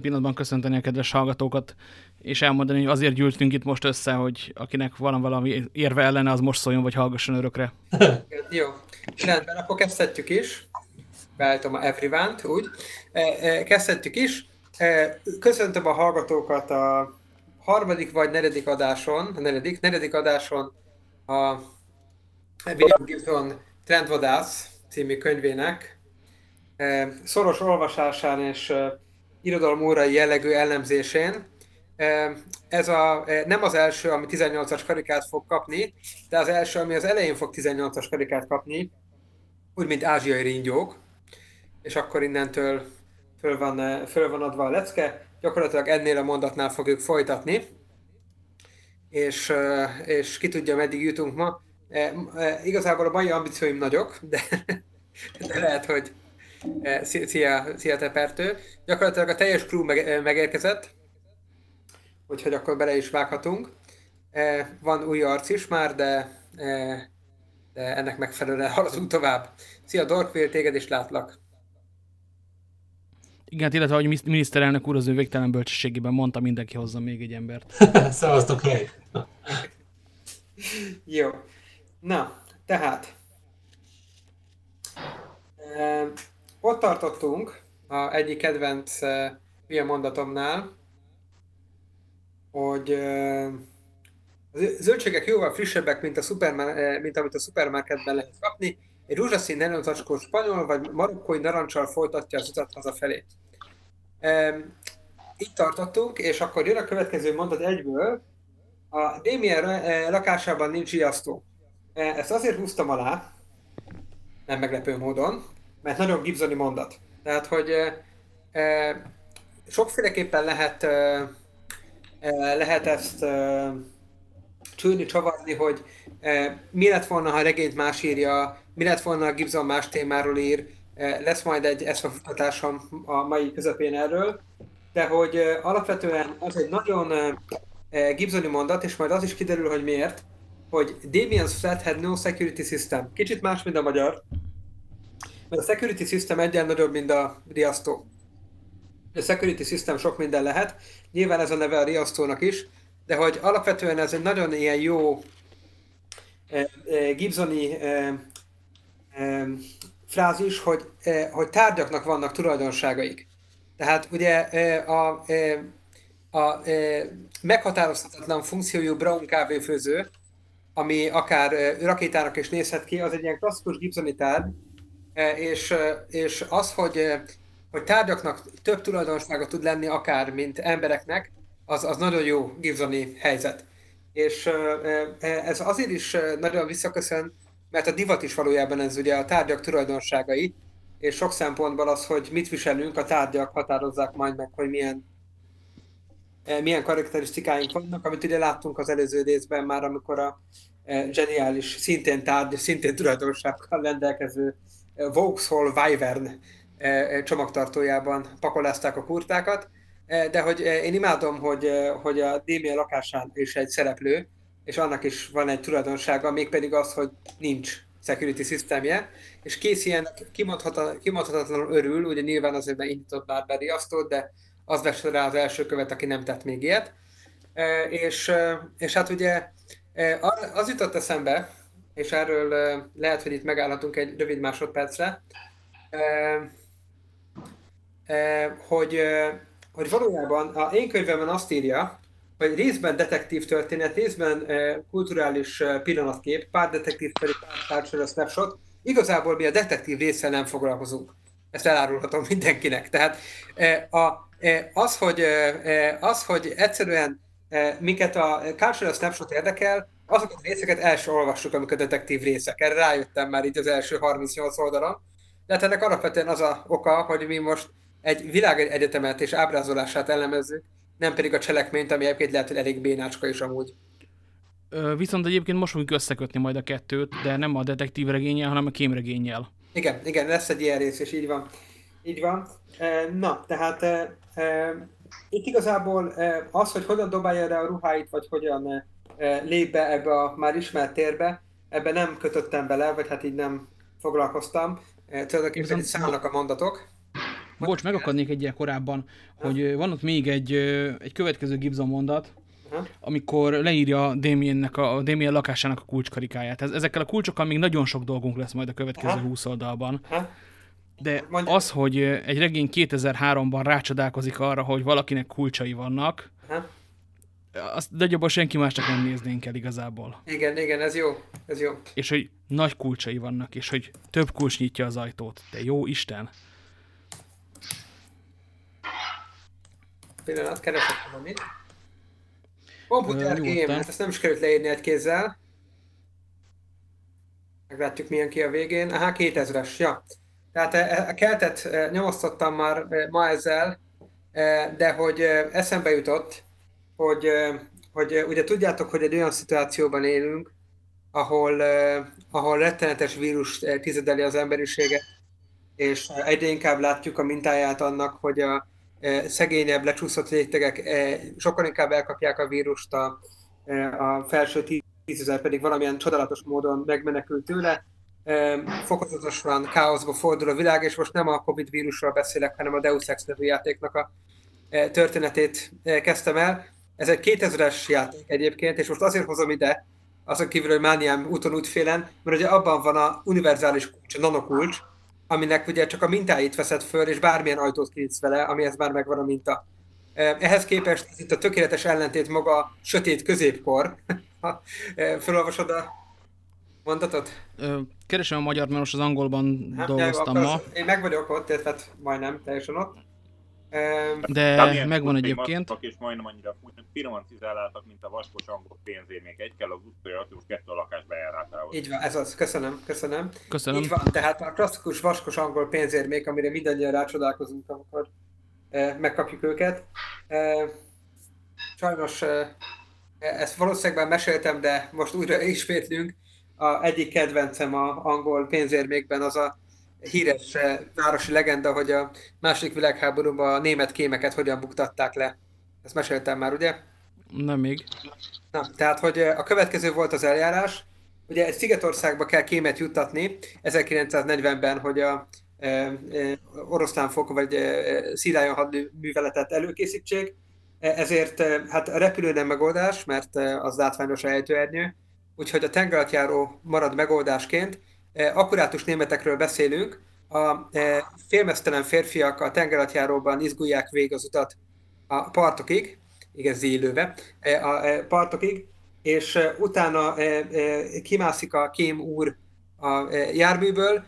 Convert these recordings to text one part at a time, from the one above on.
pillanatban köszönteni a kedves hallgatókat, és elmondani, hogy azért gyűltünk itt most össze, hogy akinek van valami érve ellene, az most szóljon, vagy hallgasson örökre. Jó, rendben, akkor kezdhetjük is. Beállítom a everyone úgy. E, e, kezdhetjük is. E, köszöntöm a hallgatókat a harmadik vagy negyedik adáson, a negyedik, negyedik adáson a William Gibson Trendvadász című könyvének szoros olvasásán és irodalomórai jellegű ellenzésén. Ez a, nem az első, ami 18-as karikát fog kapni, de az első, ami az elején fog 18-as karikát kapni, úgy, mint ázsiai ringyók, és akkor innentől föl van, föl van adva a lecke, gyakorlatilag ennél a mondatnál fogjuk folytatni, és, és ki tudja, meddig jutunk ma. Igazából a mai ambícióim nagyok, de, de lehet, hogy szia, szia Tepertő. Gyakorlatilag a teljes crew meg, eh, megérkezett, úgyhogy akkor bele is vághatunk. Eh, van új arc is már, de, de ennek megfelelően haladunk tovább. Szia Dorkvél, téged is látlak. Igen, illetve, hogy miniszterelnök úr az ő végtelen bölcsességében mondta, mindenki hozza még egy embert. Szevasztok, hely! Jó. Na, tehát ott tartottunk a egyik kedvenc ilyen mondatomnál, hogy a zöldségek jóval frissebbek, mint, a uh, mint amit a szupermarketben lehet kapni. Egy rózsaszín nelozacskó spanyol vagy marokkói narancsal folytatja az utat hazafelé. Itt tartottunk, és akkor jön a következő mondat egyből. A Damien lakásában nincs riasztó. Ezt azért húztam alá, nem meglepő módon, mert nagyon Gibsoni mondat. Tehát, hogy e, e, sokféleképpen lehet, e, lehet ezt e, csülni, csavarni, hogy e, mi lett volna, ha regényt más írja, mi lett volna, ha Gibson más témáról ír, e, lesz majd egy eszmefutatásom a mai közepén erről, de hogy e, alapvetően az egy nagyon e, Gibsoni mondat, és majd az is kiderül, hogy miért, hogy Damien's flat had no security system. Kicsit más, mint a magyar, mert a security system egyen nagyobb, mint a riasztó. A security system sok minden lehet, nyilván ez a neve a riasztónak is, de hogy alapvetően ez egy nagyon ilyen jó eh, eh, Gibsoni eh, eh, frázis, hogy, eh, hogy tárgyaknak vannak tulajdonságaik. Tehát ugye eh, a, eh, a eh, meghatározhatatlan funkciójú brown kávéfőző, ami akár eh, rakétának is nézhet ki, az egy ilyen klasszikus Gibsoni tárgy, és, e, és az, hogy, e, hogy tárgyaknak több tulajdonsága tud lenni akár, mint embereknek, az, az nagyon jó Gibsoni helyzet. És ez azért is nagyon visszaköszön, mert a divat is valójában ez ugye a tárgyak tulajdonságai, és sok szempontból az, hogy mit viselünk, a tárgyak határozzák majd meg, hogy milyen, milyen karakterisztikáink vannak, amit ugye láttunk az előző részben már, amikor a zseniális, szintén tárgy, szintén tulajdonsággal rendelkező Vauxhall Wyvern eh, eh, csomagtartójában pakolázták a kurtákat, eh, de hogy én imádom, hogy, hogy a Damien lakásán is egy szereplő, és annak is van egy tulajdonsága, mégpedig az, hogy nincs security systemje, és kész ilyen kimondhatatlanul örül, ugye nyilván azért mert indított már beriasztót, de az vesse rá az első követ, aki nem tett még ilyet. És, és hát ugye az jutott eszembe, és erről lehet, hogy itt megállhatunk egy rövid másodpercre, hogy, hogy valójában a én könyvemben azt írja, hogy részben detektív történet, részben kulturális pillanatkép, pár detektív pedig pár snapshot, igazából mi a detektív résszel nem foglalkozunk. Ezt elárulhatom mindenkinek. Tehát a, az, hogy, az, hogy egyszerűen minket a Cultural Snapshot érdekel, azokat a részeket el sem olvassuk, amikor detektív részek. Erre rájöttem már itt az első 38 oldalon. De hát ennek alapvetően az a oka, hogy mi most egy világegyetemet és ábrázolását elemezzük, nem pedig a cselekményt, ami egyébként lehet, hogy elég bénácska is amúgy. Viszont egyébként most fogjuk összekötni majd a kettőt, de nem a detektív regényel, hanem a kémregényel. Igen, igen, lesz egy ilyen rész, és így van. Így van. Na, tehát itt igazából az, hogy hogyan dobálja le a ruháit, vagy hogyan lép be ebbe a már ismert térbe, ebbe nem kötöttem bele, vagy hát így nem foglalkoztam. Tulajdonképpen itt szállnak a mondatok. Bocs, megakadnék egy ilyen korábban, hogy van ott még egy, egy következő Gibson mondat, ha? amikor leírja Damiennek a, Damien lakásának a kulcskarikáját. Ez, ezekkel a kulcsokkal még nagyon sok dolgunk lesz majd a következő ha? 20 oldalban. Ha? De Mondja. az, hogy egy regény 2003-ban rácsodálkozik arra, hogy valakinek kulcsai vannak, ha? Azt nagyjából senki más csak nem néznénk el igazából. Igen, igen, ez jó, ez jó. És hogy nagy kulcsai vannak, és hogy több kulcs nyitja az ajtót. De jó Isten! Pillanat, keresek valamit. Computer game, hát ezt nem is került leírni egy kézzel. Meglátjuk milyen ki a végén. Aha, 2000-es, ja. Tehát e, e, a keltet e, nyomasztottam már ma ezzel, de hogy eszembe jutott, hogy, hogy ugye tudjátok, hogy egy olyan szituációban élünk, ahol, ahol rettenetes vírus tizedeli az emberiséget, és egyre inkább látjuk a mintáját annak, hogy a szegényebb, lecsúszott rétegek sokkal inkább elkapják a vírust, a, a felső tízezer pedig valamilyen csodálatos módon megmenekül tőle. Fokozatosan káoszba fordul a világ, és most nem a Covid vírusról beszélek, hanem a Deus Ex nevű játéknak a történetét kezdtem el. Ez egy 2000-es játék egyébként, és most azért hozom ide, azon kívül, hogy Mániám úton útfélen, mert ugye abban van a univerzális kulcs, a nanokulcs, aminek ugye csak a mintáit veszed föl, és bármilyen ajtót kinyitsz vele, amihez már megvan a minta. Ehhez képest itt a tökéletes ellentét maga a sötét középkor. felolvasod a mondatot? Keresem a magyar, mert most az angolban hát, dolgoztam ma. Én meg vagyok ott, tehát majdnem teljesen ott. De megvan egyébként. És majdnem annyira finoman cizelláltak, mint a vaskos angol pénzérmék. Egy kell az utolja, és kettő a lakás bejáratához. Így van, ez az. Köszönöm, köszönöm. Köszönöm. Így van, tehát a klasszikus vaskos angol pénzérmék, amire mindannyian rácsodálkozunk, amikor eh, megkapjuk őket. Eh, sajnos eh, ezt valószínűleg már meséltem, de most újra ismétlünk. A egyik kedvencem a angol pénzérmékben az a híres eh, városi legenda, hogy a második világháborúban a német kémeket hogyan buktatták le. Ezt meséltem már, ugye? Nem még. Na, tehát, hogy eh, a következő volt az eljárás. Ugye egy Szigetországba kell kémet juttatni 1940-ben, hogy a e, e, oroszlánfok vagy e, szírájon hadműveletet előkészítsék. Ezért hát a repülő nem megoldás, mert az látványos ejtőernyő, úgyhogy a tengeralattjáró marad megoldásként, Eh, akkurátus németekről beszélünk, a eh, félmeztelen férfiak a tengeralattjáróban izgulják végig az utat a partokig, igen, zélőve, eh, a partokig, és utána kimászik a kém úr a járműből,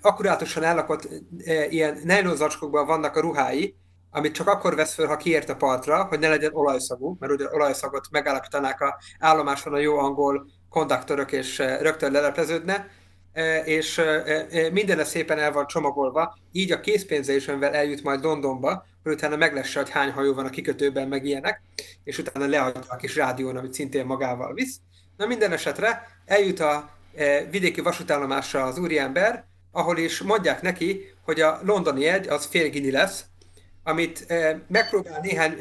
akkurátusan ellakott ilyen nejlonzacskokban vannak a ruhái, amit csak akkor vesz föl, ha kiért a partra, hogy ne legyen olajszagú, mert ugye olajszagot megállapítanák a állomáson a jó angol konduktorok, és eh, rögtön lelepleződne, eh, és eh, minden szépen el van csomagolva, így a készpénzésenvel eljut majd Londonba, hogy utána meglesse, hogy hány hajó van a kikötőben, meg ilyenek, és utána leadja a kis rádión, amit szintén magával visz. Na minden esetre eljut a vidéki vasútállomásra az úriember, ahol is mondják neki, hogy a londoni egy az fél gini lesz, amit megpróbál néhány,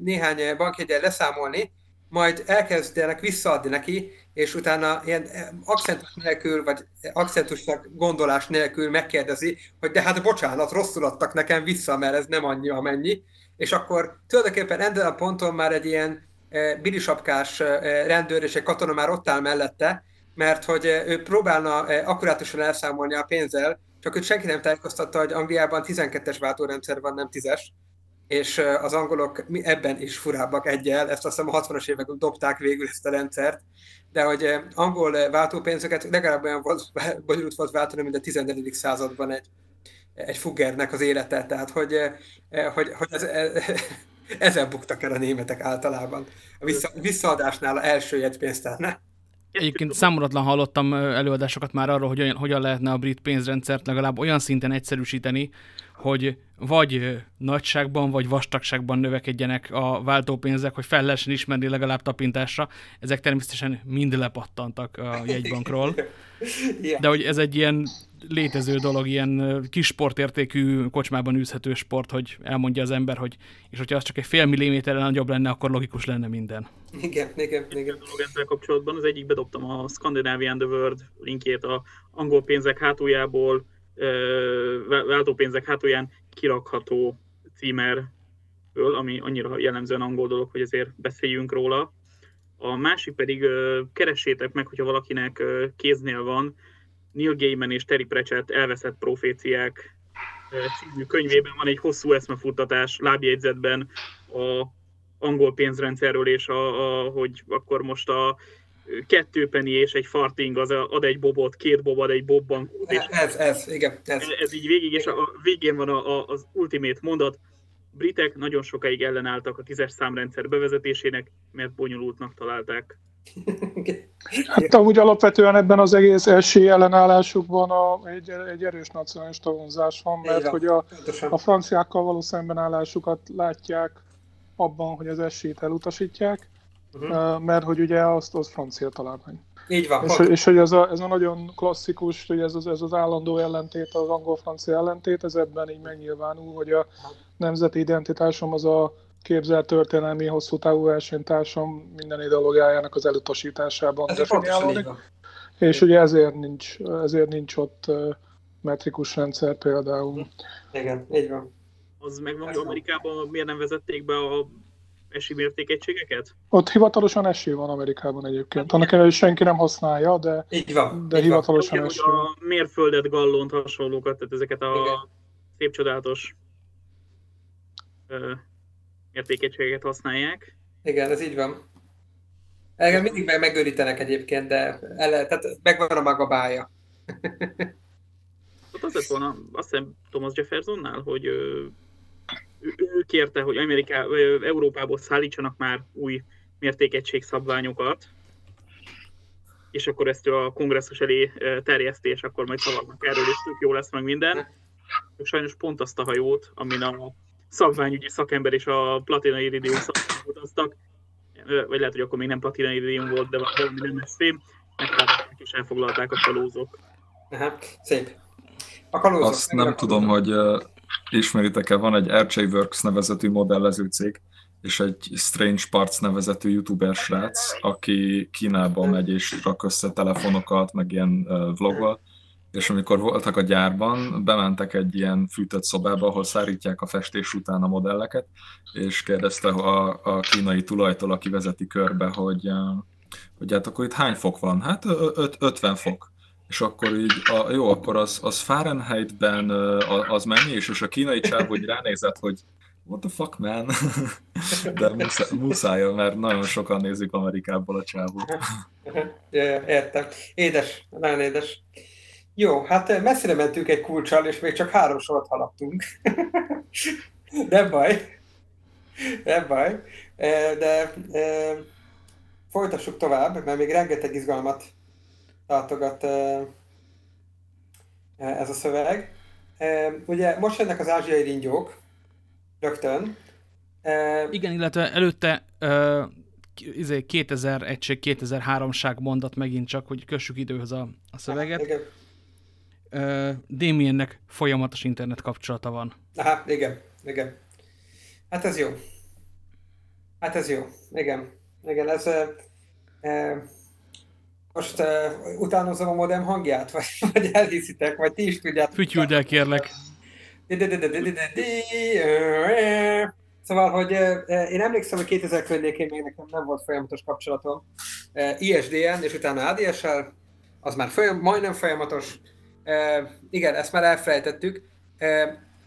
néhány bankjegyen leszámolni, majd elkezdenek visszaadni neki, és utána ilyen akcentus nélkül, vagy akcentusnak gondolás nélkül megkérdezi, hogy de hát bocsánat, rosszul adtak nekem vissza, mert ez nem annyi, amennyi. És akkor tulajdonképpen ennél a ponton már egy ilyen e, bilisapkás e, rendőr és egy katona már ott áll mellette, mert hogy ő próbálna akkurátusan elszámolni a pénzzel, csak őt senki nem tájékoztatta, hogy Angliában 12-es váltórendszer van, nem 10-es, és az angolok ebben is furábbak egyel, ezt azt hiszem a 60-as évek dobták végül ezt a rendszert, de hogy angol váltópénzeket legalább olyan volt, bonyolult volt váltani, mint a 14. században egy, egy fuggernek az élete, tehát hogy, hogy, hogy ez, ezen buktak el a németek általában. A vissza, visszaadásnál a első jegypénztárnál. Egyébként számolatlan hallottam előadásokat már arról, hogy olyan, hogyan lehetne a brit pénzrendszert legalább olyan szinten egyszerűsíteni, hogy vagy nagyságban, vagy vastagságban növekedjenek a váltópénzek, hogy fel lehessen ismerni legalább tapintásra. Ezek természetesen mind lepattantak a jegybankról. De hogy ez egy ilyen létező dolog, ilyen kis sportértékű kocsmában űzhető sport, hogy elmondja az ember, hogy és hogyha az csak egy fél milliméterre nagyobb lenne, akkor logikus lenne minden. Igen, igen, igen. Dolog ezzel kapcsolatban az egyik bedobtam a Scandinavian The World linkjét a angol pénzek hátuljából, váltópénzek hátulján kirakható címerről, ami annyira jellemzően angol dolog, hogy azért beszéljünk róla. A másik pedig keressétek meg, hogyha valakinek kéznél van, Neil Gaiman és Terry Pratchett elveszett proféciák című könyvében van egy hosszú eszmefuttatás lábjegyzetben a angol pénzrendszerről, és a, a, hogy akkor most a kettő penny és egy farting az ad egy bobot, két bob ad egy bobban. És ez, ez, igen. Ez, ez így végig, és a, a végén van a, a, az ultimate mondat, britek nagyon sokáig ellenálltak a tízes számrendszer bevezetésének, mert bonyolultnak találták. Hát amúgy alapvetően ebben az egész esély ellenállásukban a, egy, egy erős nacionalista vonzás van, mert hogy a, a franciákkal való szembenállásukat látják abban, hogy az esélyt elutasítják, uh-huh. mert hogy ugye azt az francia találmány. Így van. És, és hogy ez a, ez a nagyon klasszikus, hogy ez az, ez az állandó ellentét, az angol-francia ellentét, ez ebben így megnyilvánul, hogy a nemzeti identitásom az a képzelt történelmi hosszú távú versenytársam minden ideológiájának az elutasításában ez definiálódik. És ugye ezért nincs, ezért nincs ott metrikus rendszer például. Igen, így van. Az megvan, hogy Amerikában miért nem vezették be a esi mértékegységeket? Ott hivatalosan esély van Amerikában egyébként. Annak ellenére, senki nem használja, de, így van, de így hivatalosan van. esély van. A mérföldet, gallont, hasonlókat, tehát ezeket a Igen. szép csodálatos értékegységeket használják. Igen, ez így van. Engem mindig meg megőrítenek egyébként, de ele, tehát megvan a maga bája. Hát az lett volna, azt hiszem Thomas Jeffersonnál, hogy ő, kérte, hogy Ameriká, Európából szállítsanak már új mértékegységszabványokat, és akkor ezt a kongresszus elé terjeszti, és akkor majd szavaznak erről, és tök jó lesz meg minden. Sajnos pont azt a hajót, amin a szabványügyi szakember és a platina iridium szakember utaztak, vagy lehet, hogy akkor még nem platina iridium volt, de valami nem fém, megtalálták és elfoglalták a kalózok. Aha, szép. A kalózok. Azt nem, nem tudom, hogy ismeritek-e, van egy RJ Works nevezetű modellező cég, és egy Strange Parts nevezetű youtuber srác, aki Kínába megy és rak össze telefonokat, meg ilyen vloggal, és amikor voltak a gyárban, bementek egy ilyen fűtött szobába, ahol szárítják a festés után a modelleket, és kérdezte a, a kínai tulajtól, aki vezeti körbe, hogy, hogy hát akkor itt hány fok van? Hát 50 fok. És akkor így, a, jó, akkor az, az Fahrenheitben az mennyi? És, és a kínai csáv hogy ránézett, hogy what the fuck, man? De muszáj, muszáj, mert nagyon sokan nézik Amerikából a csávót. Értem. Édes, nagyon édes. Jó, hát messzire mentünk egy kulcsal, és még csak három sort haladtunk. Nem baj. Nem baj. De eh, folytassuk tovább, mert még rengeteg izgalmat látogat ez a szöveg. Ugye most jönnek az ázsiai ringyók, rögtön. Igen, illetve előtte 2000 izé, egység, 2003 ság mondat megint csak, hogy kössük időhöz a, a szöveget. Igen uh, Damiennek folyamatos internet kapcsolata van. Aha, igen, igen. Hát ez jó. Hát ez jó, igen. Igen, ez... Uh, uh, most uh, utánozom a modem hangját, vagy, vagy elhiszitek, vagy ti is tudjátok. Fütyüld el, kérlek. Szóval, hogy én emlékszem, hogy 2000 környékén még nekem nem volt folyamatos kapcsolatom ISDN, és utána ADSL, az már folyam, majdnem folyamatos, igen, ezt már elfelejtettük.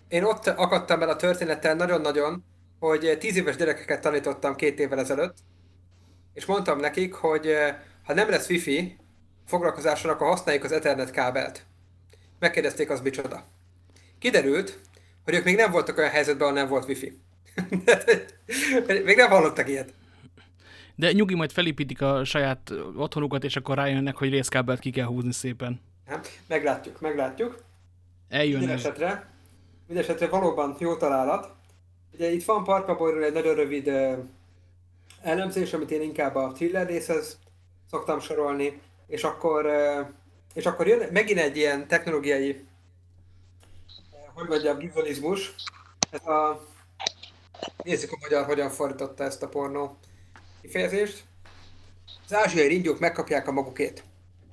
Én ott akadtam el a történettel nagyon-nagyon, hogy tíz éves gyerekeket tanítottam két évvel ezelőtt, és mondtam nekik, hogy ha nem lesz wifi foglalkozásra, akkor használjuk az Ethernet kábelt. Megkérdezték, az micsoda. Kiderült, hogy ők még nem voltak olyan helyzetben, ahol nem volt wifi. még nem hallottak ilyet. De nyugi, majd felépítik a saját otthonukat, és akkor rájönnek, hogy részkábelt ki kell húzni szépen. Meglátjuk, meglátjuk. Eljön Minden esetre, minden esetre valóban jó találat. Ugye itt van Parkaborról egy nagyon rövid uh, elemzés, amit én inkább a thriller részhez szoktam sorolni, és akkor, és akkor jön megint egy ilyen technológiai, hogy mondjam, gizolizmus. Ez a, nézzük a magyar hogyan fordította ezt a pornó kifejezést. Az ázsiai ringyók megkapják a magukét.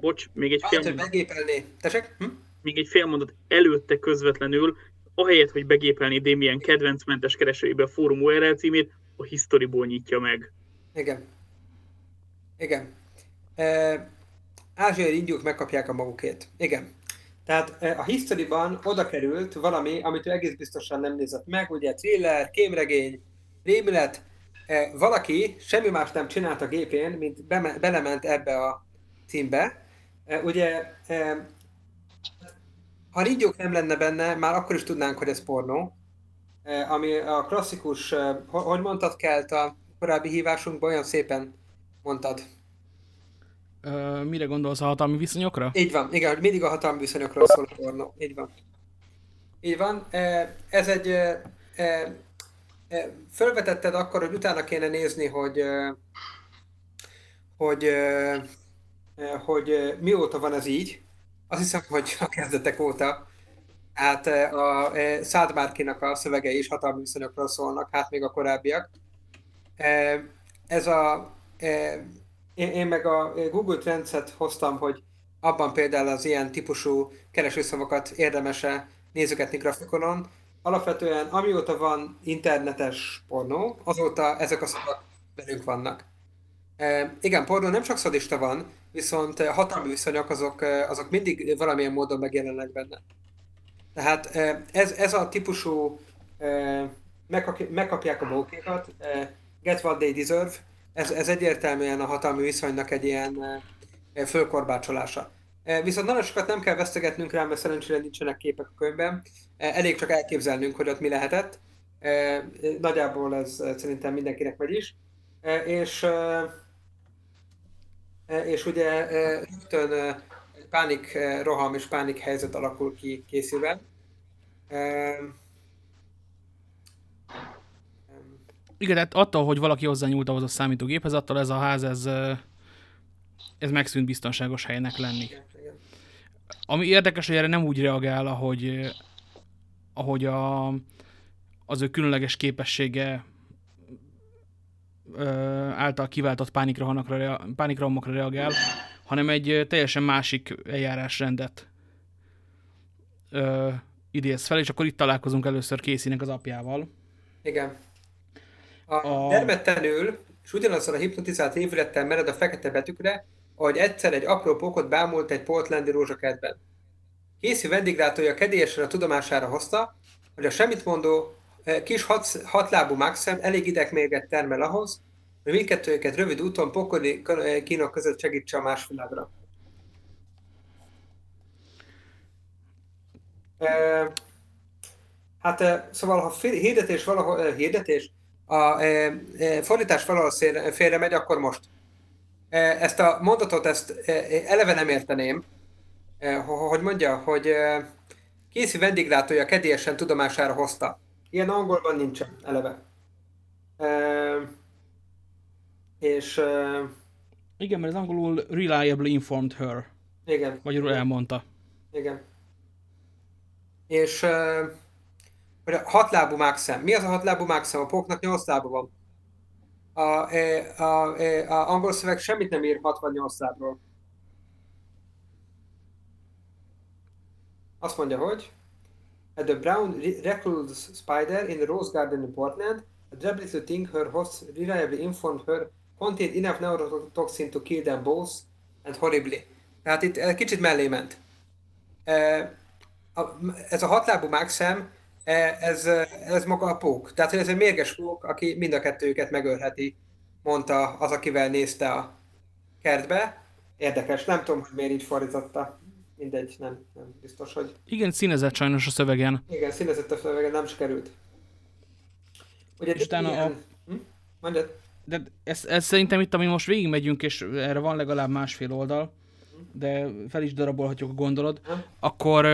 Bocs, még egy fél mondat. megépelni. Tessék? Hm? még egy fél mondat előtte közvetlenül, ahelyett, hogy begépelni Damien kedvencmentes keresőjébe a fórum URL címét, a historyból nyitja meg. Igen. Igen. E, ázsiai ingyúk megkapják a magukét. Igen. Tehát e, a historyban oda került valami, amit ő egész biztosan nem nézett meg, ugye thriller, kémregény, rémület, e, valaki semmi más nem csinált a gépén, mint be, belement ebbe a címbe. E, ugye, e, ha ringyók nem lenne benne, már akkor is tudnánk, hogy ez pornó. Ami a klasszikus, hogy mondtad, Kelt a korábbi hívásunkban, olyan szépen mondtad. Mire gondolsz a hatalmi viszonyokra? Így van, igen, mindig a hatalmi viszonyokról szól a pornó. Így van. Így van. Ez egy... e, Fölvetetted akkor, hogy utána kéne nézni, hogy hogy, hogy mióta van ez így. Azt hiszem, hogy a kezdetek óta. Hát a Szádmárkinak a szövegei is hatalmi viszonyokról szólnak, hát még a korábbiak. Ez a én, én meg a Google Trends-et hoztam, hogy abban például az ilyen típusú keresőszavakat érdemese nézőgetni grafikonon. Alapvetően amióta van internetes pornó, azóta ezek a szavak velünk vannak. E, igen, pornó nem csak szadista van, viszont hatalmi viszonyok azok, azok mindig valamilyen módon megjelennek benne. Tehát ez, ez a típusú e, megkapják a bókékat, e, get what they deserve, ez, ez egyértelműen a hatalmi viszonynak egy ilyen e, fölkorbácsolása. E, viszont nagyon sokat nem kell vesztegetnünk rá, mert szerencsére nincsenek képek a könyvben. Elég csak elképzelnünk, hogy ott mi lehetett. Nagyjából ez szerintem mindenkinek megy is. És, és ugye rögtön pánik roham és pánik helyzet alakul ki készülve. Igen, tehát attól, hogy valaki hozzányúlt ahhoz a számítógéphez, attól ez a ház, ez, ez megszűnt biztonságos helynek lenni. Ami érdekes, hogy erre nem úgy reagál, ahogy, ahogy a, az ő különleges képessége által kiváltott pánikrohamokra reagál, hanem egy teljesen másik eljárásrendet ö, idéz fel, és akkor itt találkozunk először Készínek az apjával. Igen. A, dermedten és ugyanazzal a hipnotizált révülettel mered a fekete betűkre, ahogy egyszer egy apró pokot bámult egy portlandi rózsakertben. Készi vendéglátója kedélyesen a tudomására hozta, hogy a semmit mondó eh, kis hat, hatlábú Maxem elég idegmérget termel ahhoz, hogy mindkettőjüket rövid úton pokoli eh, kínok között segítse a másvilágra. E, hát szóval, ha hirdetés valahol, hirdetés, a e, e, fordítás valahol félre megy, akkor most. E, ezt a mondatot, ezt e, eleve nem érteném, e, hogy mondja, hogy e, Készi vendéglátója kedélyesen tudomására hozta. Ilyen angolban nincsen, eleve. E, és... E, igen, mert az angolul reliably informed her. Igen. Magyarul elmondta. Igen. És... E, hogy a hatlábú mákszem. Mi az a hatlábú mákszem? A póknak nyolc lába van. A, a, a, a angol szöveg semmit nem ír 68 lábról. Azt mondja, hogy The brown recluse spider in the rose garden in Portland, a dread little thing her host reliably informed her contained enough neurotoxin to kill them both and horribly. Tehát itt kicsit mellé ment. Ez a hatlábú mákszem E, ez, ez maga a pók. Tehát, hogy ez egy mérges pók, aki mind a kettőket megölheti, mondta az, akivel nézte a kertbe. Érdekes, nem tudom, hogy miért így fordította. Mindegy, nem, nem biztos, hogy... Igen, színezett sajnos a szövegen. Igen, színezett a szövegen, nem sikerült. Ugye, és utána ilyen... a... Hm? Mondjad. De ez, ez szerintem itt, ami most végigmegyünk, és erre van legalább másfél oldal, de fel is darabolhatjuk, a gondolod, hm? akkor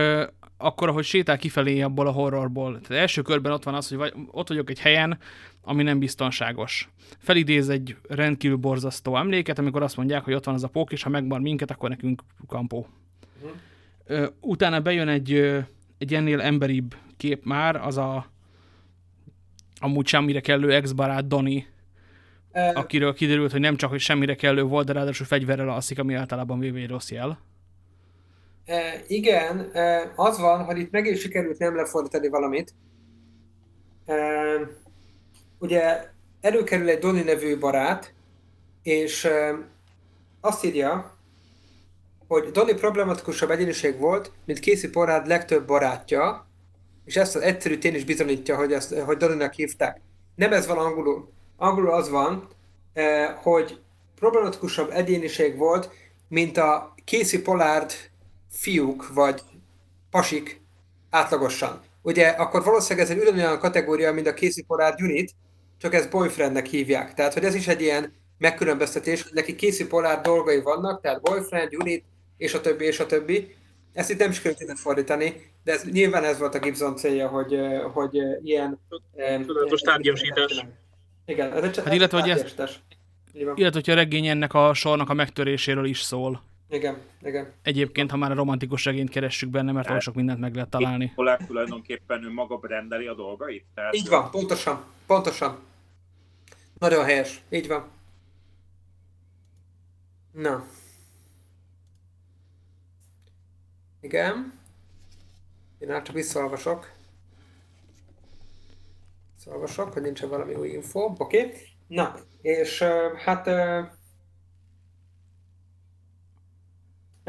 akkor, ahogy sétál kifelé abból a horrorból. Tehát első körben ott van az, hogy vagy, ott vagyok egy helyen, ami nem biztonságos. Felidéz egy rendkívül borzasztó emléket, amikor azt mondják, hogy ott van az a pók, és ha megmar minket, akkor nekünk kampó. Uh-huh. Utána bejön egy, egy ennél emberibb kép már, az a amúgy semmire kellő ex-barát Donny, uh, akiről kiderült, hogy nem csak, hogy semmire kellő volt, de ráadásul fegyverrel alszik, ami általában véve egy rossz jel. E, igen, e, az van, hogy itt megint sikerült nem lefordítani valamit. E, ugye előkerül egy Doni nevű barát, és e, azt írja, hogy Doni problematikusabb egyéniség volt, mint Casey Porád legtöbb barátja, és ezt az egyszerű tény is bizonyítja, hogy, ezt, hogy Doninak hívták. Nem ez van angolul. Angolul az van, eh, hogy problematikusabb egyéniség volt, mint a Casey Pollard fiúk, vagy pasik átlagosan. Ugye akkor valószínűleg ez egy ugyanolyan kategória, mint a Casey Pollard unit, csak ezt boyfriendnek hívják. Tehát, hogy ez is egy ilyen megkülönböztetés, hogy neki Casey Pollard dolgai vannak, tehát boyfriend, unit, és a többi, és a többi. Ezt itt nem is kellett fordítani, de ez, nyilván ez volt a Gibson célja, hogy, hogy ilyen... Tudatos tárgyasítás. Igen, ez egy hát illetve, hogy ez, illetve, hogy a regény ennek a sornak a megtöréséről is szól. Igen, igen. Egyébként, ha már a romantikus regényt keressük benne, mert olyan sok mindent meg lehet találni. Polák tulajdonképpen ő maga brendeli a dolgait? Tehát így van, pontosan, pontosan. Nagyon helyes, így van. Na. Igen. Én már csak visszaolvasok. Visszaolvasok, hogy nincsen valami új info. Oké. Okay. Na, és hát uh,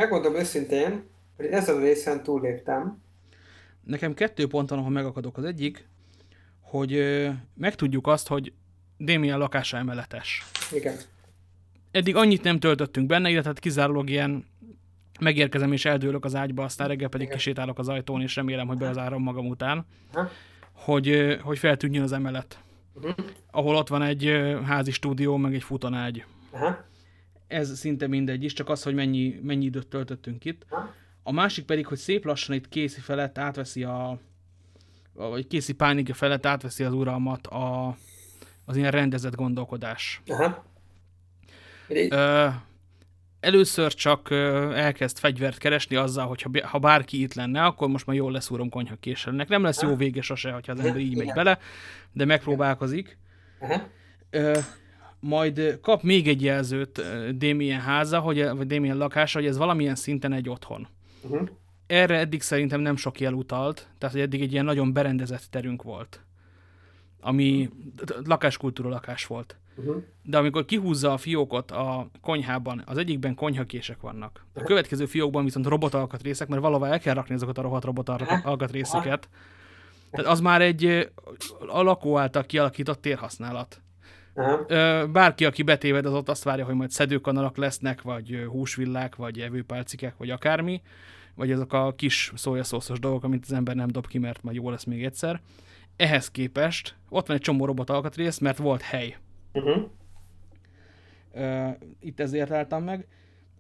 megmondom őszintén, hogy ezen a részen túlléptem. Nekem kettő pont van, ahol megakadok. Az egyik, hogy megtudjuk azt, hogy Damien lakása emeletes. Igen. Eddig annyit nem töltöttünk benne, illetve hát kizárólag ilyen megérkezem és eldőlök az ágyba, aztán reggel pedig Igen. kisétálok az ajtón, és remélem, hogy bezárom magam után, Aha. hogy, hogy feltűnjön az emelet. Uh-huh. Ahol ott van egy házi stúdió, meg egy futonágy. Aha. Ez szinte mindegy is, csak az, hogy mennyi, mennyi időt töltöttünk itt. Aha. A másik pedig, hogy szép lassan itt Készi felett átveszi a vagy Készi Pánike felett átveszi az uralmat a, az ilyen rendezett gondolkodás. Aha. Ö, először csak elkezd fegyvert keresni azzal, hogy ha bárki itt lenne, akkor most már jól leszúrom konyhakéssel. Ennek nem lesz jó vége sose, hogyha az ember így megy bele, de megpróbálkozik. Majd kap még egy jelzőt Damien háza, hogy, vagy Damien lakása, hogy ez valamilyen szinten egy otthon. Uh-huh. Erre eddig szerintem nem sok jel utalt, tehát hogy eddig egy ilyen nagyon berendezett terünk volt, ami lakáskultúra lakás volt. Uh-huh. De amikor kihúzza a fiókot a konyhában, az egyikben konyhakések vannak. A következő fiókban viszont robotalkatrészek, mert valahol el kell rakni azokat a rohadt robotalkatrészeket. Tehát az már egy a lakó által kialakított térhasználat. Uh-huh. Bárki, aki betéved, az ott azt várja, hogy majd szedőkanalak lesznek, vagy húsvillák, vagy evőpálcikek, vagy akármi, vagy azok a kis szójaszószos dolgok, amit az ember nem dob ki, mert majd jó lesz még egyszer. Ehhez képest ott van egy csomó robot alkatrész, mert volt hely. Uh-huh. Uh, itt ezért álltam meg.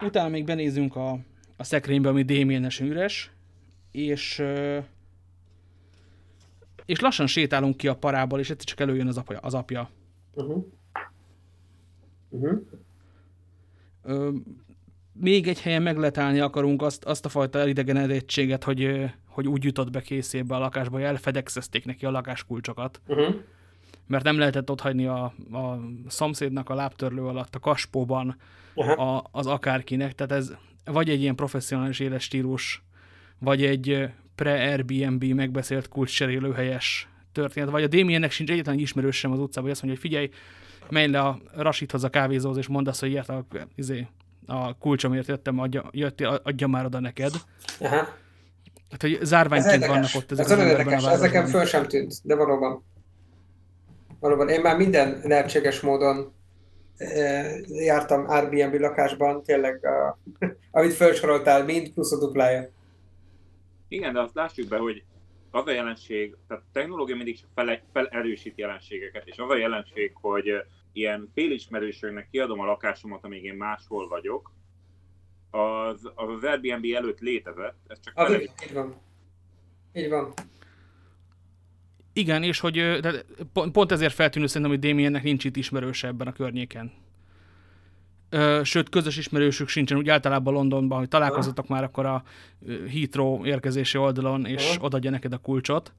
Utána még benézünk a, a szekrénybe, ami déményesen üres, és uh, és lassan sétálunk ki a parából, és egyszer csak előjön az apja. Az apja. Uh-huh. Uh-huh. Uh, még egy helyen megletálni akarunk azt, azt a fajta elidegenedettséget, hogy, hogy úgy jutott be készébe a lakásba, hogy elfedexezték neki a lakáskulcsokat. Uh-huh mert nem lehetett ott hagyni a, a szomszédnak a lábtörlő alatt, a kaspóban a, az akárkinek, tehát ez vagy egy ilyen professzionális éles stílus, vagy egy pre-Airbnb megbeszélt kulcsserélőhelyes történet, vagy a Damiennek sincs egyetlen ismerős sem az utcában, hogy azt mondja, hogy figyelj, menj le a Rasithoz a kávézóhoz, és mondd azt, hogy ilyet a, izé, a kulcsomért jöttem, adja, jöttél, adja már oda neked. Aha. Hát, hogy zárványként vannak ott ezek ez az emberben a Ez nekem föl sem tűnt, de valóban valóban én már minden lehetséges módon e, jártam Airbnb lakásban, tényleg, a, amit felsoroltál, mind plusz a duplája. Igen, de azt lássuk be, hogy az a jelenség, tehát a technológia mindig fel, felerősít jelenségeket, és az a jelenség, hogy ilyen félismerősöknek kiadom a lakásomat, amíg én máshol vagyok, az az, az Airbnb előtt létezett, ez csak az így van. Így van. Igen, és hogy de pont ezért feltűnő szerintem, hogy Damiennek nincs itt ismerőse ebben a környéken. Sőt, közös ismerősük sincsen, úgy általában Londonban, hogy találkozottak már akkor a Heathrow érkezési oldalon, és uh-huh. odaadja neked a kulcsot.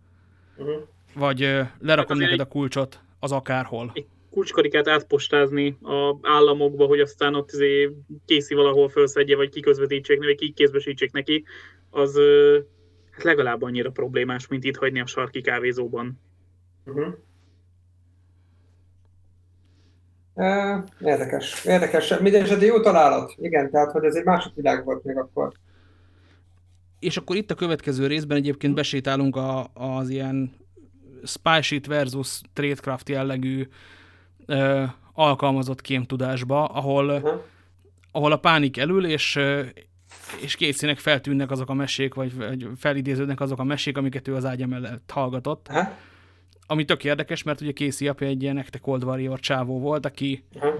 Uh-huh. Vagy lerakom neked a kulcsot az akárhol. Itt, kulcskarikát átpostázni a államokba, hogy aztán ott izé készi valahol felszedje, vagy kiközvetítsék, vagy kikézbesítsék neki, az hát legalább annyira problémás, mint itt hagyni a sarki kávézóban. Uh-huh. Uh, érdekes, érdekes. Mindenesetre jó találat. Igen, tehát, hogy ez egy másik világ volt még akkor. És akkor itt a következő részben egyébként besétálunk a, az ilyen spy sheet versus tradecraft jellegű ö, alkalmazott kémtudásba, ahol, uh -huh. ahol a pánik elül, és, és készínek feltűnnek azok a mesék, vagy, vagy felidéződnek azok a mesék, amiket ő az ágya mellett hallgatott. Uh -huh. Ami tök érdekes, mert ugye Casey apja egy ilyen Ekte Cold Warrior csávó volt, aki, uh -huh.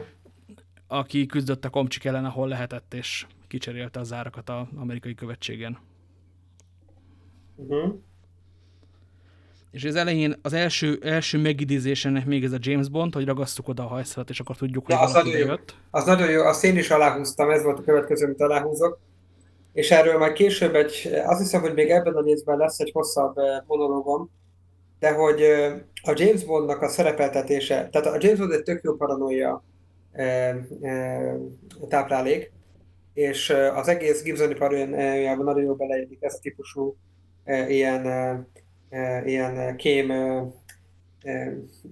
aki küzdött a komcsik ellen, ahol lehetett, és kicserélte az árakat az amerikai követségen. Uh -huh. És az elején az első, első megidézésének még ez a James Bond, hogy ragasztuk oda a hajszalat, és akkor tudjuk, hogy ja, az nagyon jó. jött. Az nagyon jó, azt én is aláhúztam, ez volt a következő, amit aláhúzok. És erről majd később egy, azt hiszem, hogy még ebben a részben lesz egy hosszabb eh, monológom, de hogy a James Bondnak a szerepeltetése, tehát a James Bond egy tök jó paranoia e, e, táplálék, és az egész Gibsoni paranoiában nagyon jó beleillik ez a típusú e, ilyen ilyen kém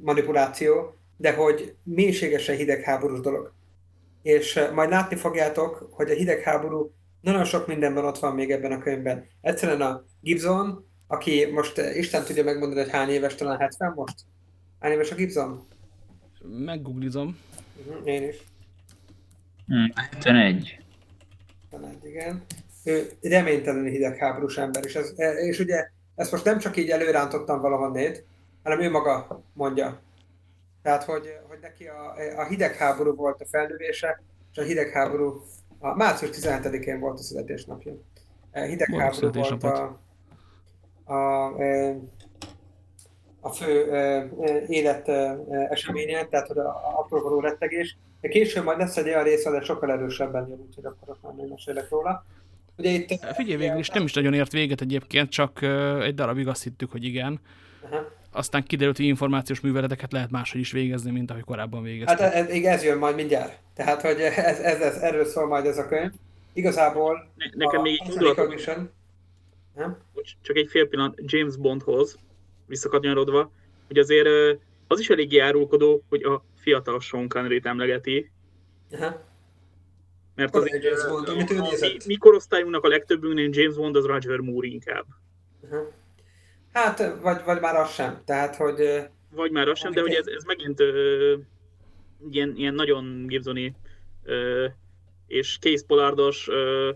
manipuláció, de hogy mélységesen hidegháborús dolog. És majd látni fogjátok, hogy a hidegháború nagyon sok mindenben ott van még ebben a könyvben. Egyszerűen a Gibson, aki most Isten tudja megmondani, hogy hány éves, talán 70 most? Hány éves a Gibson? Meggooglizom. Uh-huh, én is. Hmm, 71. 71, igen. Ő reménytelenül hidegháborús ember, és, ez, és ugye ezt most nem csak így előrántottam valahonnét, hanem ő maga mondja. Tehát, hogy, hogy neki a, a hidegháború volt a felnővése, és a hidegháború a március 17-én volt a születésnapja. A hidegháború volt a, a, a, a fő élet eseménye, tehát hogy a apró való rettegés. De később majd lesz egy olyan része, de sokkal erősebben jön, úgyhogy akkor ott már nem mesélek róla. Ugye itt... Figyelj, végül is nem is nagyon ért véget egyébként, csak egy darabig azt hittük, hogy igen. Aha. Aztán kiderült, hogy információs műveleteket lehet máshogy is végezni, mint ahogy korábban végeztek. Hát ez, ez jön majd mindjárt. Tehát, hogy ez, ez, ez, erről szól majd ez a könyv. Igazából ne, nekem még egy Csak egy fél pillanat James Bondhoz visszakanyarodva, hogy azért az is elég járulkodó, hogy a fiatal Sean Connery-t emlegeti. Aha. Mert az James Bond, amit ő nézett. Mi, mi korosztályunknak a legtöbbünknél James Bond az Roger Moore inkább. Uh-huh. Hát, vagy, vagy már az sem. Tehát, hogy... Vagy már az sem, de hogy ez, ez megint ö, ilyen, ilyen nagyon Gibsoni ö, és Case Pollardos ö,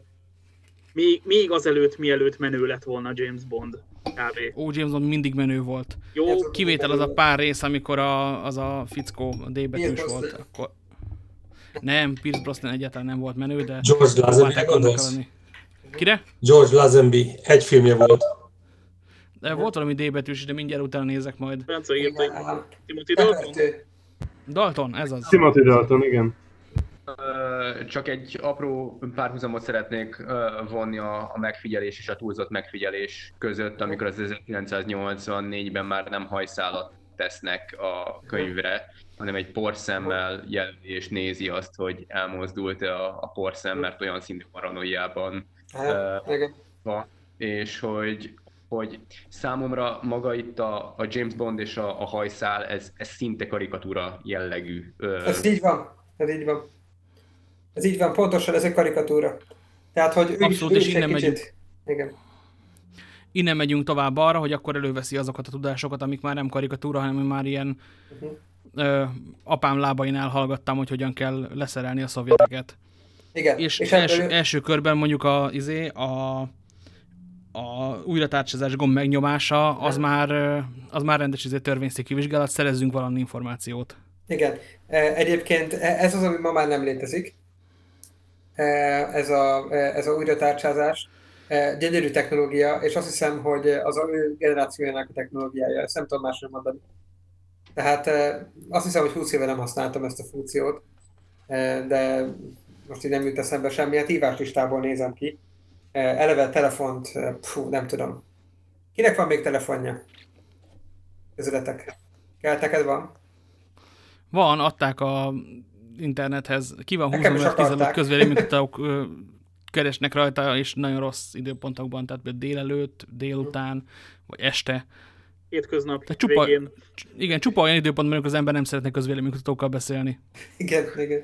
még, még azelőtt, mielőtt menő lett volna James Bond. Kb. Ó, James Bond mindig menő volt. Jó, Kivétel az a pár rész, amikor a, az a fickó a D betűs volt. Akkor, nem, Pierce Brosnan egyáltalán nem volt menő, de... George Lazenby, gondolsz? Kire? George Lazenby, egy filmje volt. De volt valami D betűs, de mindjárt utána nézek majd. Bence írta, Timothy Dalton? Dalton, ez az. Timothy Dalton, igen. Csak egy apró párhuzamot szeretnék vonni a, a megfigyelés és a túlzott megfigyelés között, amikor az 1984-ben már nem hajszálat tesznek a könyvre, hanem egy porszemmel jelöli és nézi azt, hogy elmozdult-e a, a porszem, mert olyan szintű paranoiában uh, van, és hogy, hogy számomra maga itt a, a James Bond és a, a hajszál, ez, ez szinte karikatúra jellegű. Ez így van, ez így van. Ez így van, pontosan ez egy karikatúra. Tehát, hogy ő Abszolút, is, ő és innen kicsit... megyünk. Igen. Innen megyünk tovább arra, hogy akkor előveszi azokat a tudásokat, amik már nem karikatúra, hanem már ilyen uh-huh ö, apám lábain elhallgattam, hogy hogyan kell leszerelni a szovjeteket. Igen. És, és első, ebből... első körben mondjuk a, izé, a, a újratárcsázás gomb megnyomása, az már, az már rendes izé, törvényszéki vizsgálat, szerezzünk valami információt. Igen. Egyébként ez az, ami ma már nem létezik. Ez a, ez a újratárcsázás. Gyönyörű technológia, és azt hiszem, hogy az ő generációjának a technológiája, ezt nem tudom másról mondani. Tehát azt hiszem, hogy 20 éve nem használtam ezt a funkciót, de most így nem jut eszembe semmi, hát híváslistából nézem ki. Eleve telefont, pfú, nem tudom. Kinek van még telefonja? Közületek. Kell, neked van? Van, adták a internethez. Ki van húzva, mert 15 akarták. közvéleménykutatók keresnek rajta, és nagyon rossz időpontokban, tehát például délelőtt, délután, vagy este. Hétköznap Tehát csupa- végén. Igen, csupa olyan időpont, amikor az ember nem szeretne közvéleménykutatókkal beszélni. Igen, igen.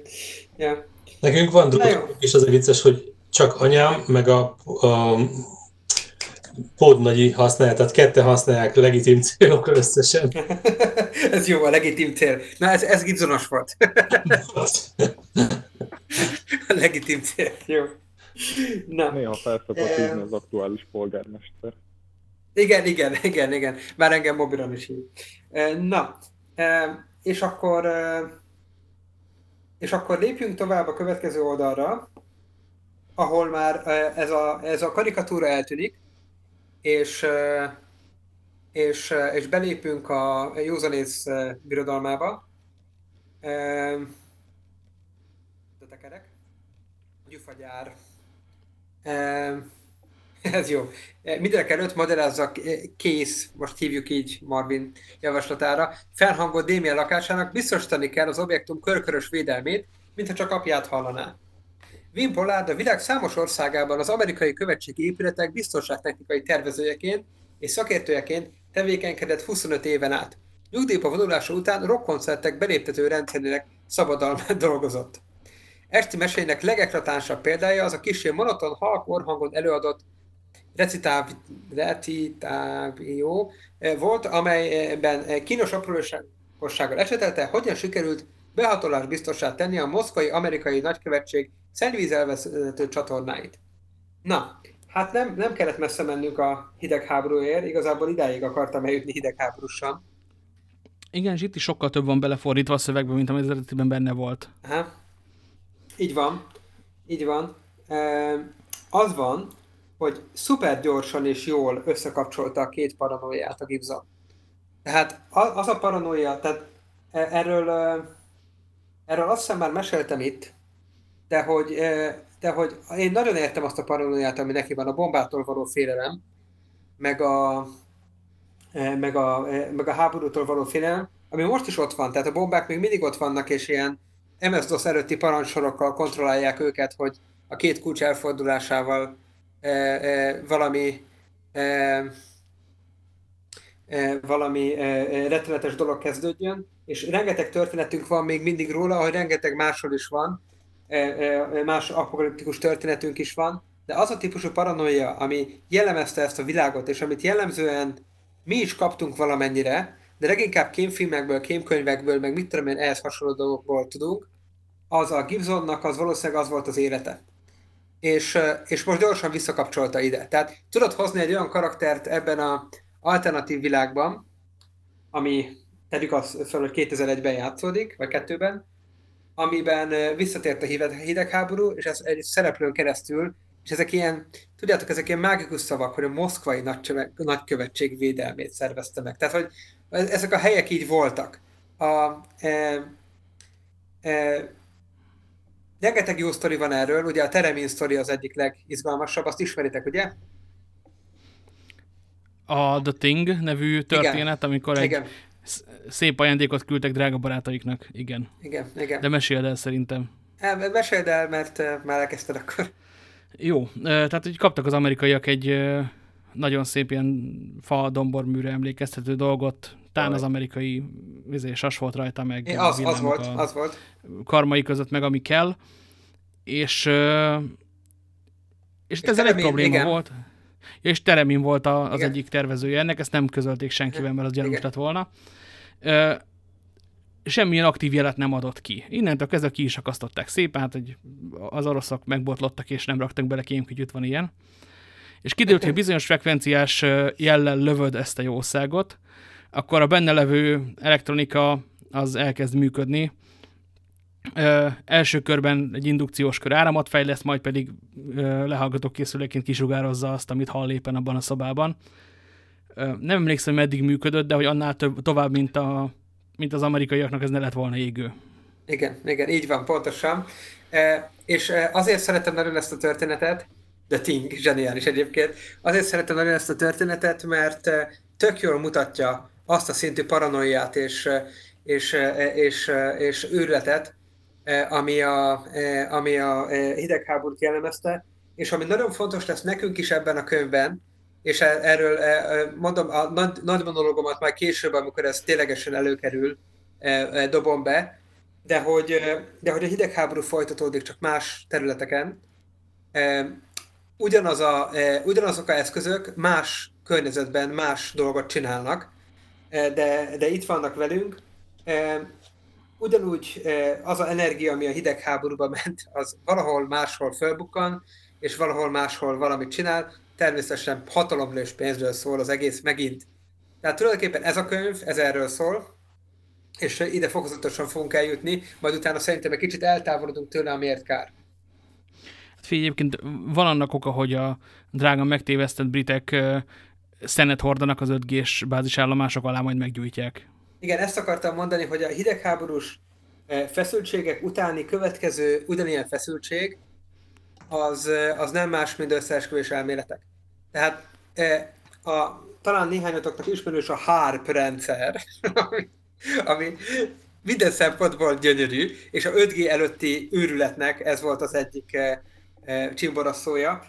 Ja. Nekünk van drukunk, és az a vicces, hogy csak anyám, meg a, a podnagyi használja, tehát ketten használják legitim célokra összesen. ez jó, a legitim cél. Na, ez, ez Gibsonos volt. a legitim cél, jó. Na, Néha felszokott hívni az aktuális polgármester. igen, igen, igen, igen. Már engem mobilon is hív. Na, és akkor és akkor lépjünk tovább a következő oldalra, ahol már ez a, ez a karikatúra eltűnik, és, és, és belépünk a józanész birodalmába. De tekerek. Gyufagyár. Ez jó. Mindenek előtt magyarázza kész, most hívjuk így Marvin javaslatára, felhangot Démien lakásának biztosítani kell az objektum körkörös védelmét, mintha csak apját hallaná. Wim Pollard a világ számos országában az amerikai követségi épületek biztonságtechnikai tervezőjeként és szakértőjeként tevékenykedett 25 éven át. Nyugdíjba vonulása után rockkoncertek beléptető rendszerének szabadalmán dolgozott. Esti mesének legeklatánsabb példája az a kisé monoton, halk orhangon előadott recitáv, recitávió volt, amelyben kínos aprósággal esetelte, hogyan sikerült behatolás biztosá tenni a moszkvai amerikai nagykövetség szennyvízelvezető csatornáit. Na, hát nem, nem kellett messze mennünk a hidegháborúért, igazából idáig akartam eljutni hidegháborúsan. Igen, és itt is sokkal több van belefordítva a szövegbe, mint ami az eredetiben benne volt. Aha. Így van. Így van. E, az van, hogy szuper gyorsan és jól összekapcsolta a két paranoiát a Gibson. Tehát az a paranoia, tehát e- erről, erről azt hiszem már meséltem itt, de hogy, de hogy én nagyon értem azt a paranoiát, ami neki van, a bombától való félelem, meg a, meg a, meg a háborútól való félelem, ami most is ott van, tehát a bombák még mindig ott vannak, és ilyen MS-DOS előtti parancsorokkal kontrollálják őket, hogy a két kulcs elfordulásával e, e, valami e, e, valami e, rettenetes dolog kezdődjön, és rengeteg történetünk van még mindig róla, hogy rengeteg máshol is van, más apokaliptikus történetünk is van, de az a típusú paranoia, ami jellemezte ezt a világot, és amit jellemzően mi is kaptunk valamennyire, de leginkább kémfilmekből, kémkönyvekből, meg mit tudom én, ehhez hasonló dolgokból tudunk, az a Gibsonnak az valószínűleg az volt az élete. És, és most gyorsan visszakapcsolta ide. Tehát tudod hozni egy olyan karaktert ebben a alternatív világban, ami tegyük azt fel, hogy 2001-ben játszódik, vagy kettőben, amiben visszatért a hideg- hidegháború, és ez egy szereplőn keresztül, és ezek ilyen, tudjátok, ezek ilyen mágikus szavak, hogy a moszkvai nagycsöve- nagykövetség védelmét szervezte meg. Tehát, hogy ezek a helyek így voltak. A, e, e, rengeteg jó sztori van erről, ugye a Teremin sztori az egyik legizgalmasabb, azt ismeritek, ugye? A The Thing nevű történet, amikor egy Igen, szép ajándékot küldtek drága barátaiknak. Igen. igen, igen. De meséld el szerintem. De... Meséld el, mert már elkezdted akkor. Jó, tehát hogy kaptak az amerikaiak egy nagyon szép ilyen fa domborműre emlékeztető dolgot, tán az amerikai vizé, sas volt rajta, meg Az, az villámok volt, az volt. karmai között, meg ami kell, és, és, és ezzel egy probléma igen. volt. Ja, és Teremin volt a, az Igen. egyik tervezője ennek, ezt nem közölték senkivel, mert az gyanús lett volna. Semmilyen aktív jelet nem adott ki. Innentől kezdve ki is akasztották szépen, hát hogy az oroszok megbotlottak és nem raktak bele kémkütyűt, van ilyen. És kiderült, hogy bizonyos frekvenciás jellel lövöd ezt a jószágot, akkor a benne levő elektronika az elkezd működni. Ö, első körben egy indukciós kör áramot fejleszt, majd pedig ö, lehallgató készüléként kisugározza azt, amit hall éppen abban a szobában. Nem emlékszem, meddig működött, de hogy annál több, tovább, mint, a, mint az amerikaiaknak, ez ne lett volna égő. Igen, igen, így van, pontosan. E, és azért szeretem nagyon ezt a történetet, de Ting, zseniális egyébként, azért szeretem nagyon ezt a történetet, mert tök jól mutatja azt a szintű paranoiát és, és, és, és őrületet, ami a, ami a hidegháborút jellemezte, és ami nagyon fontos lesz nekünk is ebben a könyvben, és e, erről mondom, a nagy, nagy monológomat majd később, amikor ez ténylegesen előkerül, dobom be, de hogy, de hogy a hidegháború folytatódik csak más területeken, ugyanaz a, ugyanazok a eszközök más környezetben más dolgot csinálnak, de, de itt vannak velünk. Ugyanúgy az a energia, ami a hidegháborúba ment, az valahol máshol fölbukkan, és valahol máshol valamit csinál. Természetesen hatalomról és pénzről szól az egész megint. Tehát tulajdonképpen ez a könyv, ez erről szól, és ide fokozatosan fogunk eljutni, majd utána szerintem egy kicsit eltávolodunk tőle, amiért kár. Hát figyelj, egyébként van annak oka, hogy a drága megtévesztett britek szenet hordanak az 5G-s bázisállomások alá, majd meggyújtják. Igen, ezt akartam mondani, hogy a hidegháborús feszültségek utáni következő ugyanilyen feszültség, az, az nem más, mint összeesküvés elméletek. Tehát a, talán néhányatoknak ismerős a HARP rendszer, ami, ami minden szempontból gyönyörű, és a 5G előtti őrületnek ez volt az egyik e, e, csimboraszója,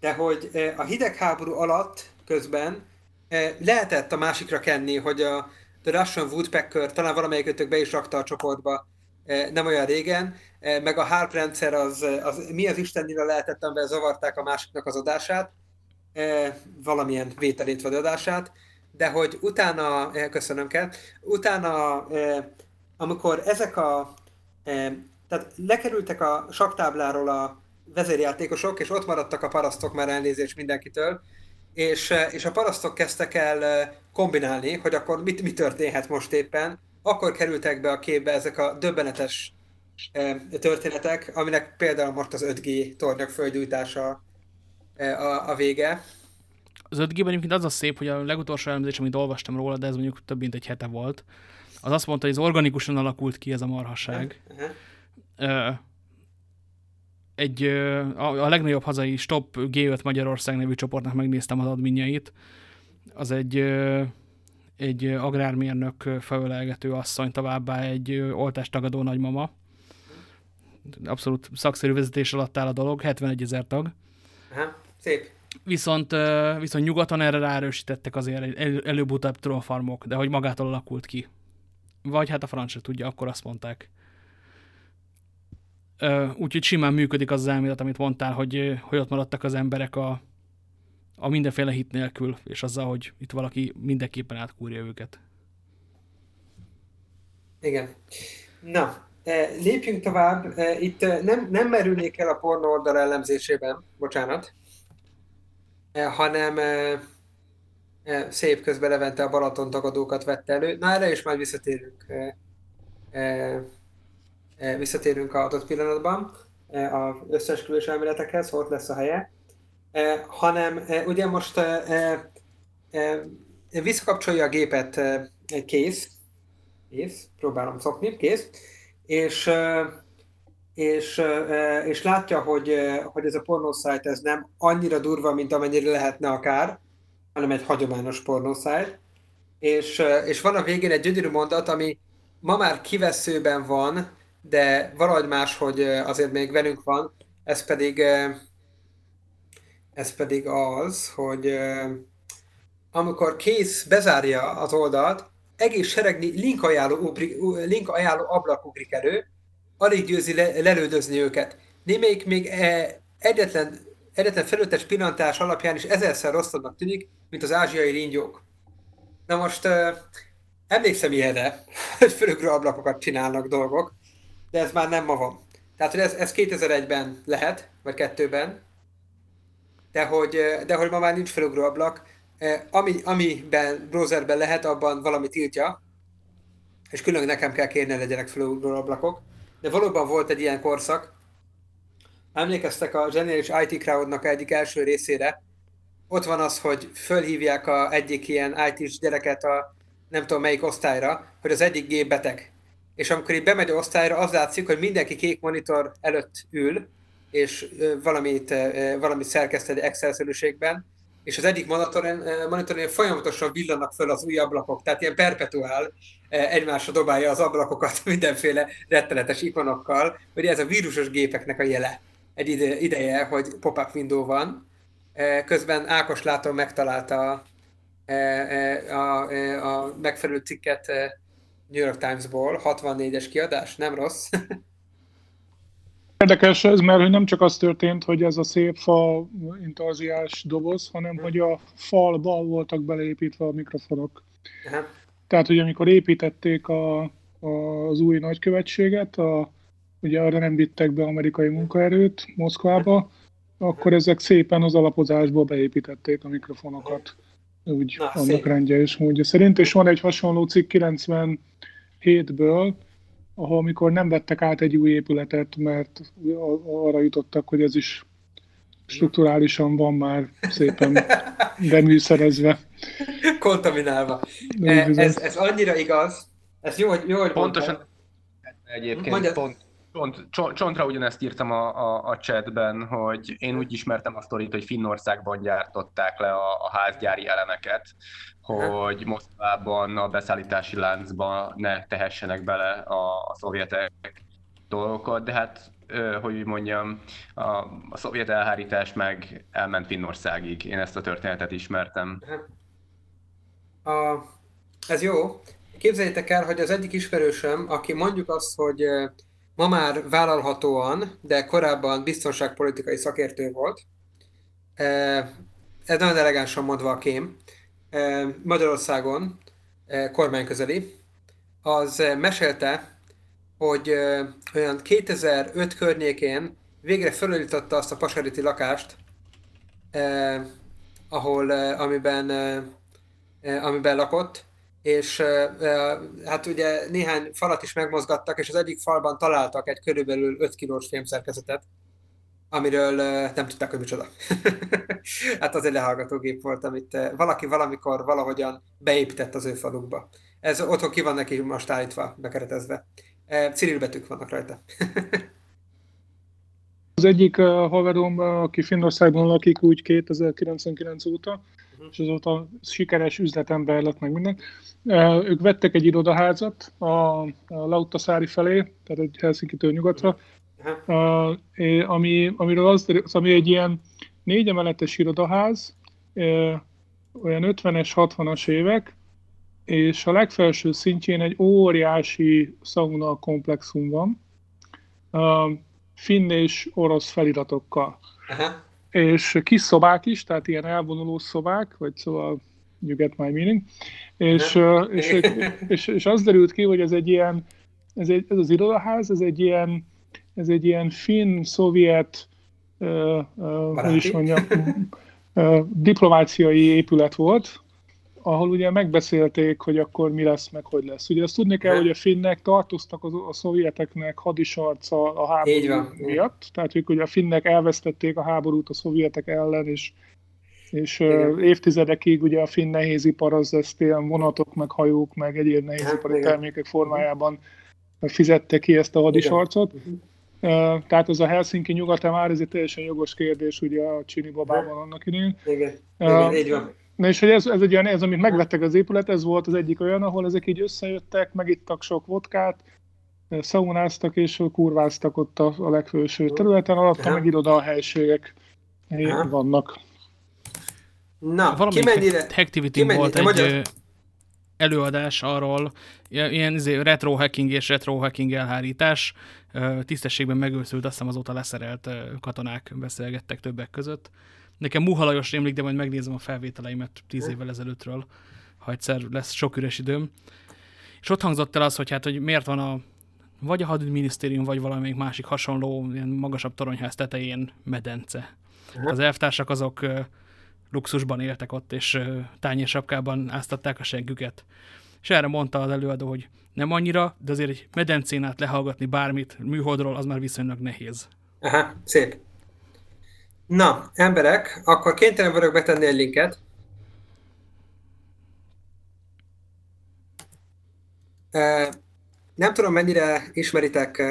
de hogy e, a hidegháború alatt közben e, lehetett a másikra kenni, hogy a The Russian Woodpecker, talán valamelyik be is rakta a csoportba e, nem olyan régen, e, meg a HARP rendszer az, az mi az Istennire lehetett, amivel zavarták a másiknak az adását, e, valamilyen vételét vagy adását, de hogy utána, köszönöm kell, utána, amikor ezek a, eh, tehát lekerültek a saktábláról a vezérjátékosok, és ott maradtak a parasztok, már elnézés mindenkitől, és, és a parasztok kezdtek el kombinálni, hogy akkor mit, mi történhet most éppen, akkor kerültek be a képbe ezek a döbbenetes történetek, aminek például most az 5G tornyak földgyújtása a, a vége, az 5G-ben egyébként az a szép, hogy a legutolsó elemzés, amit olvastam róla, de ez mondjuk több mint egy hete volt, az azt mondta, hogy ez organikusan alakult ki ez a marhaság. Uh-huh. Egy, a, a legnagyobb hazai Stop G5 Magyarország nevű csoportnak megnéztem az adminjait. Az egy, egy agrármérnök felölelgető asszony, továbbá egy oltástagadó nagymama. Abszolút szakszerű vezetés alatt áll a dolog, 71 ezer tag. Aha, szép. Viszont, viszont nyugaton erre ráerősítettek azért el, előbb-utóbb trollfarmok, de hogy magától alakult ki. Vagy hát a francia tudja, akkor azt mondták. Úgyhogy simán működik az, az elmélet, amit mondtál, hogy, hogy ott maradtak az emberek a, a mindenféle hit nélkül, és azzal, hogy itt valaki mindenképpen átkúrja őket. Igen. Na, lépjünk tovább. Itt nem, nem merülnék el a pornó oldal ellenzésében, bocsánat. Eh, hanem eh, eh, szép közben Levente a Balaton tagadókat vette elő. Na erre is majd visszatérünk, visszatérünk a adott pillanatban az összesküvés elméletekhez, ott lesz a helye. Hanem ugye most visszakapcsolja a gépet kész, kész, próbálom szokni, kész, és és, és látja, hogy, hogy ez a pornószájt ez nem annyira durva, mint amennyire lehetne akár, hanem egy hagyományos pornószájt. És, és van a végén egy gyönyörű mondat, ami ma már kiveszőben van, de valahogy máshogy azért még velünk van, ez pedig, ez pedig az, hogy amikor kész bezárja az oldalt, egész seregnyi link ajánló, link ajánló ablak ugrik elő, alig győzi le, lelődözni őket. Némelyik még e, egyetlen, egyetlen felültes pillantás alapján is ezerszer rosszabbnak tűnik, mint az ázsiai ringyók. Na most e, emlékszem ilyenre, hogy fölugró ablakokat csinálnak dolgok, de ez már nem ma van. Tehát, hogy ez, ez 2001-ben lehet, vagy kettőben, de hogy, de hogy ma már nincs felugró ablak, ami, amiben browserben lehet, abban valami tiltja, és külön nekem kell kérni, legyenek felugró ablakok de valóban volt egy ilyen korszak. Emlékeztek a zseniális IT Crowdnak egyik első részére, ott van az, hogy fölhívják a egyik ilyen IT-s gyereket a nem tudom melyik osztályra, hogy az egyik gép beteg. És amikor így bemegy a osztályra, az látszik, hogy mindenki kék monitor előtt ül, és valamit, valamit szerkeszt egy Excel szörűségben, és az egyik monitoron, monitoron folyamatosan villanak föl az új ablakok, tehát ilyen perpetuál egymásra dobálja az ablakokat mindenféle rettenetes ikonokkal, hogy ez a vírusos gépeknek a jele egy ide, ideje, hogy pop-up window van. Közben Ákos látom megtalálta a, a, a megfelelő cikket New York Times-ból, 64-es kiadás, nem rossz. Érdekes ez, mert hogy nem csak az történt, hogy ez a szép fa intarziás doboz, hanem hogy a falba voltak beleépítve a mikrofonok. Aha. Tehát, hogy amikor építették a, a, az új nagykövetséget, a, ugye arra nem vittek be amerikai munkaerőt Moszkvába, akkor ezek szépen az alapozásból beépítették a mikrofonokat. Úgy Na, annak szép. rendje és módja szerint. És van egy hasonló cikk 97-ből, ahol amikor nem vettek át egy új épületet, mert arra jutottak, hogy ez is strukturálisan van már szépen beműszerezve. Kontaminálva. Ez, ez annyira igaz, ez jó, hogy, jó, hogy Pontosan mondtad. egyébként pont, pont csontra ugyanezt írtam a, a, a chatben, hogy én úgy ismertem a sztorit, hogy Finnországban gyártották le a, a házgyári elemeket, hogy Moszkvában a beszállítási láncba ne tehessenek bele a, a szovjetek dolgokat, de hát hogy mondjam, a, a szovjet elhárítás meg elment Finnországig. Én ezt a történetet ismertem. A, ez jó. Képzeljétek el, hogy az egyik ismerősöm, aki mondjuk azt, hogy ma már vállalhatóan, de korábban biztonságpolitikai szakértő volt, ez nagyon elegánsan mondva a kém, Magyarországon kormányközeli, az mesélte, hogy olyan 2005 környékén végre felújította azt a pasariti lakást, ahol, amiben, amiben lakott, és hát ugye néhány falat is megmozgattak, és az egyik falban találtak egy körülbelül 5 kilós fémszerkezetet, amiről nem tudták, hogy micsoda. hát az egy lehallgatógép volt, amit valaki valamikor valahogyan beépített az ő falukba. Ez otthon ki van neki most állítva, bekeretezve. Cirilbetűk vannak rajta. az egyik haverom, aki Finnországban lakik úgy 2099 óta. És azóta sikeres üzletember lett meg minden. Ők vettek egy irodaházat a, a Lauttaszári felé, tehát egy Helsinki-től nyugatra, Uh, ami, amiről az, ami egy ilyen négy emeletes irodaház, olyan 50-es, 60-as évek, és a legfelső szintjén egy óriási sauna komplexum van, finn és orosz feliratokkal. Aha. És kis szobák is, tehát ilyen elvonuló szobák, vagy szóval you get my meaning. És, és, és, és, az derült ki, hogy ez egy ilyen, ez, egy, ez az irodaház, ez egy ilyen ez egy ilyen finn-szovjet, uh, uh, hogy is mondjam, uh, diplomáciai épület volt, ahol ugye megbeszélték, hogy akkor mi lesz, meg hogy lesz. Ugye azt tudni kell, hogy a finnek tartoztak a, a szovjeteknek hadisarca a háború miatt, tehát ők ugye a finnek elvesztették a háborút a szovjetek ellen, és és uh, évtizedekig ugye a finn nehézipar az ezt ilyen vonatok, meg hajók, meg egyéb nehézipari termékek formájában fizette ki ezt a hadisarcot. Igen. Mhm. Tehát az a Helsinki nyugata már, ez egy teljesen jogos kérdés ugye a Csini babában annak idén. Igen, Igen így van. Na és hogy ez, ez egy olyan, ez, amit megvettek az épület, ez volt az egyik olyan, ahol ezek így összejöttek, megittak sok vodkát, szaunáztak és kurváztak ott a, a legfőső területen, alatta meg iroda a helységek Aha. vannak. Na, Valami ki mennyire... Volt egy magyar... előadás arról, ilyen izé, retro hacking és retro hacking elhárítás, tisztességben megőszült, azt hiszem azóta leszerelt katonák beszélgettek többek között. Nekem muhalajos rémlik, de majd megnézem a felvételeimet tíz évvel ezelőttről, ha egyszer lesz sok üres időm. És ott hangzott el az, hogy hát, hogy miért van a vagy a hadügyminisztérium, vagy valamelyik másik hasonló, ilyen magasabb toronyház tetején medence. Uh-huh. Az elvtársak azok uh, luxusban éltek ott, és uh, tányérsapkában áztatták a seggüket. És erre mondta az előadó, hogy nem annyira, de azért egy medencén át lehallgatni bármit műholdról, az már viszonylag nehéz. Aha, szép. Na, emberek, akkor kénytelen vagyok betenni egy linket. Nem tudom, mennyire ismeritek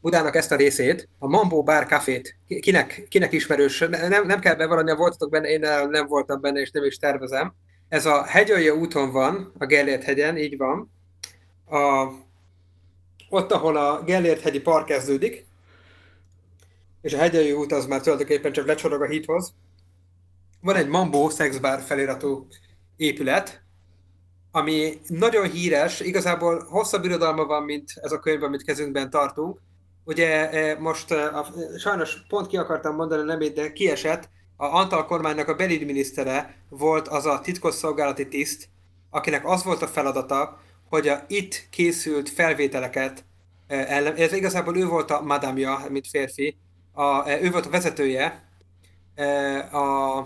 Budának ezt a részét, a Mambo Bar Cafét. Kinek, kinek ismerős? Nem, nem kell bevallani, voltatok benne, én nem voltam benne, és nem is tervezem. Ez a hegyalja úton van, a Gellért hegyen, így van. A, ott, ahol a Gellért hegyi park kezdődik, és a hegyalja út az már tulajdonképpen csak lecsorog a híthoz. Van egy Mambo Sex Bar feliratú épület, ami nagyon híres, igazából hosszabb irodalma van, mint ez a könyv, amit kezünkben tartunk. Ugye e, most e, a, sajnos pont ki akartam mondani, nem de kiesett, a Antal kormánynak a belügyminisztere volt az a titkosszolgálati tiszt, akinek az volt a feladata, hogy a itt készült felvételeket e, ez igazából ő volt a madamja, mint férfi, a, ő volt a vezetője a,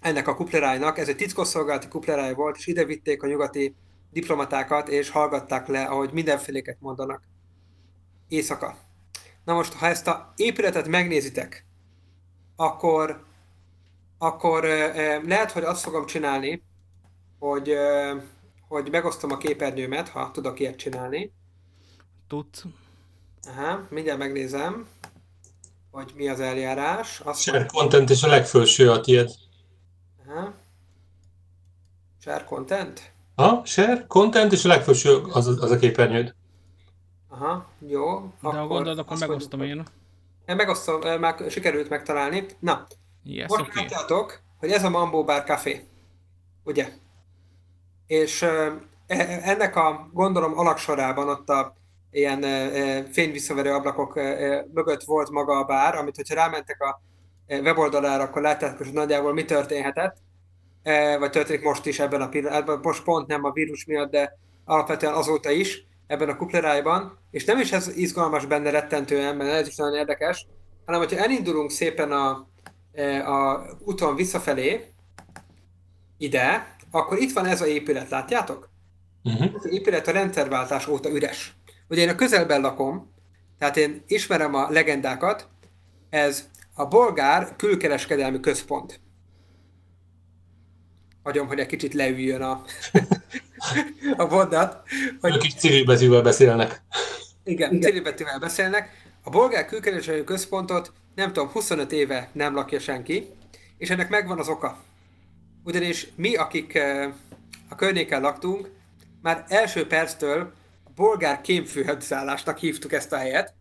ennek a kuplerájnak, ez egy titkosszolgálati kupleráj volt, és ide vitték a nyugati diplomatákat, és hallgatták le, ahogy mindenféléket mondanak éjszaka. Na most, ha ezt a épületet megnézitek, akkor, akkor lehet, hogy azt fogom csinálni, hogy, hogy megosztom a képernyőmet, ha tudok ilyet csinálni. Tudsz. Aha, mindjárt megnézem, hogy mi az eljárás. Azt Share majd... content és a legfelső a tiéd. Aha. Share content? Ha, share content és a legfelső az, az a képernyőd. Aha, jó. De ha gondolod, akkor megosztom én. Én megosztom, már sikerült megtalálni. Na, yes, most okay. látjátok, hogy ez a Mambo Bar Café. Ugye? És e, ennek a, gondolom, alaksorában ott a ilyen fényvisszaverő ablakok mögött volt maga a bár, amit hogyha rámentek a weboldalára, akkor látták, hogy nagyjából mi történhetett, vagy történik most is ebben a pillanatban, most pont nem a vírus miatt, de alapvetően azóta is ebben a kuplerájban, és nem is ez izgalmas benne rettentően, mert ez is nagyon érdekes, hanem hogyha elindulunk szépen a, a úton visszafelé, ide, akkor itt van ez a épület, látjátok? Uh-huh. Az épület a rendszerváltás óta üres. Ugye én a közelben lakom, tehát én ismerem a legendákat, ez a bolgár külkereskedelmi központ. Hagyom, hogy egy kicsit leüljön a, a mondat. Hogy... Ők is civilbetűvel beszélnek. Igen, Igen. civilbetűvel beszélnek. A bolgár külkereskedelmi központot nem tudom, 25 éve nem lakja senki, és ennek megvan az oka. Ugyanis mi, akik eh, a környéken laktunk, már első perctől bolgár kémfőhadszállásnak hívtuk ezt a helyet,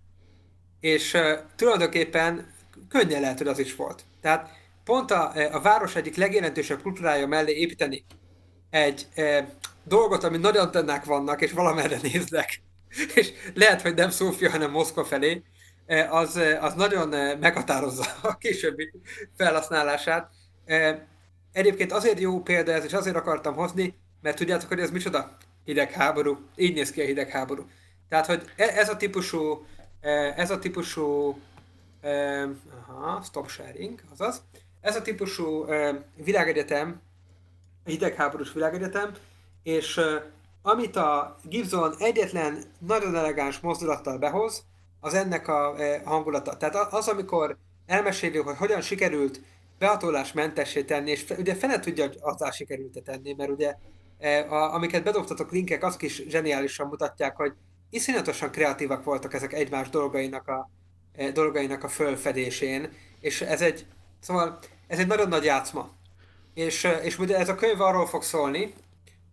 és uh, tulajdonképpen könnyen lehet, hogy az is volt. Tehát pont a, a város egyik legjelentősebb kultúrája mellé építeni egy e, dolgot, ami nagy antennák vannak, és valamerre néznek, és lehet, hogy nem Szófia, hanem Moszkva felé, az, az nagyon meghatározza a későbbi felhasználását. Egyébként azért jó példa ez, és azért akartam hozni, mert tudjátok, hogy ez micsoda? Hidegháború. Így néz ki a hidegháború. Tehát, hogy ez a típusú, ez a típusú aha, stop sharing, azaz. Ez a típusú világegyetem, hidegháborús világegyetem, és amit a Gibson egyetlen nagyon elegáns mozdulattal behoz, az ennek a hangulata. Tehát az, amikor elmeséli, hogy hogyan sikerült behatolásmentessé tenni, és ugye fene tudja, hogy azzal sikerült tenni, mert ugye a, amiket bedobtatok linkek, azok is zseniálisan mutatják, hogy iszonyatosan kreatívak voltak ezek egymás dolgainak a, e, dolgainak a fölfedésén, és ez egy, szóval ez egy nagyon nagy játszma. És, e, és ugye ez a könyv arról fog szólni,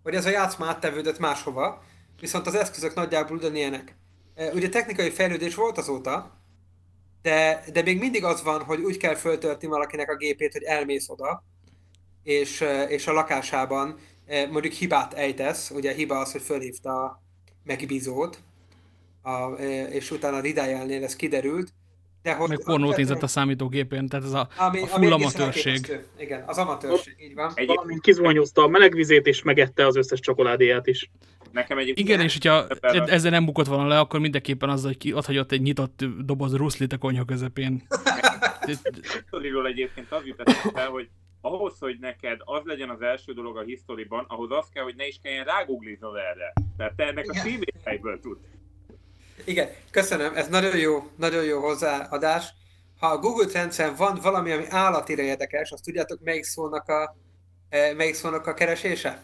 hogy ez a játszma áttevődött máshova, viszont az eszközök nagyjából ugyanilyenek. E, ugye technikai fejlődés volt azóta, de, de még mindig az van, hogy úgy kell föltöltni valakinek a gépét, hogy elmész oda, és, és a lakásában mondjuk hibát ejtesz, ugye hiba az, hogy fölhívta a megbízót, a, és utána Ridájelnél ez kiderült, de hogy... Meg pornót nézett a számítógépén, tehát ez a, ami, a full ami amatőrség. Igen, az amatőrség, így van. Egy... Valamint kizuhanyozta a melegvizét, és megette az összes csokoládéját is. Nekem egyébként... Igen, és hogyha ezzel nem bukott volna le, akkor mindenképpen az, hogy ki ott hagyott egy nyitott doboz ruszlit a konyha közepén. Sztoriról egyébként az jutott fel, hogy ahhoz, hogy neked az legyen az első dolog a hisztoriban, ahhoz az kell, hogy ne is kelljen rágugliznod erre. Tehát te ennek a szívéhelyből tud. Igen, köszönöm, ez nagyon jó, nagyon jó hozzáadás. Ha a Google Trends-en van valami, ami állatira érdekes, azt tudjátok, melyik szónak a, eh, melyik szónak a keresése?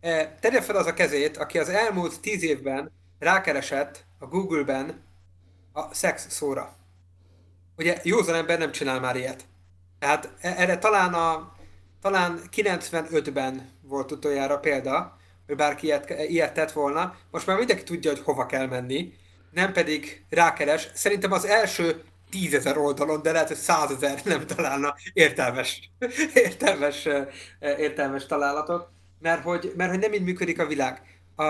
Eh, tegye fel az a kezét, aki az elmúlt tíz évben rákeresett a Google-ben a szex szóra. Ugye józan ember nem csinál már ilyet. Tehát e- erre talán a talán 95-ben volt utoljára példa, hogy bárki ilyet, ilyet tett volna. Most már mindenki tudja, hogy hova kell menni, nem pedig rákeres. Szerintem az első tízezer oldalon, de lehet, hogy százezer nem találna értelmes, értelmes, értelmes találatot, mert hogy, mert hogy nem így működik a világ. A,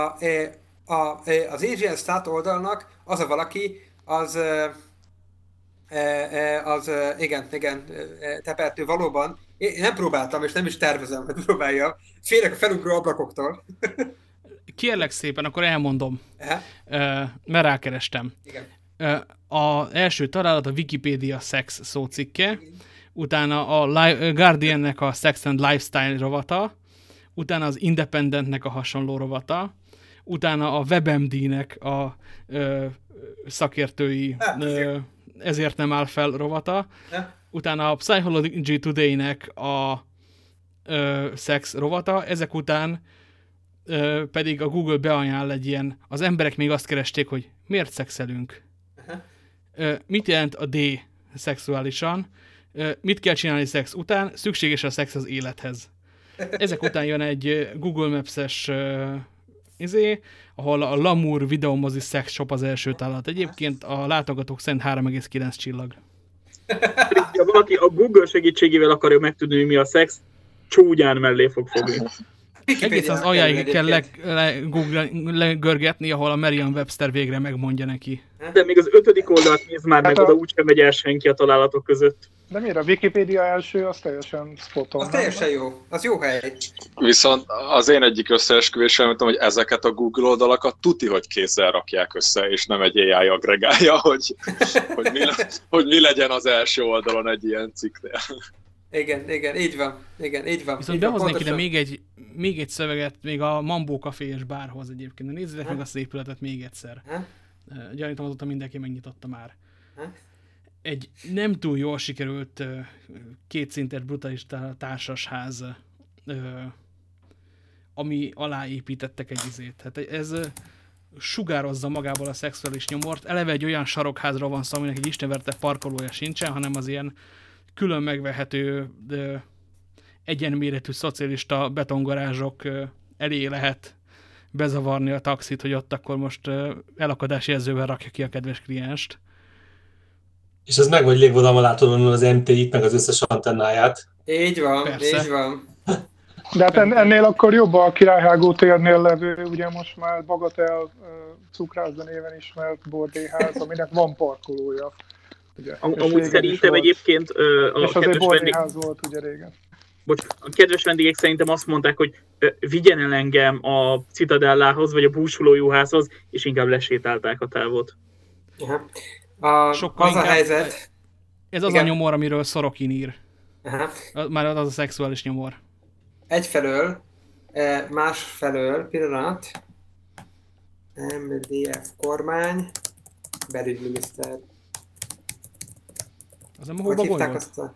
a, az Asian Stat oldalnak az a valaki, az az igen, igen, tepertő valóban. Én nem próbáltam, és nem is tervezem, hogy próbáljam. Félek a felugró ablakoktól. Kérlek szépen, akkor elmondom. Aha. Mert rákerestem. Igen. Az első találat a Wikipedia Sex szócikke, utána a Guardiannek a Sex and Lifestyle rovata, utána az Independentnek a hasonló rovata, utána a WebMD-nek a ö, szakértői ö, ezért nem áll fel rovata, Ja. utána a Psychology Today-nek a ö, szex rovata, ezek után ö, pedig a Google beajánl egy ilyen, az emberek még azt keresték, hogy miért szexelünk? Aha. Ö, mit jelent a D szexuálisan? Ö, mit kell csinálni szex után? Szükséges a szex az élethez. Ezek után jön egy Google Maps-es izé, ahol a Lamour videomozi sex shop az első találat. Egyébként a látogatók szerint 3,9 csillag. Ha valaki a Google segítségével akarja megtudni, hogy mi a szex, csúgyán mellé fog fogni. Egész az aljáig kell le, le, Google, legörgetni, ahol a Merriam-Webster végre megmondja neki. De még az ötödik oldalt néz már Hát meg, a- oda úgysem megy el senki a találatok között. De miért a Wikipedia első, az teljesen spoton. Az nem? teljesen jó. Az jó hely. Viszont az én egyik összeesküvésem, mondtam, hogy ezeket a Google oldalakat tuti, hogy kézzel rakják össze, és nem egy AI agregálja, hogy, hogy, mi, le- hogy mi legyen az első oldalon egy ilyen cikknél. Igen, igen, így van. Igen, így van. Viszont így van, behoznék ide pontosan. még egy, még egy szöveget, még a Mambó Café és bárhoz egyébként. De nézzétek meg azt az épületet még egyszer. Ha? Gyanítom azóta mindenki megnyitotta már. Ha? Egy nem túl jól sikerült kétszintes brutális tá- társasház, ami alá építettek egy izét. Hát ez sugározza magából a szexuális nyomort. Eleve egy olyan sarokházról van szó, aminek egy istenverte parkolója sincsen, hanem az ilyen külön megvehető egyenméretű szocialista betongarázsok elé lehet bezavarni a taxit, hogy ott akkor most elakadási jelzővel rakja ki a kedves klienst. És az meg vagy légvonalmal látod az MTI-t, meg az összes antennáját. Így van, Persze. így van. De hát en- ennél akkor jobb a Királyhágó térnél levő, ugye most már Bagatel cukrászda néven ismert bordéház, aminek van parkolója. Ugye. Am- És Amúgy szerintem volt. egyébként ö, a És kedves, vendég, volt ugye régen. bocs, a kedves vendégek szerintem azt mondták, hogy ö, vigyen el engem a Citadellához, vagy a búsulójuházhoz, és inkább lesétálták a távot. Aha. A, Sokkal az a helyzet. Ez az Igen. a nyomor, amiről Szorokin ír. Aha. Már az a szexuális nyomor. Egyfelől, eh, másfelől, pillanat, MDF kormány, belügyminiszter. Az nem Hogy hova hívták volt? azt a...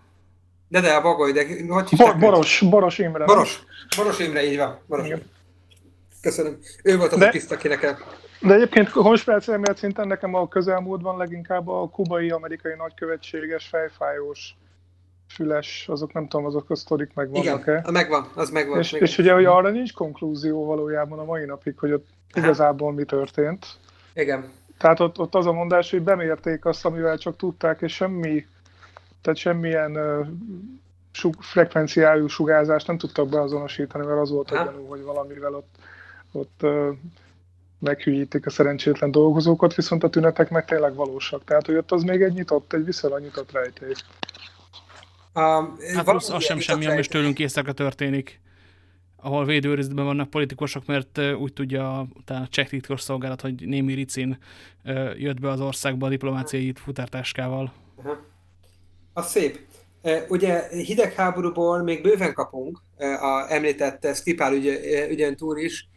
De de a bagoly, de hogy hívták Bor- őt? Boros, Boros Imre. Boros. Boros Imre, így van. Boros. Igen. Köszönöm. Ő volt az De- a tiszt, akinek el... De egyébként konspiráció elmélet szinten nekem a közelmúltban leginkább a kubai amerikai nagykövetséges fejfájós füles, azok nem tudom, azok a sztorik meg Igen, megvan, az megvan. És, megvan. és ugye, hogy arra nincs konklúzió valójában a mai napig, hogy ott Aha. igazából mi történt. Igen. Tehát ott, ott az a mondás, hogy bemérték azt, amivel csak tudták, és semmi, tehát semmilyen uh, sug, frekvenciájú sugárzást nem tudtak beazonosítani, mert az volt a gyanú, hogy valamivel ott, ott uh, meghűítik a szerencsétlen dolgozókat, viszont a tünetek meg tényleg valósak. Tehát, hogy ott az még egy nyitott, egy viszonylag nyitott rejtély. A, Hát plusz az sem semmi, ami most tőlünk északra történik, ahol védőőrizetben vannak politikusok, mert úgy tudja a, talán a cseh titkos szolgálat, hogy némi Ricin jött be az országba a diplomáciai futártáskával. Aha. Az szép. E, Ugye hidegháborúból még bőven kapunk, e, a említett Skripál ügy, e, ügyön túl is.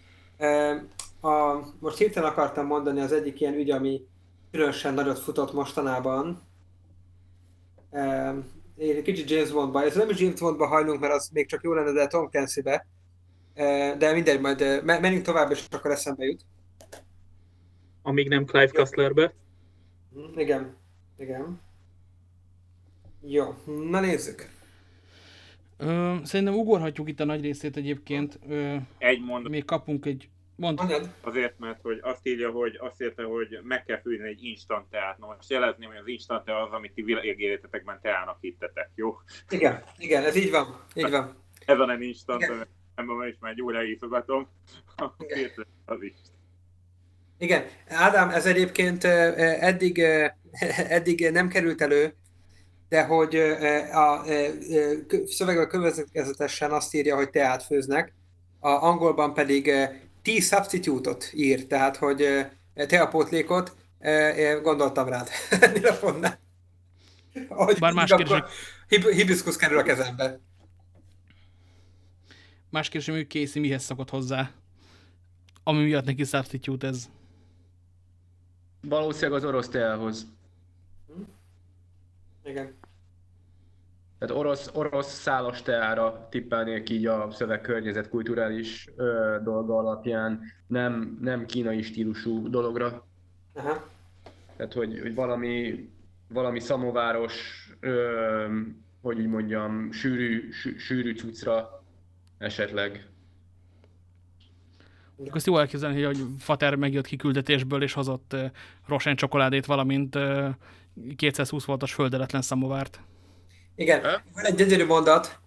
A, most hirtelen akartam mondani az egyik ilyen ügy, ami különösen nagyot futott mostanában. Én kicsit James Bondba, ez nem is James Bondba hajlunk, mert az még csak jó lenne, de Tom Clancy-be. De mindegy, majd me- menjünk tovább, és akkor eszembe jut. amíg nem Clive Cusslerbe. Mm, Igen, igen. Jó, na nézzük. Ö, szerintem ugorhatjuk itt a nagy részét egyébként. Ö, Egy mondat még kapunk egy... Mond. Mondjad. azért, mert hogy azt írja, hogy azt írta, hogy meg kell fűzni egy instant teát. Na most jelezném, hogy az instant tea az, amit ti világéletetekben teának hittetek, jó? Igen, igen, ez így van. Így van. Ez a nem instant, Igen. mert ember is már egy óra ízogatom. Igen. Az is. Igen, Ádám, ez egyébként eddig, eddig nem került elő, de hogy a kö- szövegben következetesen azt írja, hogy teát főznek, a angolban pedig tea substitute-ot ír, tehát hogy teapótlékot, gondoltam rád. A. Ahogy Bár más mindig, kérdés, akkor hib- Hibiskusz kerül a kezembe. más kérdés, hogy Casey mihez szokott hozzá. Ami miatt neki substitute ez. Valószínűleg az orosz teához. Igen. Tehát orosz, orosz szálas teára tippelnék így a szöveg környezetkulturális ö, dolga alapján, nem, nem kínai stílusú dologra. Aha. Tehát, hogy, hogy valami, valami szamováros, ö, hogy úgy mondjam, sűrű, sű, sűrű cuccra esetleg. Akkor azt jó elképzelni, hogy Fater megjött kiküldetésből, és hozott uh, Rosen csokoládét, valamint uh, 220 voltos földeletlen szamovárt. Igen, van egy gyönyörű mondat,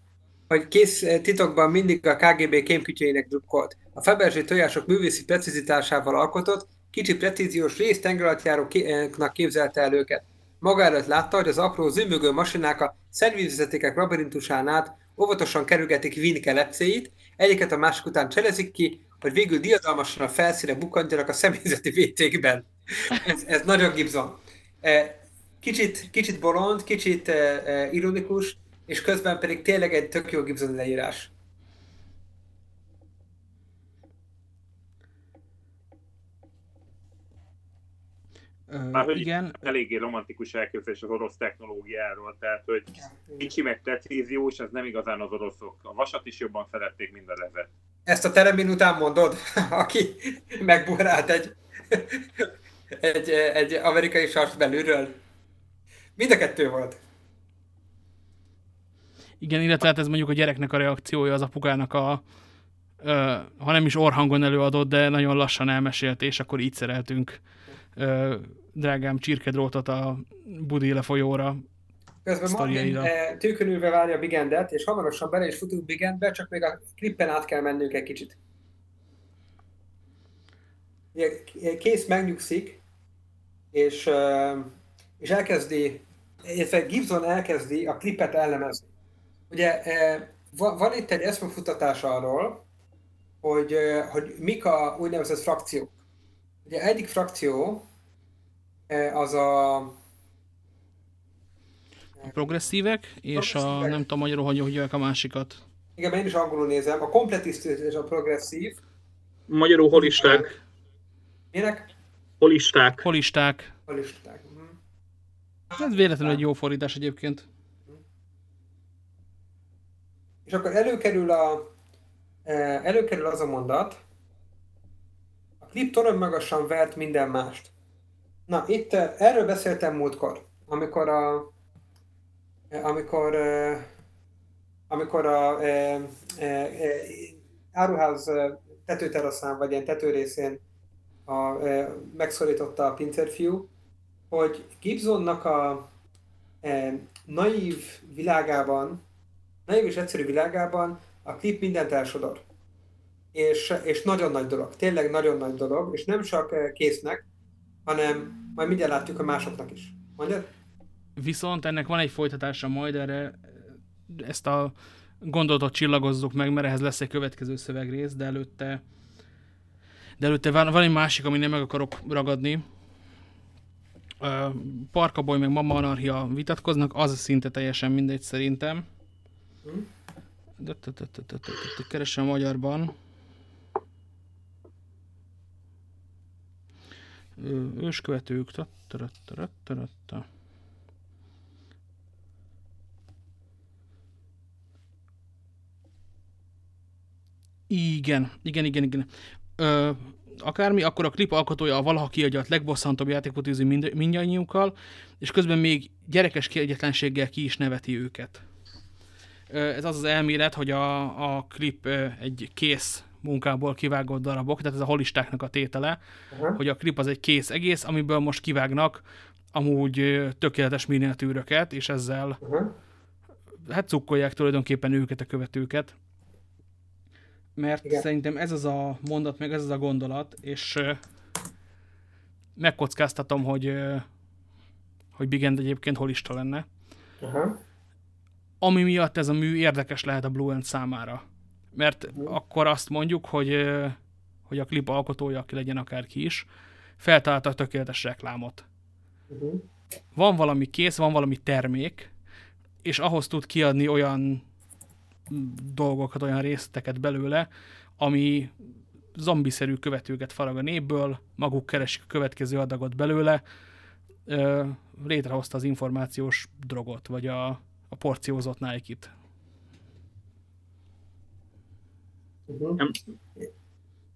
hogy kész eh, titokban mindig a KGB kémkütyéinek drukkolt. A Fabergé tojások művészi precizitásával alkotott, kicsi precíziós rész tengeralattjáróknak képzelte el őket. Maga előtt látta, hogy az apró zümmögő masinák a szervizvezetékek labirintusán át óvatosan kerülgetik Wien kelepcéit, egyiket a másik után cselezik ki, hogy végül diadalmasan a felszíne bukantjanak a személyzeti vétékben. Ez, ez nagyon Gibson. Eh, Kicsit, kicsit bolond, kicsit eh, eh, ironikus, és közben pedig tényleg egy tök jó Gibson leírás. Uh, Már hogy igen, eléggé romantikus elképzelés az orosz technológiáról, tehát hogy kicsi meg precíziós, ez nem igazán az oroszok. A vasat is jobban szerették, mint a lezet. Ezt a Teremin után mondod, aki megburált egy, egy, egy amerikai sart belülről. Mind a kettő volt. igen, illetve hát ez mondjuk a gyereknek a reakciója az apukának a, ö, ha nem is orhangon előadott, de nagyon lassan elmesélt, és akkor így szereltünk ö, drágám csirkedrótot a Budéle folyóra. Közben Martin eh, tűkönülve várja Big Endet, és hamarosan bele is futunk Big Endbe, csak még a klippen át kell mennünk egy kicsit. Ugye, Kész megnyugszik, és, eh, és elkezdi, illetve Gibson elkezdi a klipet elemezni. Ugye va- van itt egy eszmefutatás arról, hogy, eh, hogy mik a úgynevezett frakciók. Ugye egyik frakció eh, az a A progresszívek, és a, nem tudom magyarul, hogy hívják a másikat. Igen, én is angolul nézem. A kompletist és a progresszív. Magyarul holisták. Minek? Holisták. Holisták. Holisták. Ez véletlenül egy jó fordítás egyébként. És akkor előkerül, a, eh, előkerül az a mondat, a klip magasan vert minden mást. Na, itt eh, erről beszéltem múltkor, amikor a eh, amikor amikor a eh, eh, eh, áruház tetőteraszán, vagy ilyen tetőrészén a, eh, megszorította a pincérfiú, hogy Gibsonnak a eh, naív világában, naív és egyszerű világában a klip mindent elsodor. És, és nagyon nagy dolog, tényleg nagyon nagy dolog, és nem csak eh, késznek, hanem majd mindjárt látjuk a másoknak is. Mondjad? Viszont ennek van egy folytatása majd, erre ezt a gondolatot csillagozzuk meg, mert ehhez lesz egy következő szövegrész, de előtte de előtte van, van egy másik, ami nem meg akarok ragadni. Ö, Parkaboly meg Mama Anarchia vitatkoznak, az szinte teljesen mindegy szerintem. Keresem magyarban. Őskövetők. Igen, igen, igen, igen. Akármi, akkor a klip alkotója a valaha kiadjat legbosszantóbb játékot űzi mind, mindannyiunkkal, és közben még gyerekes kiegyetlenséggel ki is neveti őket. Ez az az elmélet, hogy a, a klip egy kész munkából kivágott darabok, tehát ez a holistáknak a tétele, uh-huh. hogy a klip az egy kész egész, amiből most kivágnak amúgy tökéletes miniatűröket, és ezzel uh-huh. hát cukkolják tulajdonképpen őket, a követőket. Mert Igen. szerintem ez az a mondat, meg ez az a gondolat, és megkockáztatom, hogy hogy Big End egyébként holista lenne. Uh-huh. Ami miatt ez a mű érdekes lehet a Blue End számára. Mert uh-huh. akkor azt mondjuk, hogy, hogy a klip alkotója, aki legyen akárki is, feltalálta a tökéletes reklámot. Uh-huh. Van valami kész, van valami termék, és ahhoz tud kiadni olyan dolgokat, olyan részleteket belőle, ami zombiszerű követőket farag a népből, maguk keresik a következő adagot belőle, létrehozta az információs drogot, vagy a, a porciózott Nike-t.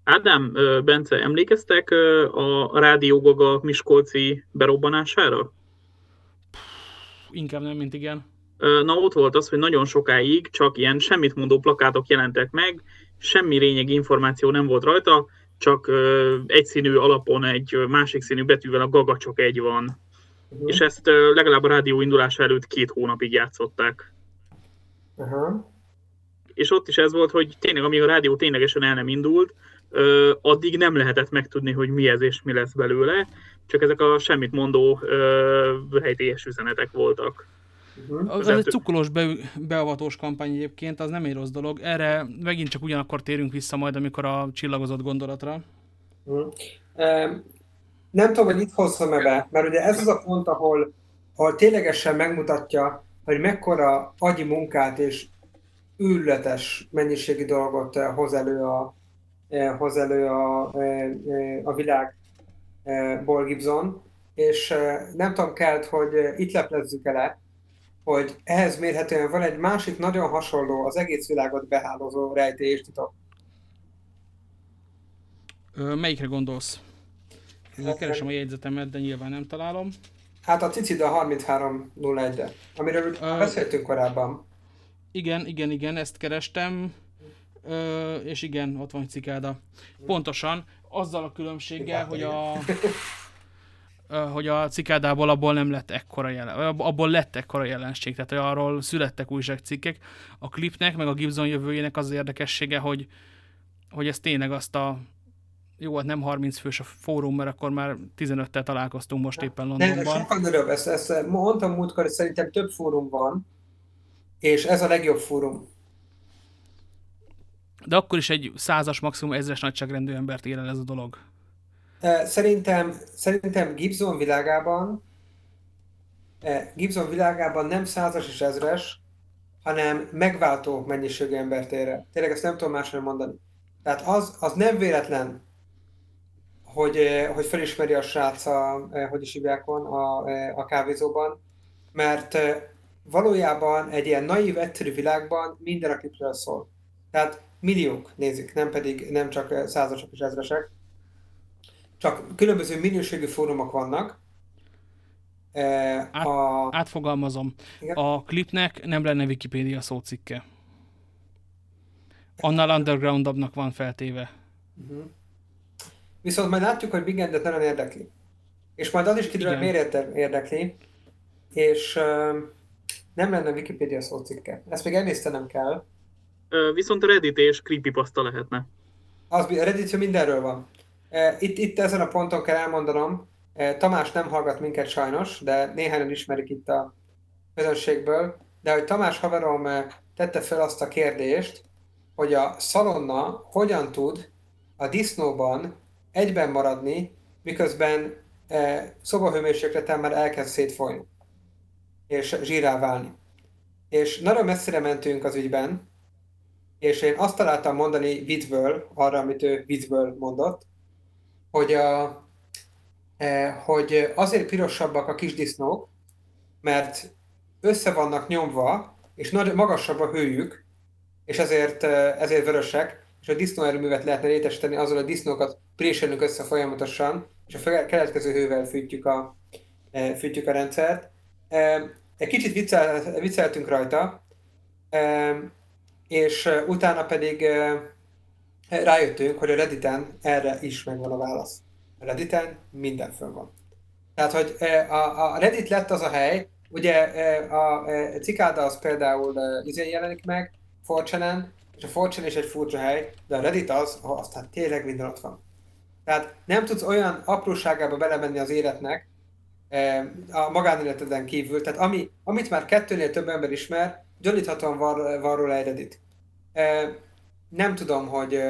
Ádám, Bence, emlékeztek a Rádió Gaga Miskolci berobbanására? Inkább nem, mint igen. Na ott volt az, hogy nagyon sokáig csak ilyen semmit mondó plakátok jelentek meg, semmi lényegi információ nem volt rajta, csak egyszínű alapon egy másik színű betűvel a gaga csak egy van. Uh-huh. És ezt legalább a rádió indulása előtt két hónapig játszották. Uh-huh. És ott is ez volt, hogy tényleg, amíg a rádió ténylegesen el nem indult, addig nem lehetett megtudni, hogy mi ez és mi lesz belőle, csak ezek a semmit mondó helytélyes üzenetek voltak. Uh-huh. Ez egy cukkolós be, beavatós kampány egyébként, az nem egy rossz dolog. Erre megint csak ugyanakkor térünk vissza majd, amikor a csillagozott gondolatra. Uh-huh. Um, nem tudom, hogy itt hozzam-e be, mert ugye ez az a pont, ahol, ahol ténylegesen megmutatja, hogy mekkora agyi munkát és űrletes mennyiségi dolgot hoz elő a, hoz elő a, a világ Bol Gibson, és nem tudom, kelt, hogy itt leplezzük el hogy ehhez mérhetően van egy másik nagyon hasonló, az egész világot behálózó rejtés titok. Melyikre gondolsz? Hát, keresem a jegyzetemet, de nyilván nem találom. Hát a Cicida 3301-re, amiről uh, beszéltünk korábban. Igen, igen, igen, ezt kerestem. Ö, és igen, ott van cikáda. Pontosan, azzal a különbséggel, hogy a, hogy a cikádából abból nem lett ekkora jelen, abból lett ekkora jelenség, tehát arról születtek újságcikkek. A klipnek, meg a Gibson jövőjének az érdekessége, hogy, hogy ez tényleg azt a jó, hát nem 30 fős a fórum, mert akkor már 15-tel találkoztunk most éppen Londonban. De sokkal nagyobb, ezt, ezt mondtam múltkor, hogy szerintem több fórum van, és ez a legjobb fórum. De akkor is egy százas, maximum ezres nagyságrendű embert ér el ez a dolog. Szerintem, szerintem Gibson világában Gibson világában nem százas és ezres, hanem megváltó mennyiségű embert ér el. Tényleg ezt nem tudom máshogy mondani. Tehát az, az nem véletlen, hogy, hogy felismeri a srác a, hogy is a, a kávézóban, mert valójában egy ilyen naív, egyszerű világban minden a klipről szól. Tehát milliók nézik, nem pedig nem csak százasok és ezresek. Csak különböző minőségű fórumok vannak. Át, a... Átfogalmazom. Igen? A klipnek nem lenne Wikipédia szócikke. Annál undergroundabbnak van feltéve. Uh-huh. Viszont majd látjuk, hogy Big Endet nagyon érdekli. És majd az is kiderül, hogy miért érdekli. És uh, nem lenne Wikipedia szócikke. Ezt még emésztenem kell. Viszont a Reddit és Creepypasta lehetne. Az, a Reddit mindenről van. Itt, itt ezen a ponton kell elmondanom, Tamás nem hallgat minket sajnos, de néhányan ismerik itt a közönségből, de hogy Tamás haverom tette fel azt a kérdést, hogy a szalonna hogyan tud a disznóban egyben maradni, miközben szobahőmérsékleten már elkezd szétfolyni és zsírá válni. És nagyon messzire mentünk az ügyben, és én azt találtam mondani vidzből, arra, amit ő vidzből mondott, hogy, a, e, hogy azért pirosabbak a kis disznók, mert össze vannak nyomva, és nagy, magasabb a hőjük, és ezért, e, ezért vörösek, és a disznóerőművet lehetne létesíteni azzal, a disznókat préselünk össze folyamatosan, és a keletkező hővel fűtjük a, fűtjük a rendszert. Egy kicsit viccel, vicceltünk rajta, és utána pedig rájöttünk, hogy a Redditen erre is megvan a válasz. A Redditen minden fönn van. Tehát, hogy a, a Reddit lett az a hely, ugye a, a cikáda az például izén jelenik meg, Fortune-en, és a Fortune is egy furcsa hely, de a Reddit az, ahol aztán tényleg minden ott van. Tehát nem tudsz olyan apróságába belemenni az életnek, a magánéleteden kívül, tehát ami, amit már kettőnél több ember ismer, gyaníthatóan van, van róla egy Reddit. Nem tudom, hogy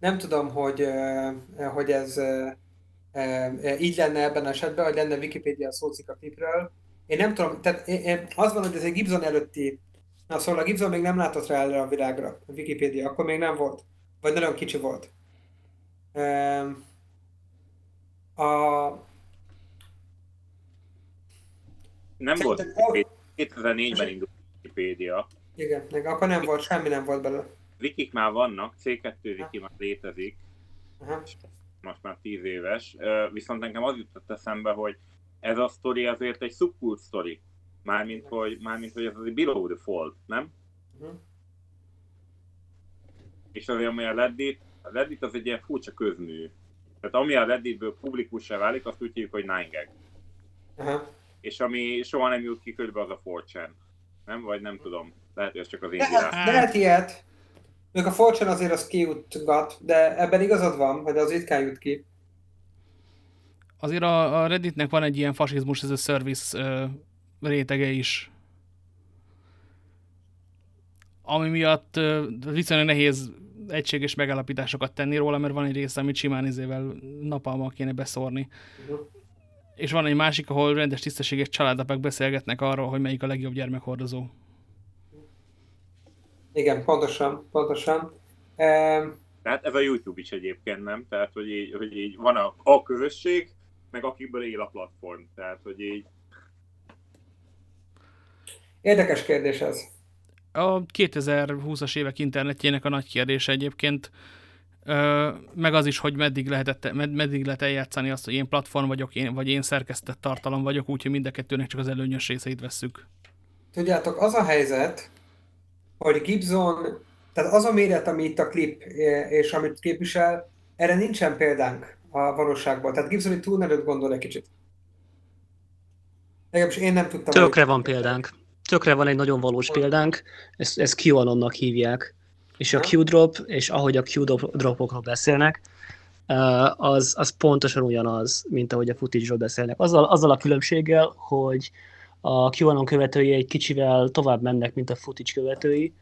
nem tudom, hogy, hogy ez így lenne ebben az esetben, hogy lenne Wikipedia szócik a klipről. Én nem tudom, tehát az van, hogy ez egy Gibson előtti, na szóval a Gibson még nem látott rá erre a világra, a Wikipedia, akkor még nem volt, vagy nagyon kicsi volt. A... Nem volt. 2004-ben indult Wikipedia. Igen, meg akkor nem volt, semmi nem volt belőle. Wikik már vannak, C2 wiki már létezik. Aha. Most már 10 éves. Viszont nekem az jutott eszembe, hogy ez a sztori azért egy subkult sztori. Mármint, hogy, mármint, hogy ez az below the fold, nem? Uh-huh. És azért, ami a Reddit, a Reddit az egy ilyen furcsa közmű. Tehát ami a Redditből publikussá válik, azt úgy hívjuk, hogy 9gag. Aha. És ami soha nem jut ki, körülbelül az a 4 Nem? Vagy nem tudom. Lehet, hogy ez csak az én De, lehet ilyet. Még a Fortune azért az kijutgat, de ebben igazad van, hogy az ritkán jut ki. Azért a, a Redditnek van egy ilyen fasizmus ez a service ö, rétege is. Ami miatt ö, viszonylag nehéz egységes megállapításokat tenni róla, mert van egy része, amit simán izével napalmal kéne beszórni. Uh-huh. És van egy másik, ahol rendes tisztességes családapák beszélgetnek arról, hogy melyik a legjobb gyermekhordozó. Igen, pontosan, pontosan. Um, Tehát ez a YouTube is egyébként, nem? Tehát, hogy így, hogy így van a, a közösség, meg akikből él a platform. Tehát, hogy így... Érdekes kérdés ez. A 2020-as évek internetjének a nagy kérdése egyébként, ö, meg az is, hogy meddig, lehetett, med, meddig lehet eljátszani azt, hogy én platform vagyok, én, vagy én szerkesztett tartalom vagyok, úgyhogy mind a kettőnek csak az előnyös részeit vesszük. Tudjátok, az a helyzet, hogy Gibson, tehát az a méret, ami itt a klip, és amit képvisel, erre nincsen példánk a valóságban. Tehát Gibson itt túl nagyot gondol egy kicsit. Legalábbis én nem tudtam. Tökre van példánk. Tökre van egy nagyon valós példánk, ezt, ezt QAnonnak hívják. És a Q-drop, és ahogy a Q-dropokról beszélnek, az, az pontosan ugyanaz, mint ahogy a footage-ról beszélnek. Azzal, azzal a különbséggel, hogy a QAnon követői egy kicsivel tovább mennek, mint a footage követői,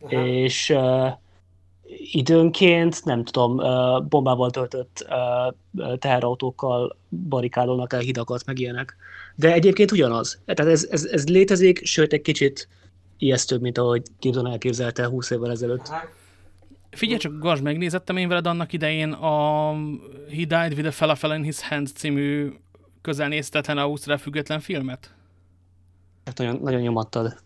Aha. és uh, időnként, nem tudom, uh, bombával töltött uh, teherautókkal barikálolnak el hidakat, meg ilyenek. De egyébként ugyanaz. Tehát ez, ez, ez létezik, sőt egy kicsit ijesztőbb, mint ahogy Gibson elképzelte 20 évvel ezelőtt. Figyelj csak, Gazs, megnézettem én veled annak idején a He Died with a Fella Fell in His Hands című közelnéztetlen Ausztrál független filmet? Hát nagyon, nagyon nyomattad.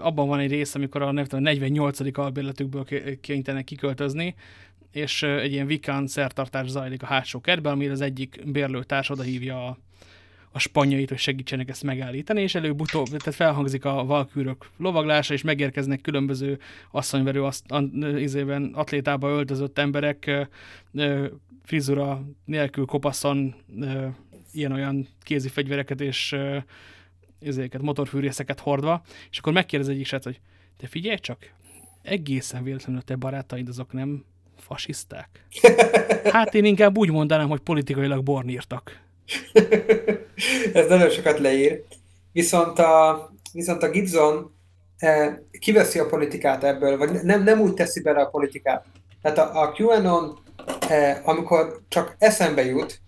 Abban van egy rész, amikor a, nem tudom, 48. albérletükből kénytenek kiköltözni, és egy ilyen vikán szertartás zajlik a hátsó kertben, amire az egyik bérlőtárs oda hívja a, a spanyait, hogy segítsenek ezt megállítani, és előbb-utóbb, tehát felhangzik a valkűrök lovaglása, és megérkeznek különböző asszonyverő azt, izében, atlétába öltözött emberek, frizura nélkül kopaszon, ilyen-olyan kézi fegyvereket és ezeket, motorfűrészeket hordva, és akkor megkérdez egyik srác, hogy te figyelj csak, egészen véletlenül te barátaid azok nem fasiszták? Hát én inkább úgy mondanám, hogy politikailag bornírtak. Ez nagyon sokat leír. Viszont a, viszont a Gibson eh, kiveszi a politikát ebből, vagy nem, nem úgy teszi bele a politikát. Tehát a, a QAnon, eh, amikor csak eszembe jut,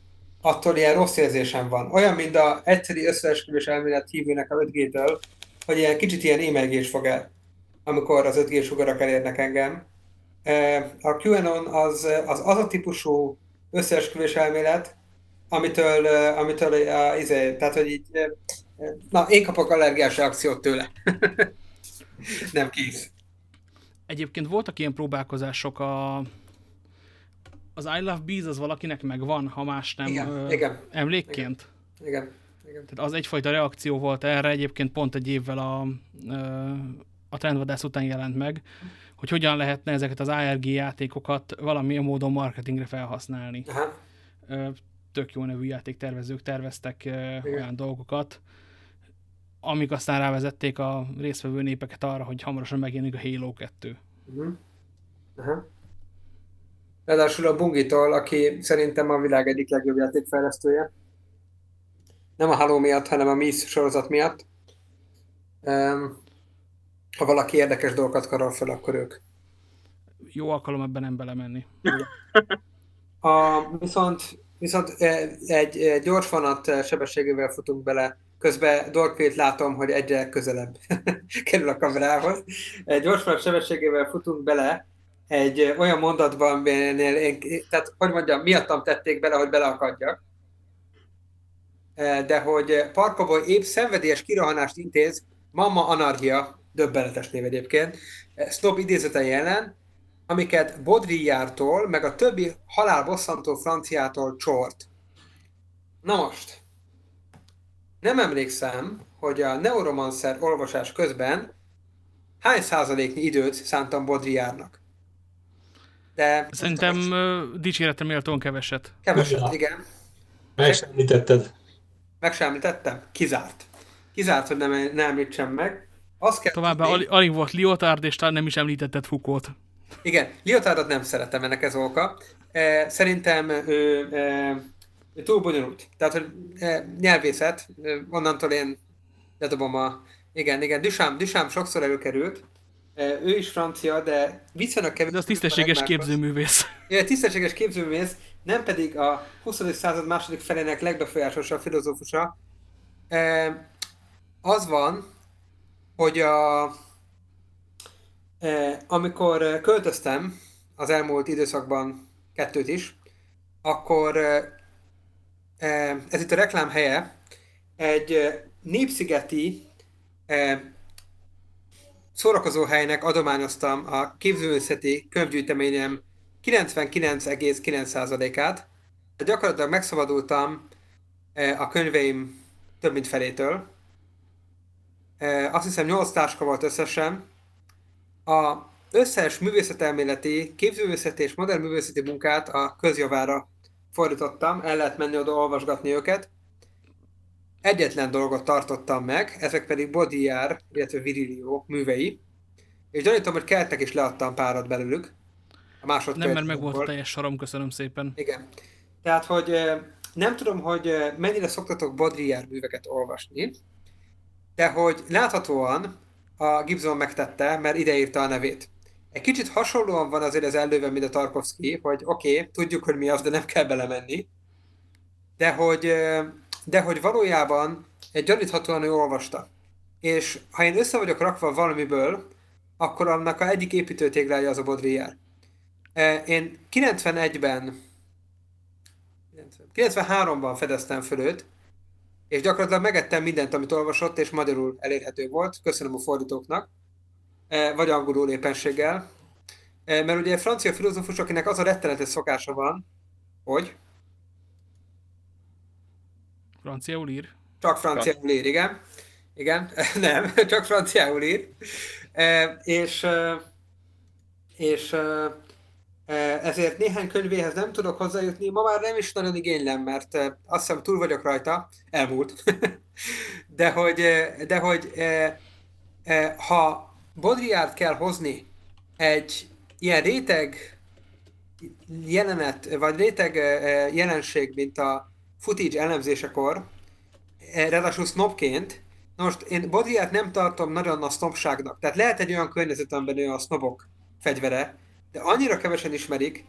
attól ilyen rossz érzésem van. Olyan, mint a egyszeri összeesküvés elmélet hívőnek a 5G-től, hogy ilyen kicsit ilyen émelgés fog el, amikor az 5G sugarak elérnek engem. A QAnon az az, az a típusú összeesküvés elmélet, amitől, amitől uh, izé, tehát, hogy így, na, én kapok allergiás reakciót tőle. Nem kész. Egyébként voltak ilyen próbálkozások a... Az I Love Bees az valakinek megvan, ha más nem Igen, ö, igen. emlékként? Igen. igen. Tehát az egyfajta reakció volt erre, egyébként pont egy évvel a, a trendvadász után jelent meg, hogy hogyan lehetne ezeket az ARG játékokat valamilyen módon marketingre felhasználni. Aha. Tök jó nevű játéktervezők terveztek ö, olyan dolgokat, amik aztán rávezették a résztvevő népeket arra, hogy hamarosan megjelenik a Halo 2. Uh-huh. Aha. Ráadásul a Bungitól, aki szerintem a világ egyik legjobb játékfejlesztője. Nem a Halo miatt, hanem a Miss sorozat miatt. Um, ha valaki érdekes dolgokat karol fel, akkor ők. Jó alkalom ebben nem belemenni. A, viszont viszont eh, egy, egy gyors vonat eh, sebességével futunk bele. Közben Dorkvét látom, hogy egyre közelebb kerül a kamerához. Egy gyors vonat sebességével futunk bele egy eh, olyan mondatban, aminél én, tehát hogy mondjam, miattam tették bele, hogy beleakadjak. Eh, De hogy Parkoboy épp szenvedélyes kirohanást intéz, Mama Anarchia, döbbenetes név egyébként, eh, Snob idézete ellen, amiket Baudrillardtól, meg a többi halálbosszantó franciától csort. Na most, nem emlékszem, hogy a Neuromancer olvasás közben hány százaléknyi időt szántam Baudrillardnak. De Szerintem ö, dicséretre méltóan keveset. keveset, Ja. igen. Meg sem említetted. Meg sem említettem? Kizárt. Kizárt, hogy nem, nem említsem meg. Azt kell Továbbá tudni- alig, volt Liotard, és talán nem is említetted Foucault. Igen, Liotardot nem szeretem, ennek ez oka. Eh, Szerintem ő, ő túl bonyolult. Tehát, hogy eh, nyelvészet, onnantól én ledobom a... Igen, igen, Duchamp, Duchamp sokszor előkerült. Ő is francia, de viszonylag kevés... De az tisztességes képzőművész. Ja, tisztességes képzőművész, nem pedig a 20. század második felének legbefolyásosabb filozófusa. Az van, hogy a, amikor költöztem az elmúlt időszakban kettőt is, akkor ez itt a reklám helye, egy népszigeti szórakozóhelynek adományoztam a képzőművészeti könyvgyűjteményem 99,9%-át. De gyakorlatilag megszabadultam a könyveim több mint felétől. Azt hiszem 8 táska volt összesen. A összes művészetelméleti, képzőművészeti és modern művészeti munkát a közjavára fordítottam, el lehet menni oda olvasgatni őket. Egyetlen dolgot tartottam meg, ezek pedig Baudrillard, illetve Virilio művei, és gyanítom, hogy keltek is leadtam párat belőlük. A másodperc. Nem, mert meg volt a teljes sorom, köszönöm szépen. Igen. Tehát, hogy nem tudom, hogy mennyire szoktatok Baudrillard műveket olvasni, de hogy láthatóan a Gibson megtette, mert ideírta a nevét. Egy kicsit hasonlóan van azért az előve, mint a Tarkovsky, hogy oké, okay, tudjuk, hogy mi az, de nem kell belemenni. De hogy, de hogy valójában egy gyaníthatóan ő olvasta. És ha én össze vagyok rakva valamiből, akkor annak a egyik építőtéglája az a Baudrillard. Én 91-ben 93-ban fedeztem föl őt, és gyakorlatilag megettem mindent, amit olvasott, és magyarul elérhető volt. Köszönöm a fordítóknak. Eh, Vagy angolul éppenséggel. Eh, Mert ugye francia filozófus, akinek az a rettenetes szokása van, hogy Franciául ír. csak franciául ír, igen. Igen, nem, csak franciául ír. E, és e, és e, e, ezért néhány könyvéhez nem tudok hozzájutni. Ma már nem is nagyon igénylem, mert azt hiszem túl vagyok rajta, elmúlt. de hogy, de hogy ha Baudrillard kell hozni egy ilyen réteg jelenet, vagy réteg jelenség, mint a footage elemzésekor, ráadásul snobként, na most én Baudrillard nem tartom nagyon a snobságnak. Tehát lehet egy olyan környezet, amiben ő a snobok fegyvere, de annyira kevesen ismerik,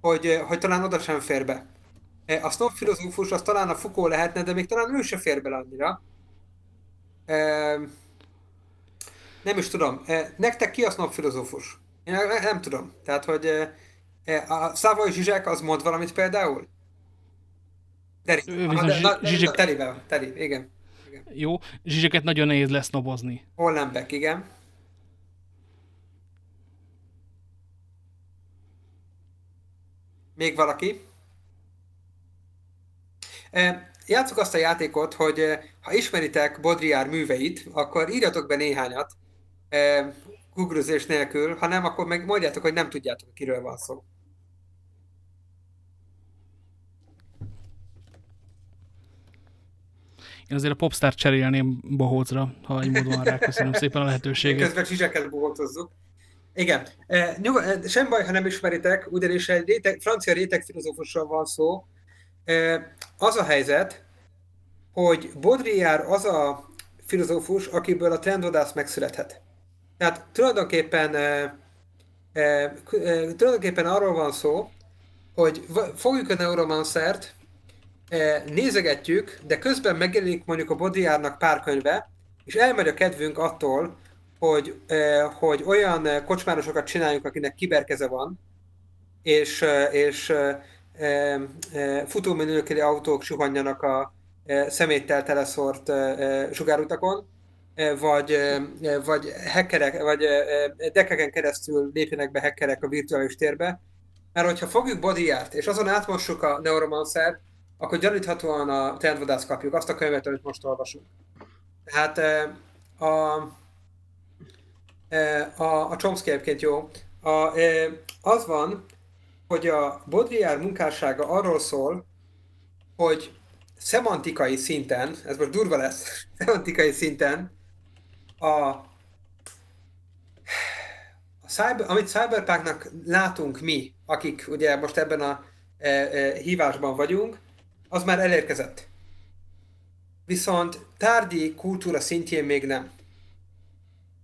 hogy, eh, hogy talán oda sem fér be. Eh, A snob filozófus az talán a Foucault lehetne, de még talán ő se fér bele annyira. Nem is tudom. Eh, Nektek ki a snob filozófus? Én nem, tudom. Tehát, hogy a Savoy Zsizsek az mond valamit például? Teri. Ő Aha, de- na, Zsizsek- Terivel, teri, igen. Jó, zsizseket nagyon nehéz lesz nobozni. Hollenbeck, igen. Még valaki? Játsszuk azt a játékot, hogy ha ismeritek Baudrillard műveit, akkor írjatok be néhányat googlezés nélkül, ha nem, akkor meg mondjátok, hogy nem tudjátok, kiről van szó. Én azért a popstar cserélném bohócra, ha egy módon rá. Köszönöm szépen a lehetőséget. Közben csizseket bohócozzuk. Igen. E, nyug- sem baj, ha nem ismeritek, ugyanis egy réteg, francia réteg filozófusról van szó. E, az a helyzet, hogy Baudrillard az a filozófus, akiből a trendvadász megszülethet. Tehát tulajdonképpen, e, e, e, tulajdonképpen arról van szó, hogy fogjuk a neuromancert, e, nézegetjük, de közben megjelenik mondjuk a Baudrillardnak pár könyve, és elmegy a kedvünk attól, hogy, hogy olyan kocsmárosokat csináljunk, akinek kiberkeze van, és, és futómenülőkeli autók suhanjanak a szeméttel teleszort sugárutakon, vagy, vagy hackerek, vagy dekeken keresztül lépjenek be hackerek a virtuális térbe. Mert hogyha fogjuk bodyárt, és azon átmossuk a Neuromancer, akkor gyaníthatóan a trendvadász kapjuk, azt a könyvet, amit most olvasunk. Tehát a, a, a Chomsky egyébként jó. A, az van, hogy a Baudrillard munkássága arról szól, hogy szemantikai szinten, ez most durva lesz, szemantikai szinten a, a cyber, amit Cyberpunknak látunk mi, akik ugye most ebben a e, e, hívásban vagyunk, az már elérkezett. Viszont tárgyi kultúra szintjén még nem.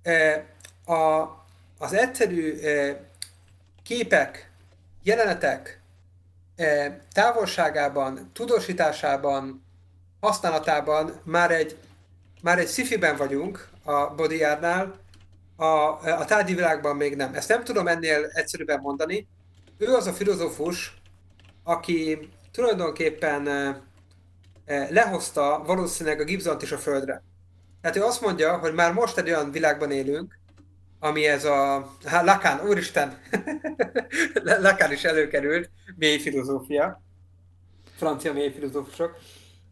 E, a, az egyszerű képek, jelenetek távolságában, tudósításában, használatában már egy, már egy sci-fiben vagyunk, a Bodyárnál, a, a tárgyi világban még nem. Ezt nem tudom ennél egyszerűbben mondani. Ő az a filozófus, aki tulajdonképpen lehozta valószínűleg a Gibson-t is a földre. Tehát ő azt mondja, hogy már most egy olyan világban élünk, ami ez a... Hát Lacan, úristen! Lacan is előkerült, mély filozófia. Francia mély filozófusok.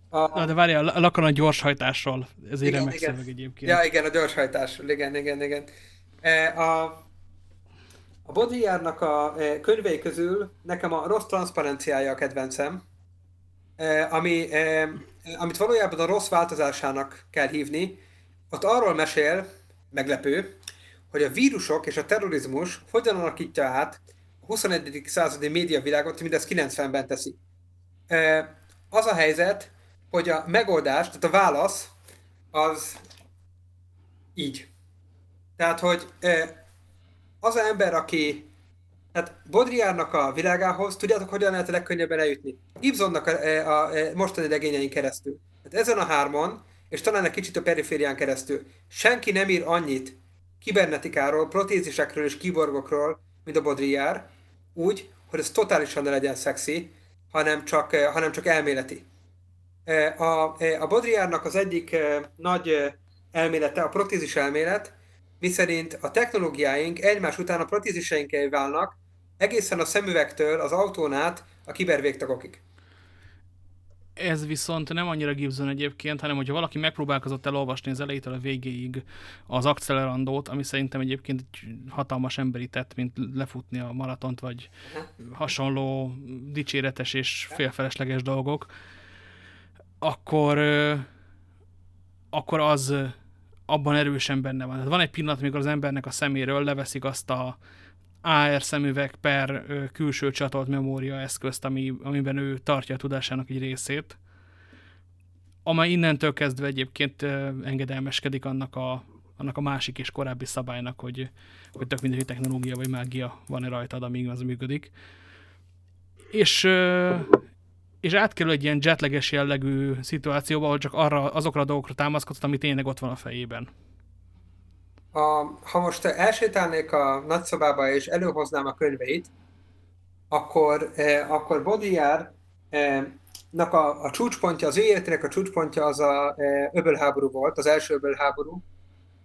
A... Na, de várjál, a Lacan a gyorshajtásról. Ez egy remek szöveg egyébként. Ja, igen, a gyorshajtásról. Igen, igen, igen. E, a, a Baudrillardnak a e, könyvei közül nekem a rossz transzparenciája a kedvencem, e, ami, amit valójában a rossz változásának kell hívni. Ott arról mesél, meglepő, hogy a vírusok és a terrorizmus hogyan alakítja át a 21. századi médiavilágot, mint ezt 90-ben teszi. Az a helyzet, hogy a megoldás, tehát a válasz az így. Tehát, hogy az az ember, aki tehát Baudrillardnak a világához, tudjátok, hogyan lehet a legkönnyebben eljutni? Gibsonnak a, a, a mostani legényein keresztül. Tehát ezen a hárman, és talán egy kicsit a periférián keresztül. Senki nem ír annyit kibernetikáról, protézisekről és kiborgokról, mint a Baudrillard, úgy, hogy ez totálisan ne legyen szexi, hanem csak, hanem csak elméleti. A, a Baudrillardnak az egyik nagy elmélete a protézis elmélet, miszerint a technológiáink egymás után a protéziseinkkel válnak, egészen a szemüvegtől az autón át a kibervégtagokig. Ez viszont nem annyira Gibson egyébként, hanem hogyha valaki megpróbálkozott elolvasni az elejétől a végéig az Accelerandót, ami szerintem egyébként egy hatalmas emberi tett, mint lefutni a maratont, vagy hasonló dicséretes és félfelesleges dolgok, akkor, akkor az abban erősen benne van. Tehát van egy pillanat, amikor az embernek a szeméről leveszik azt a AR szemüveg per külső csatolt memória eszközt, ami, amiben ő tartja a tudásának egy részét, amely innentől kezdve egyébként engedelmeskedik annak a, annak a másik és korábbi szabálynak, hogy, hogy tök mindegy technológia vagy mágia van-e rajtad, amíg az működik. És, és átkerül egy ilyen jetleges jellegű szituációba, ahol csak arra, azokra a dolgokra támaszkodott, ami tényleg ott van a fejében. A, ha most elsétálnék a nagyszobába és előhoznám a könyveit, akkor, eh, akkor Baudrillard eh, a, a csúcspontja, az ő életének a csúcspontja az a e, öbölháború volt, az első öbölháború,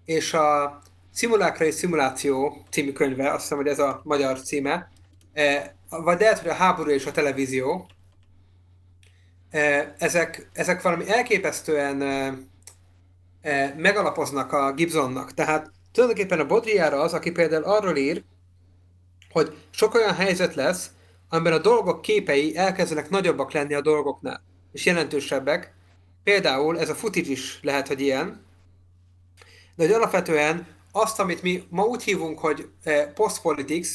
és a Szimulákra és Szimuláció című könyve, azt hiszem, hogy ez a magyar címe, e, vagy lehet, hogy a háború és a televízió, ezek, ezek valami elképesztően megalapoznak a Gibsonnak. Tehát tulajdonképpen a Baudrillard az, aki például arról ír, hogy sok olyan helyzet lesz, amiben a dolgok képei elkezdenek nagyobbak lenni a dolgoknál, és jelentősebbek. Például ez a footage is lehet, hogy ilyen, de hogy alapvetően azt, amit mi ma úgy hívunk, hogy eh, postpolitics,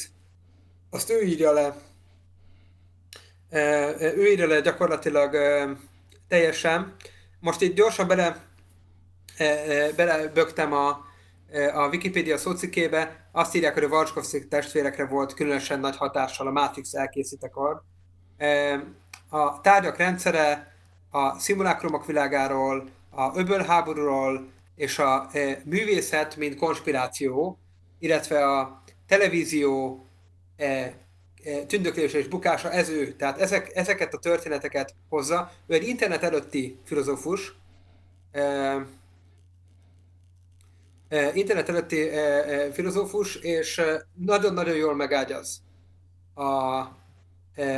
azt ő írja le, eh, eh, ő írja le gyakorlatilag teljesen. Most itt gyorsan bele, belebögtem a, a Wikipedia szócikébe, azt írják, hogy a Varskovszik testvérekre volt különösen nagy hatással a Matrix elkészítekor. A tárgyak rendszere a szimulákrumok világáról, a öbölháborúról, és a művészet, mint konspiráció, illetve a televízió tündöklése és bukása, ez ő. Tehát ezek, ezeket a történeteket hozza. Ő egy internet előtti filozófus, internet előtti e, e, filozófus, és nagyon-nagyon jól megágyaz a,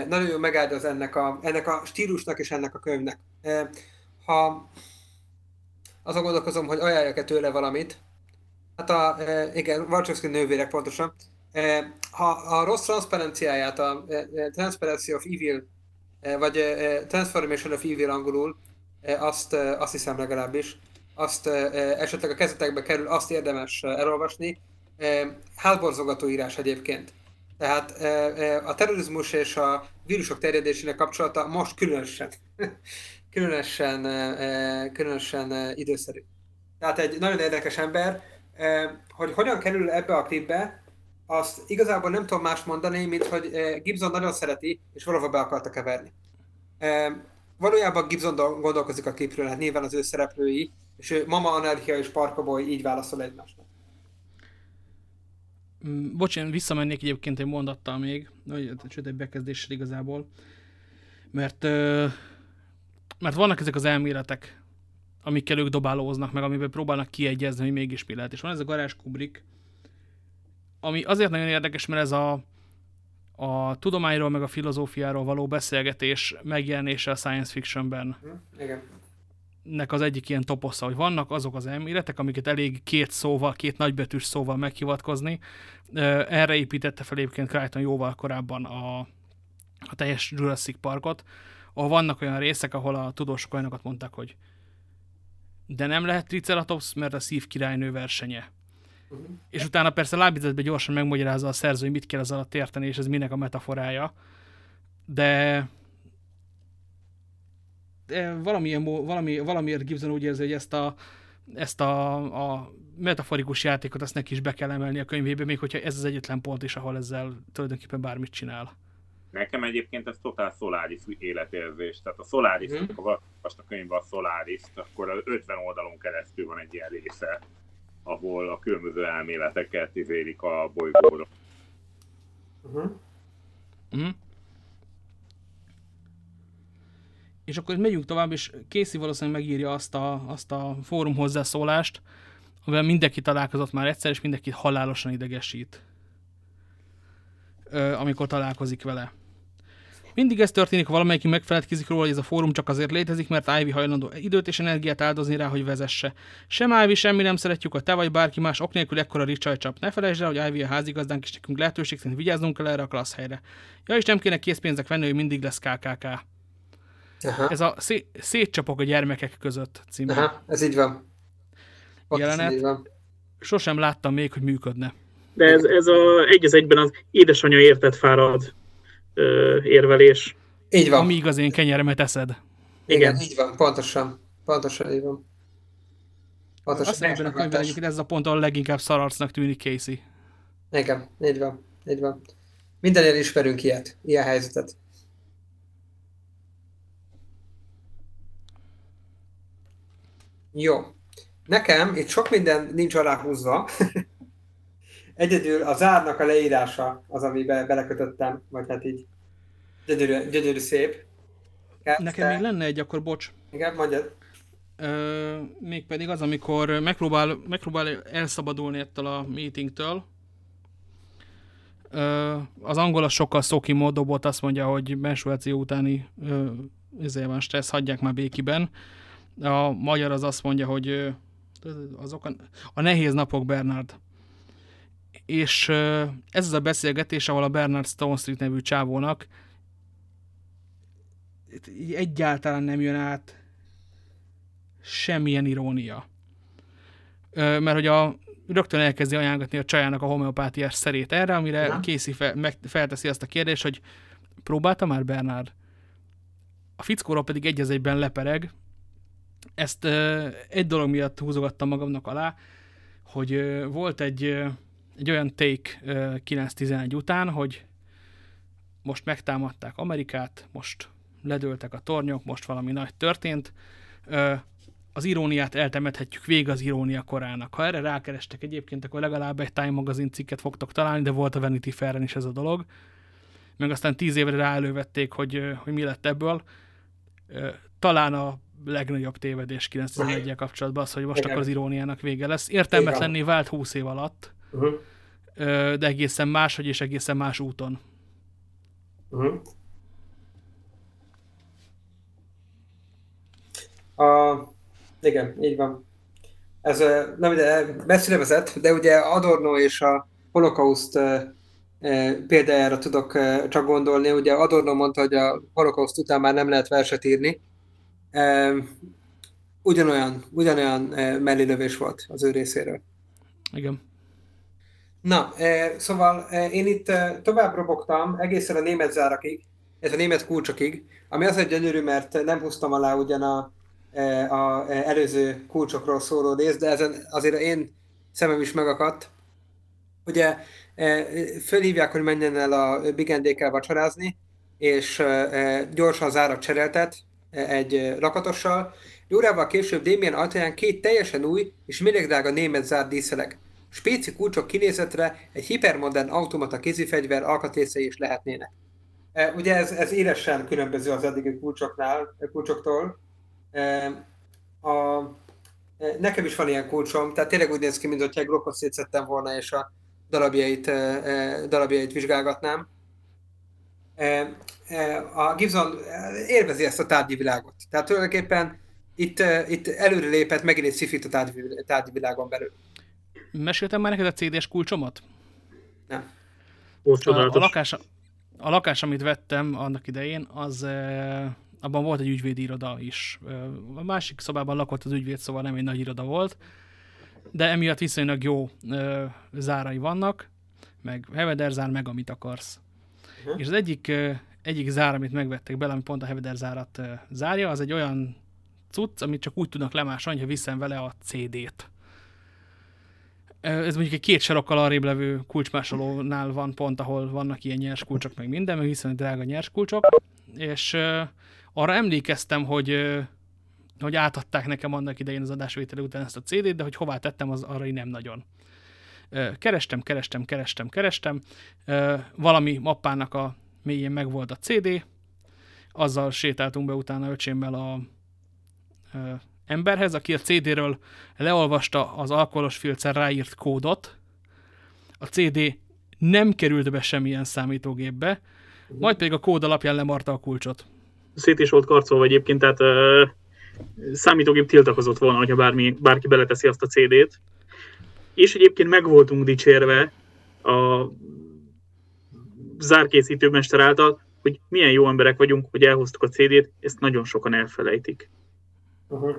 nagyon jól megágyaz ennek a, ennek a stílusnak és ennek a könyvnek. Ha azon gondolkozom, hogy ajánljak-e tőle valamit. Hát a, igen, Wachowski nővérek pontosan. Ha a rossz transzparenciáját, a Transparency of Evil, vagy Transformation of Evil angolul, azt, azt hiszem legalábbis, azt esetleg a kezetekbe kerül, azt érdemes elolvasni. Hátborzongató írás egyébként. Tehát a terrorizmus és a vírusok terjedésének kapcsolata most különösen különösen, különösen időszerű. Tehát egy nagyon érdekes ember, hogy hogyan kerül ebbe a klipbe, azt igazából nem tudom más mondani, mint hogy Gibson nagyon szereti, és valahol be akarta keverni. Valójában Gibson gondolkozik a klipről, hát nyilván az ő szereplői, és ő Mama Anarchia és Parkoboy így válaszol egymásnak. Mm, bocs, én visszamennék egyébként egy mondattal még, vagy sőt egy bekezdéssel igazából, mert mert vannak ezek az elméletek, amikkel ők dobálóznak, meg amiben próbálnak kiegyezni, hogy mégis mi lehet. És van ez a Garázs Kubrick, ami azért nagyon érdekes, mert ez a, a tudományról, meg a filozófiáról való beszélgetés megjelenése a science fictionben. Hm, igen. Nek az egyik ilyen toposza, hogy vannak azok az elméletek, amiket elég két szóval, két nagybetűs szóval meghivatkozni. Erre építette fel egyébként Crichton jóval korábban a, a teljes Jurassic Parkot, ahol vannak olyan részek, ahol a tudósok olyanokat mondták, hogy de nem lehet Triceratops, mert a szív királynő versenye. Uh-huh. És utána persze lábbizetben gyorsan megmagyarázza a szerző, hogy mit kell az alatt érteni, és ez minek a metaforája. De valamilyen, valami, valamiért Gibson úgy érzi, hogy ezt a, ezt a, a metaforikus játékot azt neki is be kell emelni a könyvébe, még hogyha ez az egyetlen pont is, ahol ezzel tulajdonképpen bármit csinál. Nekem egyébként ez totál Solaris életérzés. Tehát a Solaris, mm. ha most a könyvben a Solaris, akkor az 50 oldalon keresztül van egy ilyen része, ahol a különböző elméleteket izélik a bolygóra. Uh-huh. Uh-huh. És akkor megyünk tovább, és Casey valószínűleg megírja azt a, azt a fórum hozzászólást, amivel mindenki találkozott már egyszer, és mindenki halálosan idegesít, amikor találkozik vele. Mindig ez történik, ha valamelyik megfeledkezik róla, hogy ez a fórum csak azért létezik, mert Ivy hajlandó időt és energiát áldozni rá, hogy vezesse. Sem Ivy, semmi nem szeretjük, a te vagy bárki más, ok nélkül ekkora ricsaj csap. Ne felejtsd el, hogy Ivy a házigazdánk, és nekünk lehetőség szerint vigyáznunk kell erre a klassz helyre. Ja, és nem kéne készpénzek venni, hogy mindig lesz KKK. Aha. Ez a szé szétcsapok a gyermekek között című. Aha, ez így van. Ott jelenet. Így van. Sosem láttam még, hogy működne. De ez, ez a, egy az egyben az édesanyja értett fárad ö, érvelés. Így van. Amíg az én kenyeremet eszed. Igen, Igen így van, pontosan. Pontosan így van. Pontosan. Azt ebben a könyvben egyébként ez a pont, ahol leginkább szararcnak tűnik Casey. Igen, így van, így van. Mindenért ismerünk ilyet, ilyen helyzetet. Jó. Nekem itt sok minden nincs aláhúzva. Egyedül a zárnak a leírása az, amiben belekötöttem, vagy hát így gyönyörű, gyönyörű szép. Kezdte. Nekem még lenne egy, akkor bocs. Igen, mondjad. Ö, mégpedig az, amikor megpróbál, megpróbál elszabadulni ettől a meetingtől, Az angol az sokkal szóki módobot azt mondja, hogy menstruáció utáni ezért van stressz, hagyják már békiben. A magyar az azt mondja, hogy azok a, a nehéz napok, Bernard. És ez az a beszélgetés, ahol a Bernard Stone Street nevű csávónak egyáltalán nem jön át semmilyen irónia. Mert hogy a, rögtön elkezdi ajánlatni a csajának a homeopátiás szerét erre, amire ja. Casey fel, meg, felteszi azt a kérdést, hogy próbálta már Bernard? A fickóról pedig egy egyben lepereg. Ezt egy dolog miatt húzogattam magamnak alá, hogy volt egy, egy olyan take 9-11 után, hogy most megtámadták Amerikát, most ledőltek a tornyok, most valami nagy történt, az iróniát eltemethetjük vég az irónia korának. Ha erre rákerestek egyébként, akkor legalább egy Time magazin cikket fogtok találni, de volt a Vanity fair is ez a dolog. Meg aztán tíz évre ráelővették, hogy, hogy mi lett ebből. Talán a legnagyobb tévedés 911 kapcsolatban az, hogy most akkor az iróniának vége lesz. Értelmetlenné vált 20 év alatt, uh-huh. de egészen máshogy és egészen más úton. Uh-huh. A, igen, így van. Ez nem ide messzire vezet, de ugye Adorno és a holokauszt példájára tudok csak gondolni. Ugye Adorno mondta, hogy a holokauszt után már nem lehet verset írni. Ugyanolyan, ugyanolyan mellélövés volt az ő részéről. Igen. Na, szóval én itt tovább robogtam egészen a német zárakig, ez a német kulcsokig, ami az egy gyönyörű, mert nem húztam alá ugyan a a előző kulcsokról szóló rész, de ezen azért én szemem is megakadt. Ugye fölhívják, hogy menjen el a Bigendékkel vacsorázni, és gyorsan zárat cseréltet egy rakatossal. Egy órával később Damien ajtaján két teljesen új és mérlegdrága német zárt díszeleg. Spéci kulcsok kinézetre egy hipermodern automata kézifegyver alkatrészei is lehetnének. Ugye ez, ez élesen különböző az eddigi kulcsoknál, kulcsoktól, a, nekem is van ilyen kulcsom, tehát tényleg úgy néz ki, mint hogyha egy blokkot szétszettem volna, és a darabjait, darabjait vizsgálgatnám. A Gibson élvezi ezt a tárgyi világot. Tehát tulajdonképpen itt, itt előre lépett megint egy szifit a tárgyi, tárgyi világon belül. Meséltem már neked a CD-s kulcsomat? Nem. A, a, lakás, a lakás, amit vettem annak idején, az abban volt egy ügyvédi iroda is. A másik szobában lakott az ügyvéd, szóval nem egy nagy iroda volt, de emiatt viszonylag jó zárai vannak, meg Heveder zár, meg amit akarsz. És az egyik, egyik zár, amit megvettek bele, ami pont a Heveder zárat zárja, az egy olyan cucc, amit csak úgy tudnak lemásolni, ha viszem vele a CD-t. Ez mondjuk egy két sarokkal arrébb levő kulcsmásolónál van pont, ahol vannak ilyen nyers kulcsok, meg minden, meg viszonylag drága nyers kulcsok, és arra emlékeztem, hogy, hogy átadták nekem annak idején az adásvétele után ezt a CD-t, de hogy hová tettem, az arra nem nagyon. Kerestem, kerestem, kerestem, kerestem. Valami mappának a mélyén megvolt a CD, azzal sétáltunk be utána öcsémmel a emberhez, aki a CD-ről leolvasta az alkoholos filcer ráírt kódot. A CD nem került be semmilyen számítógépbe, majd pedig a kód alapján lemarta a kulcsot szét is volt karcolva egyébként, tehát uh, számítógép tiltakozott volna, hogyha bármi, bárki beleteszi azt a CD-t. És egyébként meg voltunk dicsérve a zárkészítőmester által, hogy milyen jó emberek vagyunk, hogy elhoztuk a CD-t, ezt nagyon sokan elfelejtik. Uh-huh.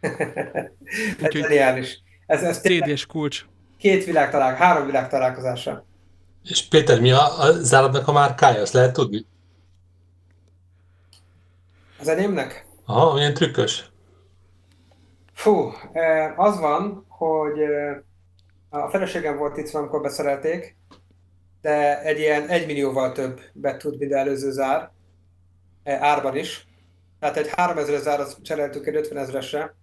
ez geniális. Ez, ez CD-s kulcs. Két világ talál, három világ találkozása. És Péter, mi a, a záradnak a márkája? Azt lehet tudni? Az enyémnek? Aha, milyen trükkös. Fú, az van, hogy a feleségem volt itt, amikor beszerelték, de egy ilyen egy millióval több bet tud, mint előző zár, árban is. Tehát egy 3000 zárat cseréltük egy 50 ezresre,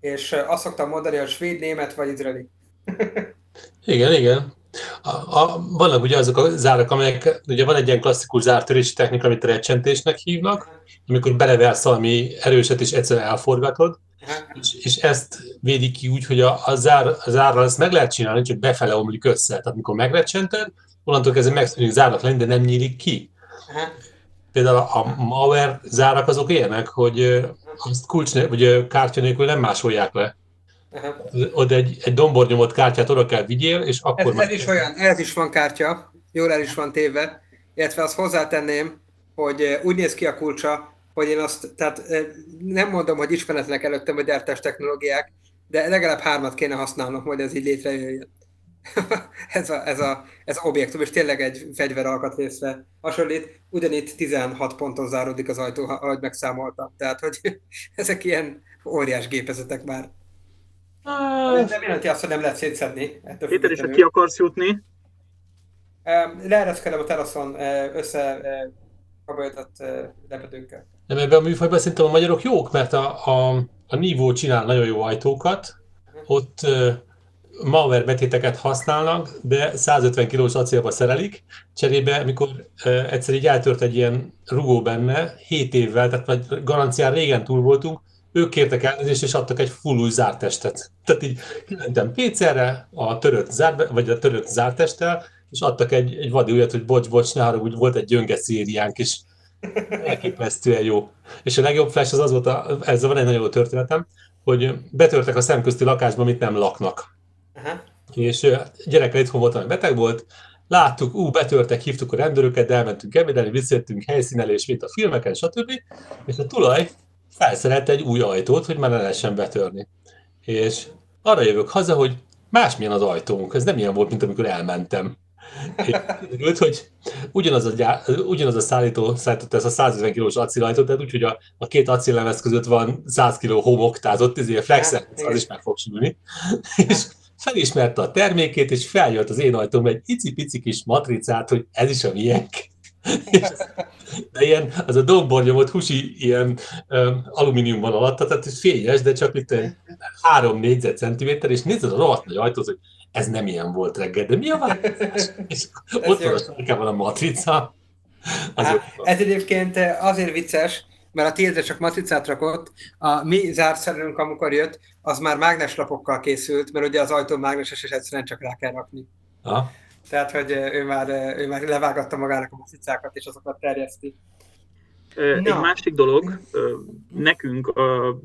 és azt szoktam mondani, hogy svéd, német vagy izraeli. igen, igen. A, a, vannak ugye azok a zárak, amelyek, ugye van egy ilyen klasszikus zártörési technika, amit recsentésnek hívnak, amikor beleversz valami erőset és egyszerűen elforgatod, és, és ezt védik ki úgy, hogy a, a, zár, a zárral ezt meg lehet csinálni, csak befele omlik össze. Tehát amikor megrecsented, onnantól kezdve megszűnik zárnak lenni, de nem nyílik ki. Például a malware zárak azok ilyenek, hogy azt kulcs, vagy kártya nélkül nem másolják le. Oda egy, egy dombornyomott kártyát oda kell vigyél, és akkor Ez, ez is olyan, ez is van kártya, jól el is van téve, illetve azt hozzátenném, hogy úgy néz ki a kulcsa, hogy én azt, tehát eh, nem mondom, hogy ismeretlenek előttem a gyártás technológiák, de legalább hármat kéne használnom, hogy ez így létrejöjjön. ez, a, ez, a, ez a objektum, és tényleg egy fegyver alkatrészre hasonlít. Ugyanitt 16 ponton záródik az ajtó, ahogy megszámoltam. Tehát, hogy ezek ilyen óriás gépezetek már. Ez nem jelenti azt, hogy nem lehet szétszedni. Péter, és ha függetlenül. ki akarsz jutni, Em, Leereszkedem a teraszon össze kabolyatott eh, lepedőkkel. Nem ebben a műfajban szerintem a magyarok jók, mert a, a, a Nívó csinál nagyon jó ajtókat, ott uh, malware betéteket használnak, de 150 kilós acélba szerelik, cserébe, amikor uh, egyszer így eltört egy ilyen rugó benne, 7 évvel, tehát vagy garancián régen túl voltunk, ők kértek elnézést, és adtak egy full új zártestet. Tehát így kimentem PC-re, a törött zár, vagy a törött zártesttel, és adtak egy, egy vadi újat, hogy bocs, bocs, ne haragudj, volt egy gyönge szériánk, és elképesztően jó. És a legjobb flash az az volt, a, ezzel van egy nagyon jó történetem, hogy betörtek a szemközti lakásba, amit nem laknak. Aha. És gyerekkel itthon volt, ami beteg volt, láttuk, ú, betörtek, hívtuk a rendőröket, elmentünk ebédelni, visszajöttünk helyszínelés, mint a filmeken, stb. És a tulaj felszerelte egy új ajtót, hogy már ne lehessen betörni. És arra jövök haza, hogy másmilyen az ajtónk. Ez nem ilyen volt, mint amikor elmentem. Kiderült, hogy ugyanaz a, gyá, ugyanaz a szállító szállította ezt a 150 kilós acélajtót, tehát úgy, hogy a, a két acéllemez között van 100 kiló homoktázott, ezért flexen, az is meg fog sülni. És felismerte a termékét, és feljött az én ajtóm egy icipici kis matricát, hogy ez is a miénk. De ilyen, az a dombornyomott husi ilyen um, alumínium van alatta, tehát fényes, de csak itt egy három négyzetcentiméter, és nézed a rohadt nagy ajtót, hogy ez nem ilyen volt reggel, de mi a változás? És ott van a sarkában a matrica. Az jó. Á, Ez egyébként eh, azért vicces, mert a Tilde csak matricát rakott, a mi zárszerelőnk, amikor jött, az már mágneslapokkal készült, mert ugye az ajtó mágneses, és egyszerűen csak rá kell rakni. Ha? Tehát, hogy eh, ő már, eh, ő már levágatta magának a matricákat, és azokat terjeszti. Egy Na. másik dolog, nekünk a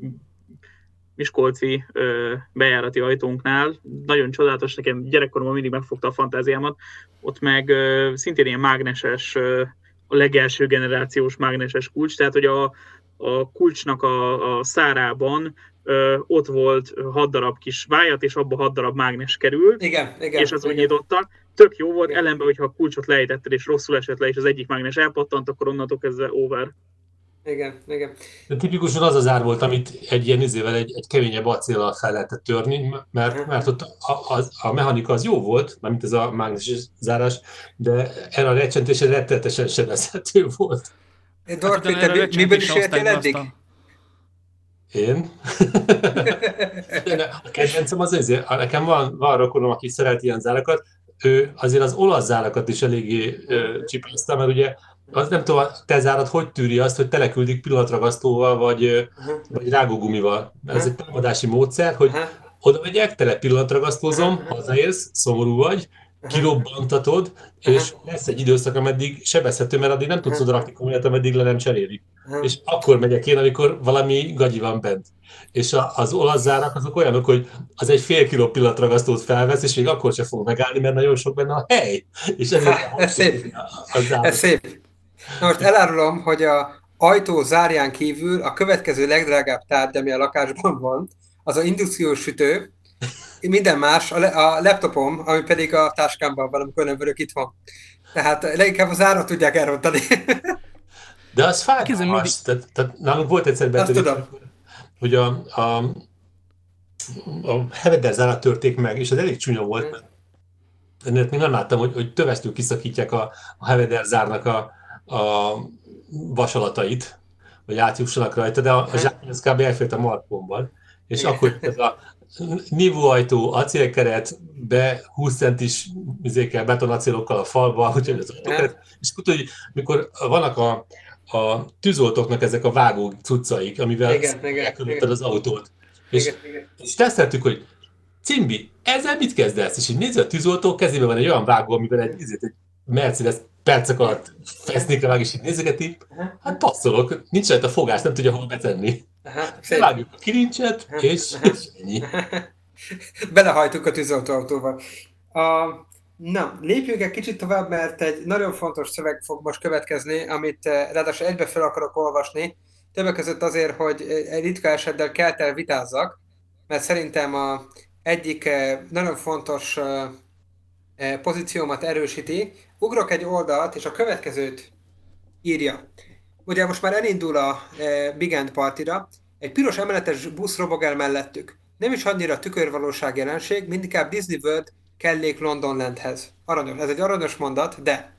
Miskolci ö, bejárati ajtónknál, nagyon csodálatos, nekem gyerekkoromban mindig megfogta a fantáziámat, ott meg ö, szintén ilyen mágneses, ö, a legelső generációs mágneses kulcs, tehát hogy a, a kulcsnak a, a szárában ö, ott volt hat darab kis vájat, és abba hat darab mágnes került, Igen, igen. és az úgy igen. nyitottak. Tök jó volt, Igen. ellenben, hogyha a kulcsot lejtetted, és rosszul esett le, és az egyik mágnes elpattant, akkor onnantól kezdve over. Igen, igen. De tipikusan az az ár volt, amit egy ilyen izével, egy, egy keményebb acéllal fel lehetett törni, mert, mert ott a, a, a mechanika az jó volt, mármint ez a mágneses zárás, de erre a recsentésre rettenetesen sebezhető volt. Dork, utána te miből is értél eddig? aztán- Én? De a kedvencem az azért, nekem van, van rokonom, aki szeret ilyen zárakat, ő azért az olasz zárakat is eléggé csipázta, mert ugye az nem tudom, te zárad hogy tűri azt, hogy teleküldik pillanatragasztóval, vagy, ö, vagy rágógumival. Ez egy támadási módszer, hogy Aha, oda megyek, tele pillanatragasztózom, hazaérsz, szomorú vagy, kirobbantatod, és lesz egy időszak, ameddig sebezhető, mert addig nem tudsz oda rakni komolyan, ameddig le nem cserélik. És akkor megyek én, amikor valami gagyi van bent. És az olasz zárak azok olyanok, hogy az egy fél kiló pillanatragasztót felvesz, és még akkor sem fog megállni, mert nagyon sok benne a hely. És ezért Ez szép. Ez szép. Na most elárulom, hogy a ajtó zárján kívül a következő legdrágább tárgy, ami a lakásban van, az a indukciós sütő, minden más, a, le, a laptopom, ami pedig a táskámban van, amikor nem vagyok itthon. Tehát leginkább az árat tudják elrontani. De az fájdalmas. Tehát, tehát nálunk volt egyszer betörés, hogy a, a, a Heveder zárat törték meg, és ez elég csúnya volt, mert ennek még nem láttam, hogy, hogy tövesztől kiszakítják a, a Heveder zárnak a, a vasalatait, hogy átjussanak rajta, de a, a zsák az kb. elfért a markomban. És Igen. akkor ez a nívóajtó, acélkeret, be 20 centis izékkel, betonacélokkal a falba, úgyhogy az ajtókeret, és tudod, hogy mikor vannak a, a tűzoltóknak ezek a vágó cuccaik, amivel igen. az autót. És, Igen, igen. és teszteltük, hogy Cimbi, ezzel mit kezdesz? És így nézi a tűzoltó, kezében van egy olyan vágó, amivel egy, egy Mercedes percek alatt fesznékre vág és így nézegeti, hát passzolok, nincs rajta fogás, nem tudja hol betenni. Vágjuk a kilincset, és, és ennyi. Belehajtuk a tűzoltóautóval. A, na, lépjünk egy kicsit tovább, mert egy nagyon fontos szöveg fog most következni, amit eh, ráadásul egybe fel akarok olvasni. Többek között azért, hogy eh, egy ritka esettel keltel vitázzak, mert szerintem a egyik eh, nagyon fontos pozíciómat erősíti. Ugrok egy oldalt, és a következőt írja. Ugye most már elindul a e, Big End partira, egy piros emeletes busz robog el mellettük. Nem is annyira tükörvalóság jelenség, mindikább Disney World kellék Londonlandhez. Aranyos, ez egy aranyos mondat, de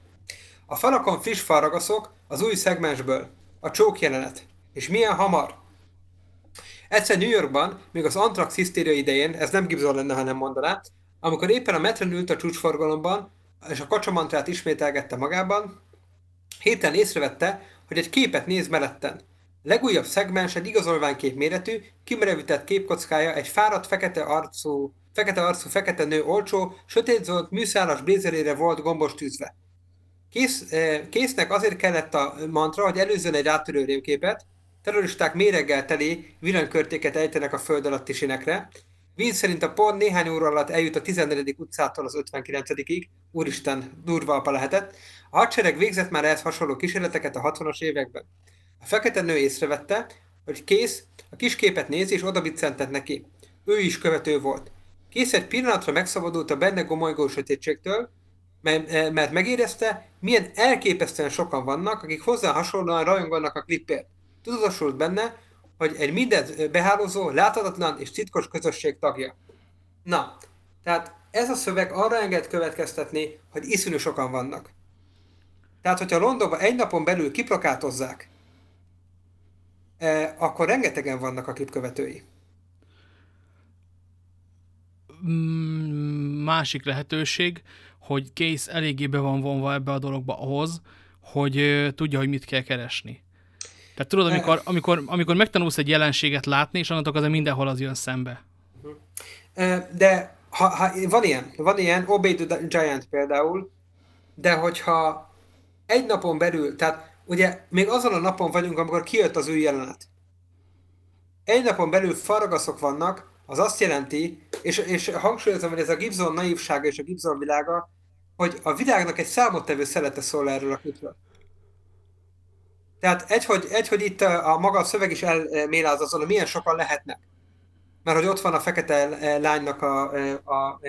a falakon friss falragaszok az új szegmensből. A csók jelenet. És milyen hamar? Egyszer New Yorkban, még az Antrax hisztéria idején, ez nem Gibson lenne, ha nem mondaná, amikor éppen a metren ült a csúcsforgalomban, és a kacsamantrát ismételgette magában, Héten észrevette, hogy egy képet néz melletten. Legújabb szegmens egy igazolványkép méretű, kimerevített képkockája egy fáradt fekete arcú, fekete arcú fekete nő olcsó, sötétzolt műszálas blézerére volt gombos tűzve. Kész, eh, késznek azért kellett a mantra, hogy előzzön egy áttörő rémképet, terroristák méreggel teli villanykörtéket ejtenek a föld alatti sinekre. Víz szerint a pont néhány óra alatt eljut a 14. utcától az 59-ig, úristen, durva apa lehetett. A hadsereg végzett már ehhez hasonló kísérleteket a 60-as években. A fekete nő észrevette, hogy kész, a kis képet nézi és oda neki. Ő is követő volt. Kész egy pillanatra megszabadult a benne gomolygó sötétségtől, mert mert megérezte, milyen elképesztően sokan vannak, akik hozzá hasonlóan rajonganak a klippért. Tudatosult benne, hogy egy mindent behálózó, láthatatlan és titkos közösség tagja. Na, tehát ez a szöveg arra enged következtetni, hogy iszonyú sokan vannak. Tehát, hogyha Londonban egy napon belül kiplakátozzák, eh, akkor rengetegen vannak a klipkövetői. Mm, Másik lehetőség, hogy Case eléggé be van vonva ebbe a dologba ahhoz, hogy tudja, hogy mit kell keresni. Tehát tudod, amikor, amikor, amikor megtanulsz egy jelenséget látni, és annak azért mindenhol az jön szembe. Eh, De ha, ha, van ilyen, van ilyen, Obey the Giant például, de hogyha egy napon belül, tehát ugye még azon a napon vagyunk, amikor kijött az új jelenet. Egy napon belül faragaszok vannak, az azt jelenti, és, és hangsúlyozom, hogy ez a Gibson naívsága és a Gibson világa, hogy a világnak egy számottevő szelete szól erről a klipről. Tehát egy, hogy, egy, hogy itt a, maga a szöveg is elméláz azon, hogy milyen sokan lehetnek. Mert hogy ott van a fekete eh, lánynak a, eh, a, a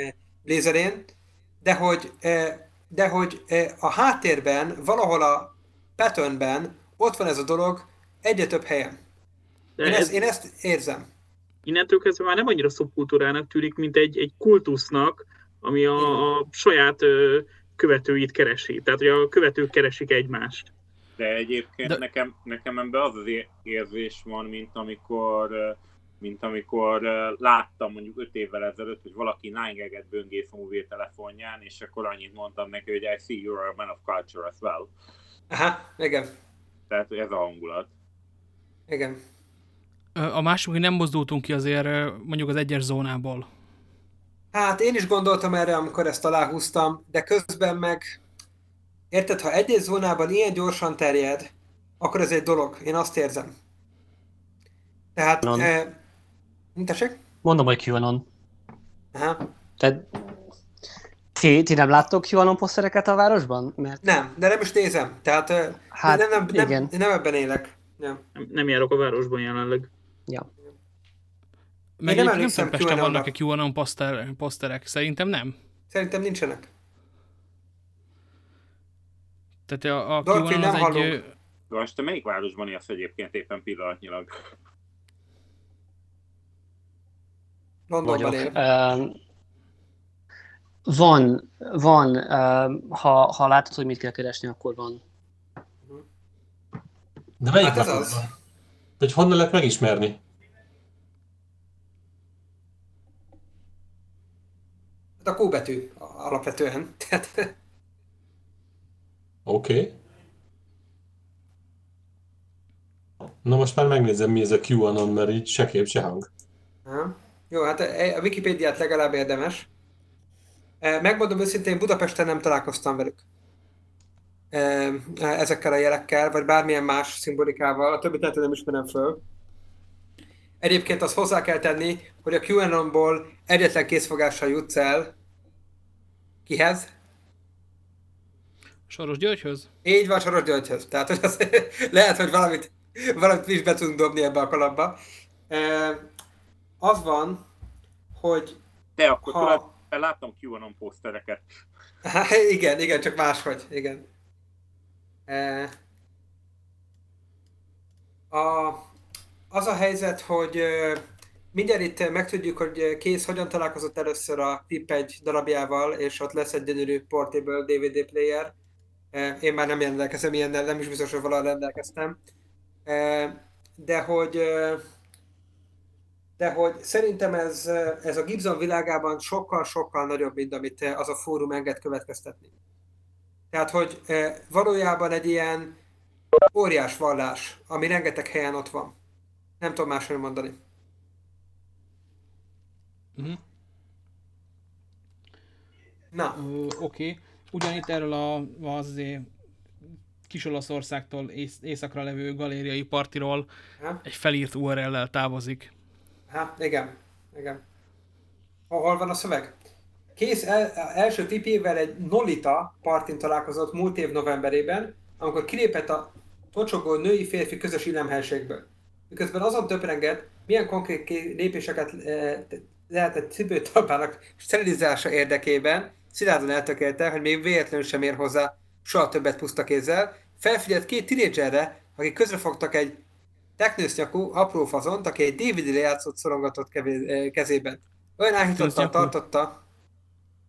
lézerén, de hogy, eh, de hogy a háttérben, valahol a patternben ott van ez a dolog egyre több helyen. De Én, ez, ezt, én ezt érzem. innentől kezdve már nem annyira szubkultúrának tűnik, mint egy, egy kultusznak, ami a, a saját ö, követőit keresi. Tehát, hogy a követők keresik egymást. De egyébként De- nekem, nekem ebben az az érzés van, mint amikor, ö, mint amikor láttam mondjuk 5 évvel ezelőtt, hogy valaki náingeget böngész a mobiltelefonján, és akkor annyit mondtam neki, hogy I see you're a man of culture as well. Aha, igen, Tehát ez a hangulat. igen. A másik, hogy nem mozdultunk ki azért mondjuk az egyes zónából. Hát én is gondoltam erre, amikor ezt aláhúztam, de közben meg, érted, ha egy zónában ilyen gyorsan terjed, akkor ez egy dolog, én azt érzem. Tehát, Non. eh, tessék? Mondom, hogy QAnon. Aha. Tehát ti, ti nem láttok QAnon posztereket a városban? Mert Nem, de nem is nézem. Tehát eh, Hát, nem, nem, nem, igen. nem ebben élek. Nem. Nem, nem járok a városban jelenleg. Meg nem nem, nem emlékszem tudom, Pesten vannak-e QAnon poszter, poszterek. Szerintem nem. Szerintem nincsenek. Tehát a, a Dorki, QAnon az nem egy... hallunk. ö, Most te melyik városban élsz egyébként éppen pillanatnyilag? Londonban él. Van, van, ha, ha látod, hogy mit kell keresni, akkor van. De melyik Hát ez az. van? Hogy honnan lehet megismerni? Hát a Q betű alapvetően. Tehát, Oké. Okay. Na most már megnézem, mi ez a QAnon, mert így se kép, se hang. Aha. Jó, hát a Wikipédiát legalább érdemes. Eh, Megmondom őszintén, Budapesten nem találkoztam velük. ezekkel a jelekkel, vagy bármilyen más szimbolikával, a többit lehet, nem ismerem föl. Egyébként azt hozzá kell tenni, hogy a QAnonból egyetlen készfogással jutsz el. Kihez? Soros Györgyhöz? Így van, Soros Györgyhöz. Tehát hogy az, lehet, hogy valamit, valamit is be tudunk dobni ebbe a kalapba. E, az van, hogy... Te akkor ha... tudod, láttam QAnon posztereket. igen, igen, csak máshogy, igen. E, a, az a helyzet, hogy mindjárt itt megtudjuk, hogy Kész hogyan találkozott először a Tip egy darabjával, és ott lesz egy gyönyörű portable DVD player. Én már nem rendelkezem ilyennel, nem is biztos, hogy valaha rendelkeztem. De hogy de hogy szerintem ez, ez a Gibson világában sokkal-sokkal nagyobb, mint amit az a fórum enged következtetni. Tehát, hogy valójában egy ilyen óriás vallás, ami rengeteg helyen ott van. Nem tudom máshogy mondani. Uh-huh. Na. Oké. Okay. Ugyanitt erről a, az kis Olaszországtól ész, északra levő galériai partiról ha? egy felírt URL-lel távozik. Hát, igen. Igen. Hol van a szöveg? Kész el, első tipével egy Nolita partin találkozott múlt év novemberében, amikor kilépett a tocsogó női-férfi közös illemhelységből. Miközben azon töprengett, milyen konkrét lépéseket eh, lehetett cipőtalpának sterilizálása érdekében, szilárdan eltökélte, hogy még véletlenül sem ér hozzá soha többet puszta kézzel, felfigyelt két tinédzserre, akik közrefogtak egy teknősznyakú apró fazont, aki egy DVD lejátszott szorongatott eh, kezében. Olyan áhítottan tartotta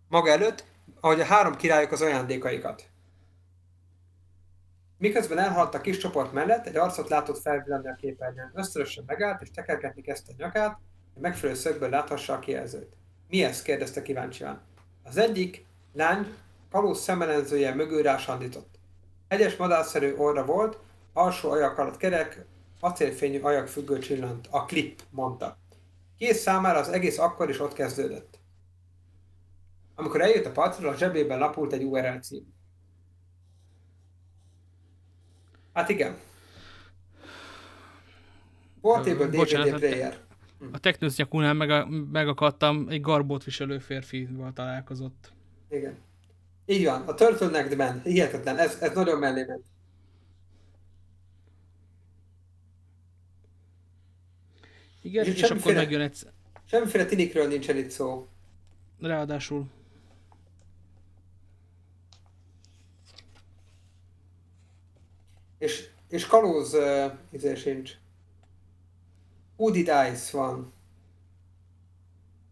maga előtt, ahogy a három királyok az ajándékaikat. Miközben elhaladt a kis csoport mellett, egy arcot látott felvillanni a képernyőn. Ösztörösen megállt, és tekergetni kezdte a nyakát, hogy megfelelő szögből láthassa a kijelzőt. Mi ez? kérdezte kíváncsian. Az egyik lány kalóz szemelenzője mögül rásandított. Egyes madárszerű orra volt, alsó ajak alatt kerek, acélfényű ajak függő csillant. A klip, mondta. Kész számára az egész akkor is ott kezdődött. Amikor eljött a partra, a zsebében lapult egy URL cím. Hát igen. Portable DVD Bocsánat, player. A Technus nyakúnál meg, megakadtam, egy garbót viselő férfival találkozott. Igen. Így van, a Turtleneck Man, hihetetlen, ez, ez nagyon mellé ment. Igen, és, és akkor megjön egyszer. Semmiféle tinikről nincsen itt szó. Ráadásul. És, és kalóz uh, izé sincs. Woody Dice van.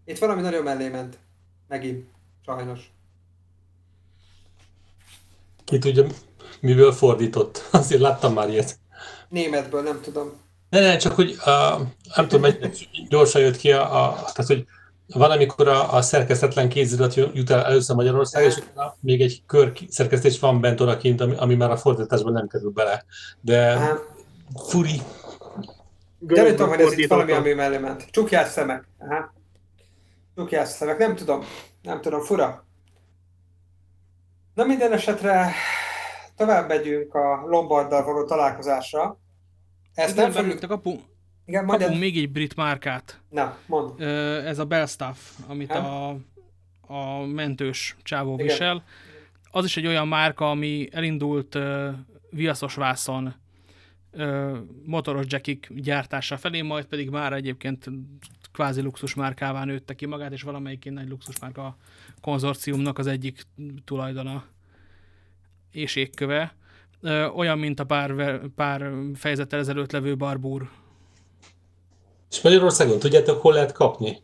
Itt valami nagyon mellé ment. Megint. Sajnos. Ki tudja, miből fordított. Azért láttam már ilyet. Németből, nem tudom. Ne, ne, csak hogy uh, nem tudom, hogy gyorsan jött ki a, a tehát, hogy van, amikor a, a szerkesztetlen kézirat jut el először Magyarország, és utána még egy kör szerkesztés van bent odakint, ami, ami már a fordításban nem kerül bele. De furi. Gyanítom, hogy ez itt valami, ami mellé ment. Csukjás szemek. Aha. Csukjás szemek. Nem tudom. Nem tudom, fura. Na minden esetre tovább megyünk a Lombarddal való találkozásásra. Ezt nem fogjuk... Kapu, igen, kapunk majd még egy brit márkát. Na, mond. Ez a Bellstaff, amit a, a mentős csávó Igen. visel. Az is egy olyan márka, ami elindult uh, viaszos vászon uh, motoros jackik gyártása felé, majd pedig már egyébként kvázi luxusmárkává nőtte ki magát, és valamelyik nagy luxusmárka konzorciumnak az egyik tulajdona és égköve. Olyan, mint a pár, pár fejezettel ezelőtt levő Barbúr és Magyarországon tudjátok, hol lehet kapni?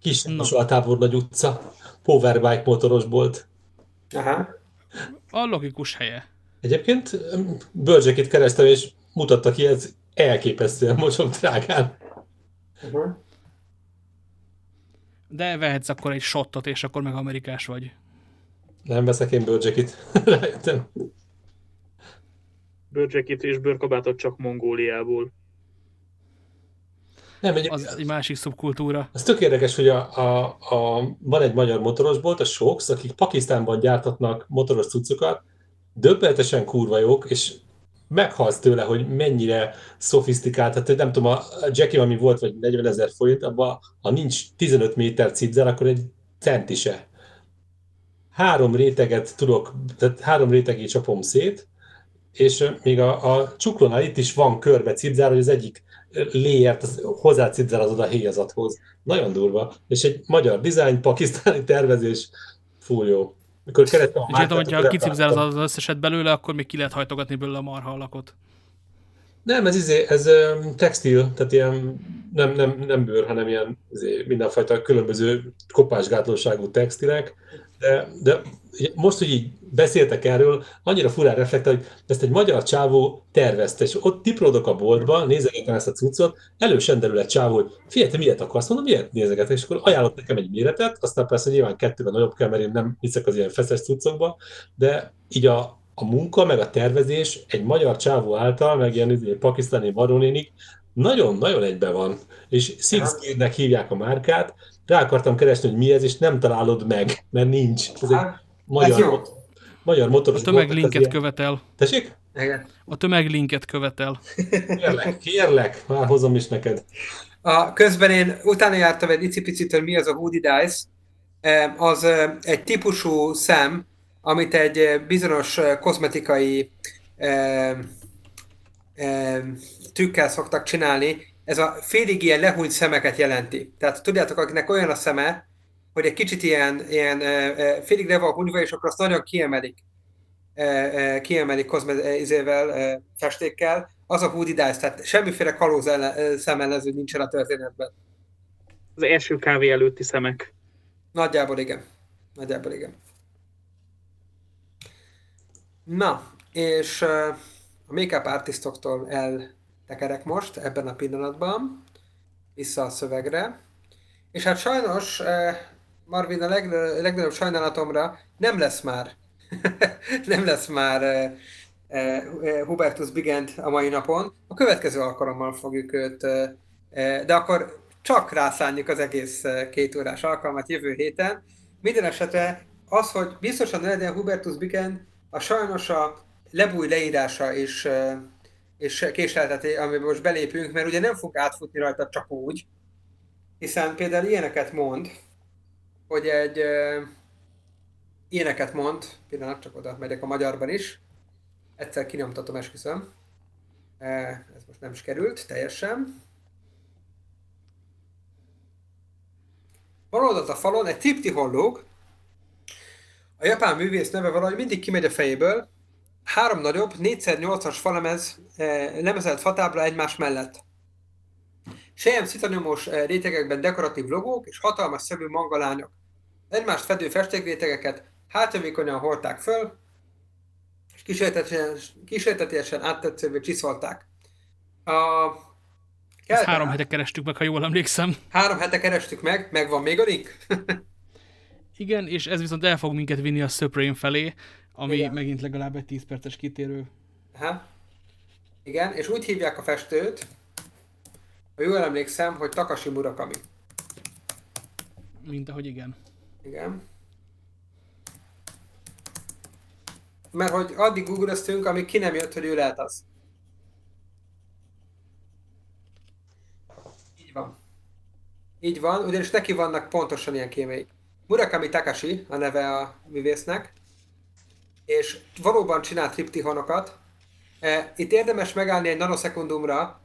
Kis no. tábor nagy utca, powerbike motoros bolt. Aha. A logikus helye. Egyébként bölcsekét kerestem, és mutatta ki, ez elképesztően mocsok drágán. Uh-huh. De vehetsz akkor egy shottot, és akkor meg amerikás vagy. Nem veszek én bőrcsekit. Bőrcsekit és bőrkabátot csak Mongóliából. Nem, egy, az egy másik szubkultúra. Ez tök érdekes, hogy a, a, a, van egy magyar motorosbolt, a Sox, akik Pakisztánban gyártatnak motoros cuccokat, döbbenetesen kurva jók, és meghalsz tőle, hogy mennyire szofisztikált, tehát nem tudom, a Jackie, ami volt, vagy 40 ezer forint, abban, ha nincs 15 méter cipzel, akkor egy centi se. Három réteget tudok, tehát három rétegét csapom szét, és még a, a csuklónál itt is van körbe cipzár, hogy az egyik léért hozzá cipzár az oda héjazathoz. Nagyon durva. És egy magyar dizájn, pakisztáni tervezés, full jó. Mikor kerestem a És hát, hogyha kicipzel az, az összeset belőle, akkor még ki lehet hajtogatni belőle a marha alakot. Nem, ez, izé, ez textil, tehát ilyen nem, nem, nem bőr, hanem ilyen izé, mindenfajta különböző kopásgátlóságú textilek, de, de most, hogy így beszéltek erről, annyira furán reflektál, hogy ezt egy magyar csávó tervezte, és ott tiprodok a boltba, nézegetem ezt a cuccot, elősen derül egy csávó, hogy figyelj, te miért akarsz, mondom, miért nézegetek, és akkor ajánlott nekem egy méretet, aztán persze nyilván kettőben nagyobb kell, mert én nem hiszek az ilyen feszes cuccokba, de így a, a munka, meg a tervezés egy magyar csávó által, meg ilyen izé, pakisztáni baronénik, nagyon-nagyon egybe van. És Sixgear-nek hívják a márkát, rá akartam keresni, hogy mi ez, és nem találod meg, mert nincs. Ez egy magyar, jó. Magyar motoros A tömeg volt, ez linket ilyen- követel. Tessék? Igen. A tömeg linket követel. Kérlek, kérlek, már hozom is neked. A, közben én utána jártam egy icipicit, hogy mi az a Hoodie Dice. Az egy típusú szem, amit egy bizonyos kozmetikai trükkel szoktak csinálni. Ez a félig ilyen lehúnyt szemeket jelenti. Tehát tudjátok, akinek olyan a szeme, hogy egy kicsit ilyen, ilyen félig le van hunyva, és akkor azt nagyon kiemelik kiemelik kozme, izével, eh, festékkel, az a Hoodie Dice, tehát semmiféle kalóz ellen, szemellenző nincsen a történetben. Az első kávé előtti szemek. Nagyjából igen. Nagyjából igen. Na, és a make-up artistoktól eltekerek most ebben a pillanatban, vissza a szövegre. És hát sajnos, Marvin, a leg, legnagyobb sajnálatomra nem lesz már, nem lesz már eh, eh, Hubertus Bigent a mai napon. A következő alkalommal fogjuk őt, eh, de akkor csak rászánjuk az egész két órás alkalmat jövő héten. Minden esetre az, hogy biztosan legyen Hubertus Bigent, a sajnos a lebúj leírása eh, és késlelteti, amiben most belépünk, mert ugye nem fog átfutni rajta csak úgy, hiszen például ilyeneket mond, hogy egy uh, ilyeneket mond, pillanat, csak oda megyek a magyarban is, egyszer kinyomtatom, esküszöm. Uh, ez most nem is került teljesen. Oldalt a falon egy triptihon lóg, a japán művész neve valahogy mindig kimegy a fejéből, három nagyobb, 4x8-as falemez, eh, lemezelt fatábla egymás mellett. Sejem szitanyomos eh, rétegekben dekoratív logók és hatalmas szemű mangalányok. Egymást fedő festékrétegeket hátjavékonyan hordták föl, és kísértetiesen, kísértetiesen áttetszővé csiszolták. A... Ezt három hete kerestük meg, ha jól emlékszem. Három hete kerestük meg, megvan még a link? Igen, és ez viszont el fog minket vinni a Supreme felé, ami. Igen. megint legalább egy 10 perces kitérő. Aha. Igen, és úgy hívják a festőt, ha jól emlékszem, hogy Takashi Murakami. Mint ahogy igen. Igen. Mert hogy addig googleztünk, amíg ki nem jött, hogy ő lehet az. Így van. Így van, ugyanis neki vannak pontosan ilyen kémeik. Murakami Takashi a neve a művésznek, és valóban csinál triptihonokat. Eh, Itt érdemes megállni egy nanoszekundumra,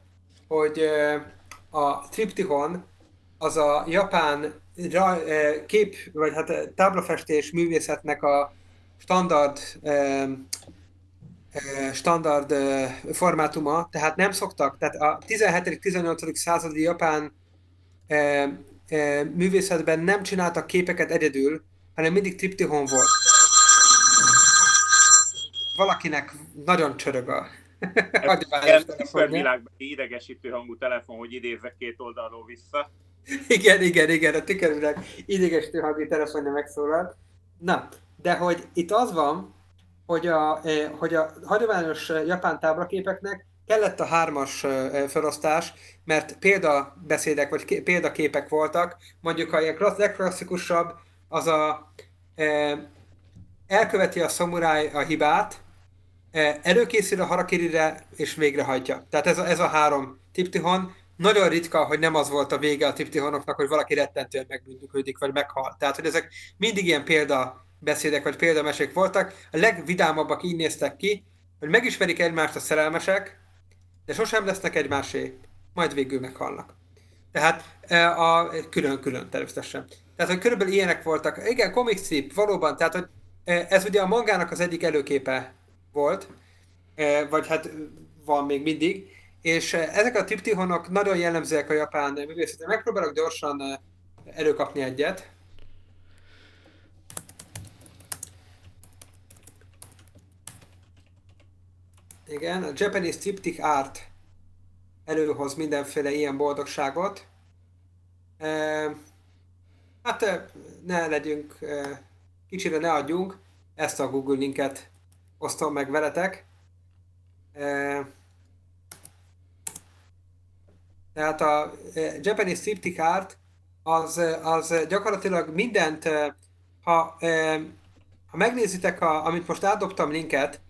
hogy eh, a triptihon az a japán ra- eh, kép, vagy hát eh, táblafestés művészetnek a standard eh, standard formátuma, tehát nem szoktak, tehát a 17.-18. századi japán művészetben nem csináltak képeket egyedül, hanem mindig triptihon volt. Valakinek nagyon csörög a hagyományos telefonja. szupervilágban idegesítő hangú telefon, hogy idézzek két oldalról vissza. Igen, igen, igen, a tükörűleg idegesítő hangú telefonja megszólalt. Na, de hogy itt az van, hogy a, eh, hogy a hagyományos eh, japán táblaképeknek kellett a hármas eh, felosztás, mert példabeszédek vagy ké- példaképek voltak. Mondjuk, ha ilyen klassz, legklasszikusabb, az a elköveti a szamuráj a hibát, előkészül a harakirire, és végrehajtja. Tehát ez a, ez a három tiptihon. Nagyon ritka, hogy nem az volt a vége a tiptihonoknak, hogy valaki rettentően megbűnödik, vagy meghal. Tehát, hogy ezek mindig ilyen példa beszédek, vagy példamesék voltak. A legvidámabbak így néztek ki, hogy megismerik egymást a szerelmesek, de sosem lesznek egymásé, majd végül meghalnak. Tehát a külön-külön természetesen. Tehát, hogy körülbelül ilyenek voltak. Igen, comic strip, valóban, tehát, hogy ez ugye a mangának az egyik előképe volt, vagy hát van még mindig, és ezek a triptihonok nagyon jellemzőek a japán művészetre. Megpróbálok gyorsan előkapni egyet. Igen, a Japanese Triptych Art előhoz mindenféle ilyen boldogságot. Hát ne legyünk, kicsire ne adjunk, ezt a Google linket osztom meg veletek. Tehát a Japanese Triptych Art az, az gyakorlatilag mindent, ha, ha megnézitek, a, amit most átdobtam linket,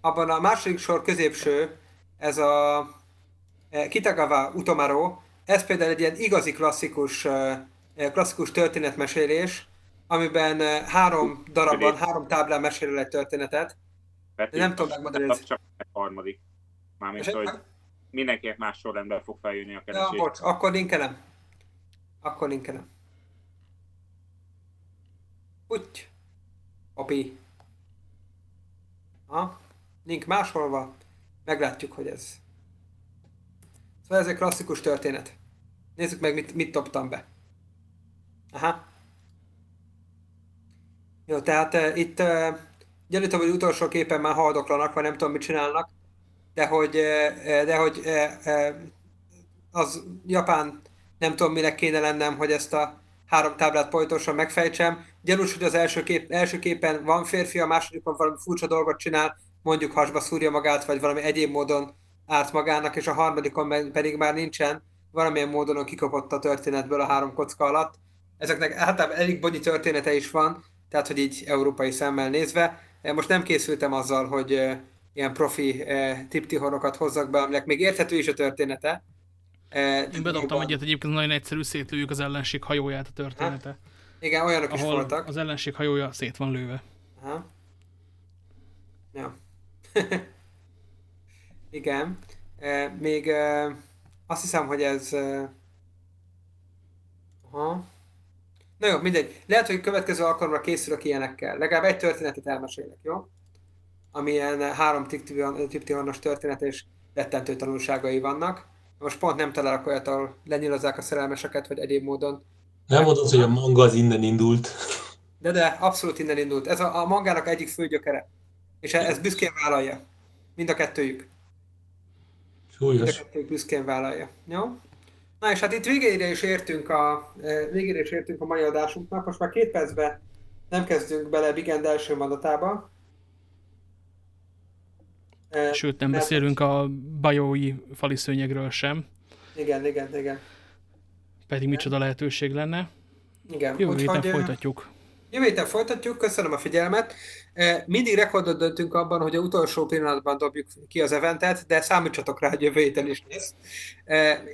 abban a második sor középső, ez a Kitagawa Utomaro, ez például egy ilyen igazi klasszikus, klasszikus történetmesélés, amiben három darabban, három táblán mesél egy történetet. Peti, nem tudom megmondani. Ez csak a harmadik. Mármint, hogy mindenkinek más sorrendben fog feljönni a keresés. Ja, bocs, akkor linkelem. Akkor linkelem. Úgy. Opi. Ha? Link máshol van. Meglátjuk, hogy ez. Szóval ez egy klasszikus történet. Nézzük meg, mit, mit dobtam be. Aha. Jó, tehát uh, itt uh, gyanítom, hogy utolsó képen már haldoklanak, vagy nem tudom, mit csinálnak, de hogy, de hogy az Japán nem tudom, minek kéne lennem, hogy ezt a három táblát pontosan megfejtsem. Gyanús, hogy az első, kép, első képen van férfi, a másodikon valami furcsa dolgot csinál, mondjuk hasba szúrja magát, vagy valami egyéb módon árt magának, és a harmadikon pedig már nincsen, valamilyen módon kikopott a történetből a három kocka alatt. Ezeknek általában elég bonyolult története is van, tehát hogy így európai szemmel nézve. Most nem készültem azzal, hogy ilyen profi eh, tiptihonokat hozzak be, aminek még érthető is a története. Eh, Én bedobtam egyet, egyébként nagyon egyszerű, szétlőjük az ellenség hajóját a története. Ha? Igen, olyanok is voltak. az ellenség hajója szét van lőve. Ha? Ja. Igen. Eh, még eh, azt hiszem, hogy ez... Eh... Aha. Na jó, mindegy. Lehet, hogy következő alkalomra készülök ilyenekkel. Legalább egy történetet elmesélek, jó? Amilyen három tiptihonos történet és rettentő tanulságai vannak. Most pont nem találok olyat, ahol lenyilazzák a szerelmeseket, vagy egyéb módon. Nem mondod, hogy a manga az innen indult. De de, abszolút innen indult. Ez a, a mangának egyik fő gyökere. És e- ez büszkén vállalja. Mind a kettőjük. Súlyos. Mind a kettőjük büszkén vállalja. Jó? Na és hát itt végére is értünk a, e, végére is értünk a mai adásunknak. Most már két percben nem kezdünk bele Bigend első mondatába. Sőt, nem beszélünk a bajói fali szőnyegről sem. Igen, igen, igen. Pedig micsoda lehetőség lenne. Igen. Jövő héten folytatjuk. Jövő héten folytatjuk, köszönöm a figyelmet. Mindig rekordot döntünk abban, hogy a utolsó pillanatban dobjuk ki az eventet, de számítsatok rá, hogy jövő héten is lesz.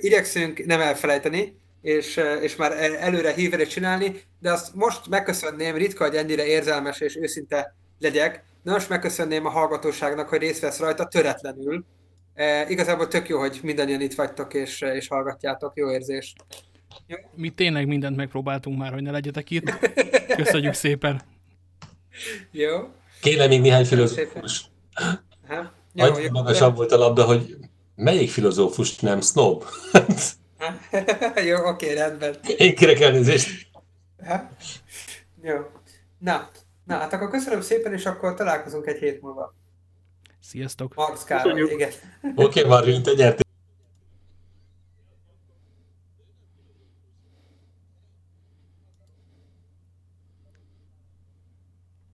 Igyekszünk nem elfelejteni, és, és már előre hívere csinálni, de azt most megköszönném, ritka, hogy ennyire érzelmes és őszinte legyek, most megköszönném a hallgatóságnak, hogy részt vesz rajta töretlenül. E, igazából tök jó, hogy mindannyian itt vagytok és, és hallgatjátok. Jó érzés. Jó? Mi tényleg mindent megpróbáltunk már, hogy ne legyetek itt. Köszönjük szépen. Jó. Kéne még néhány filozófus. Jó, magasabb volt a labda, hogy melyik filozófus nem snob? jó, oké, rendben. Én kérek elnézést. Jó. Na, Na, hát akkor köszönöm szépen, és akkor találkozunk egy hét múlva. Sziasztok! Marx Károly, igen. Oké, okay, Marvin, te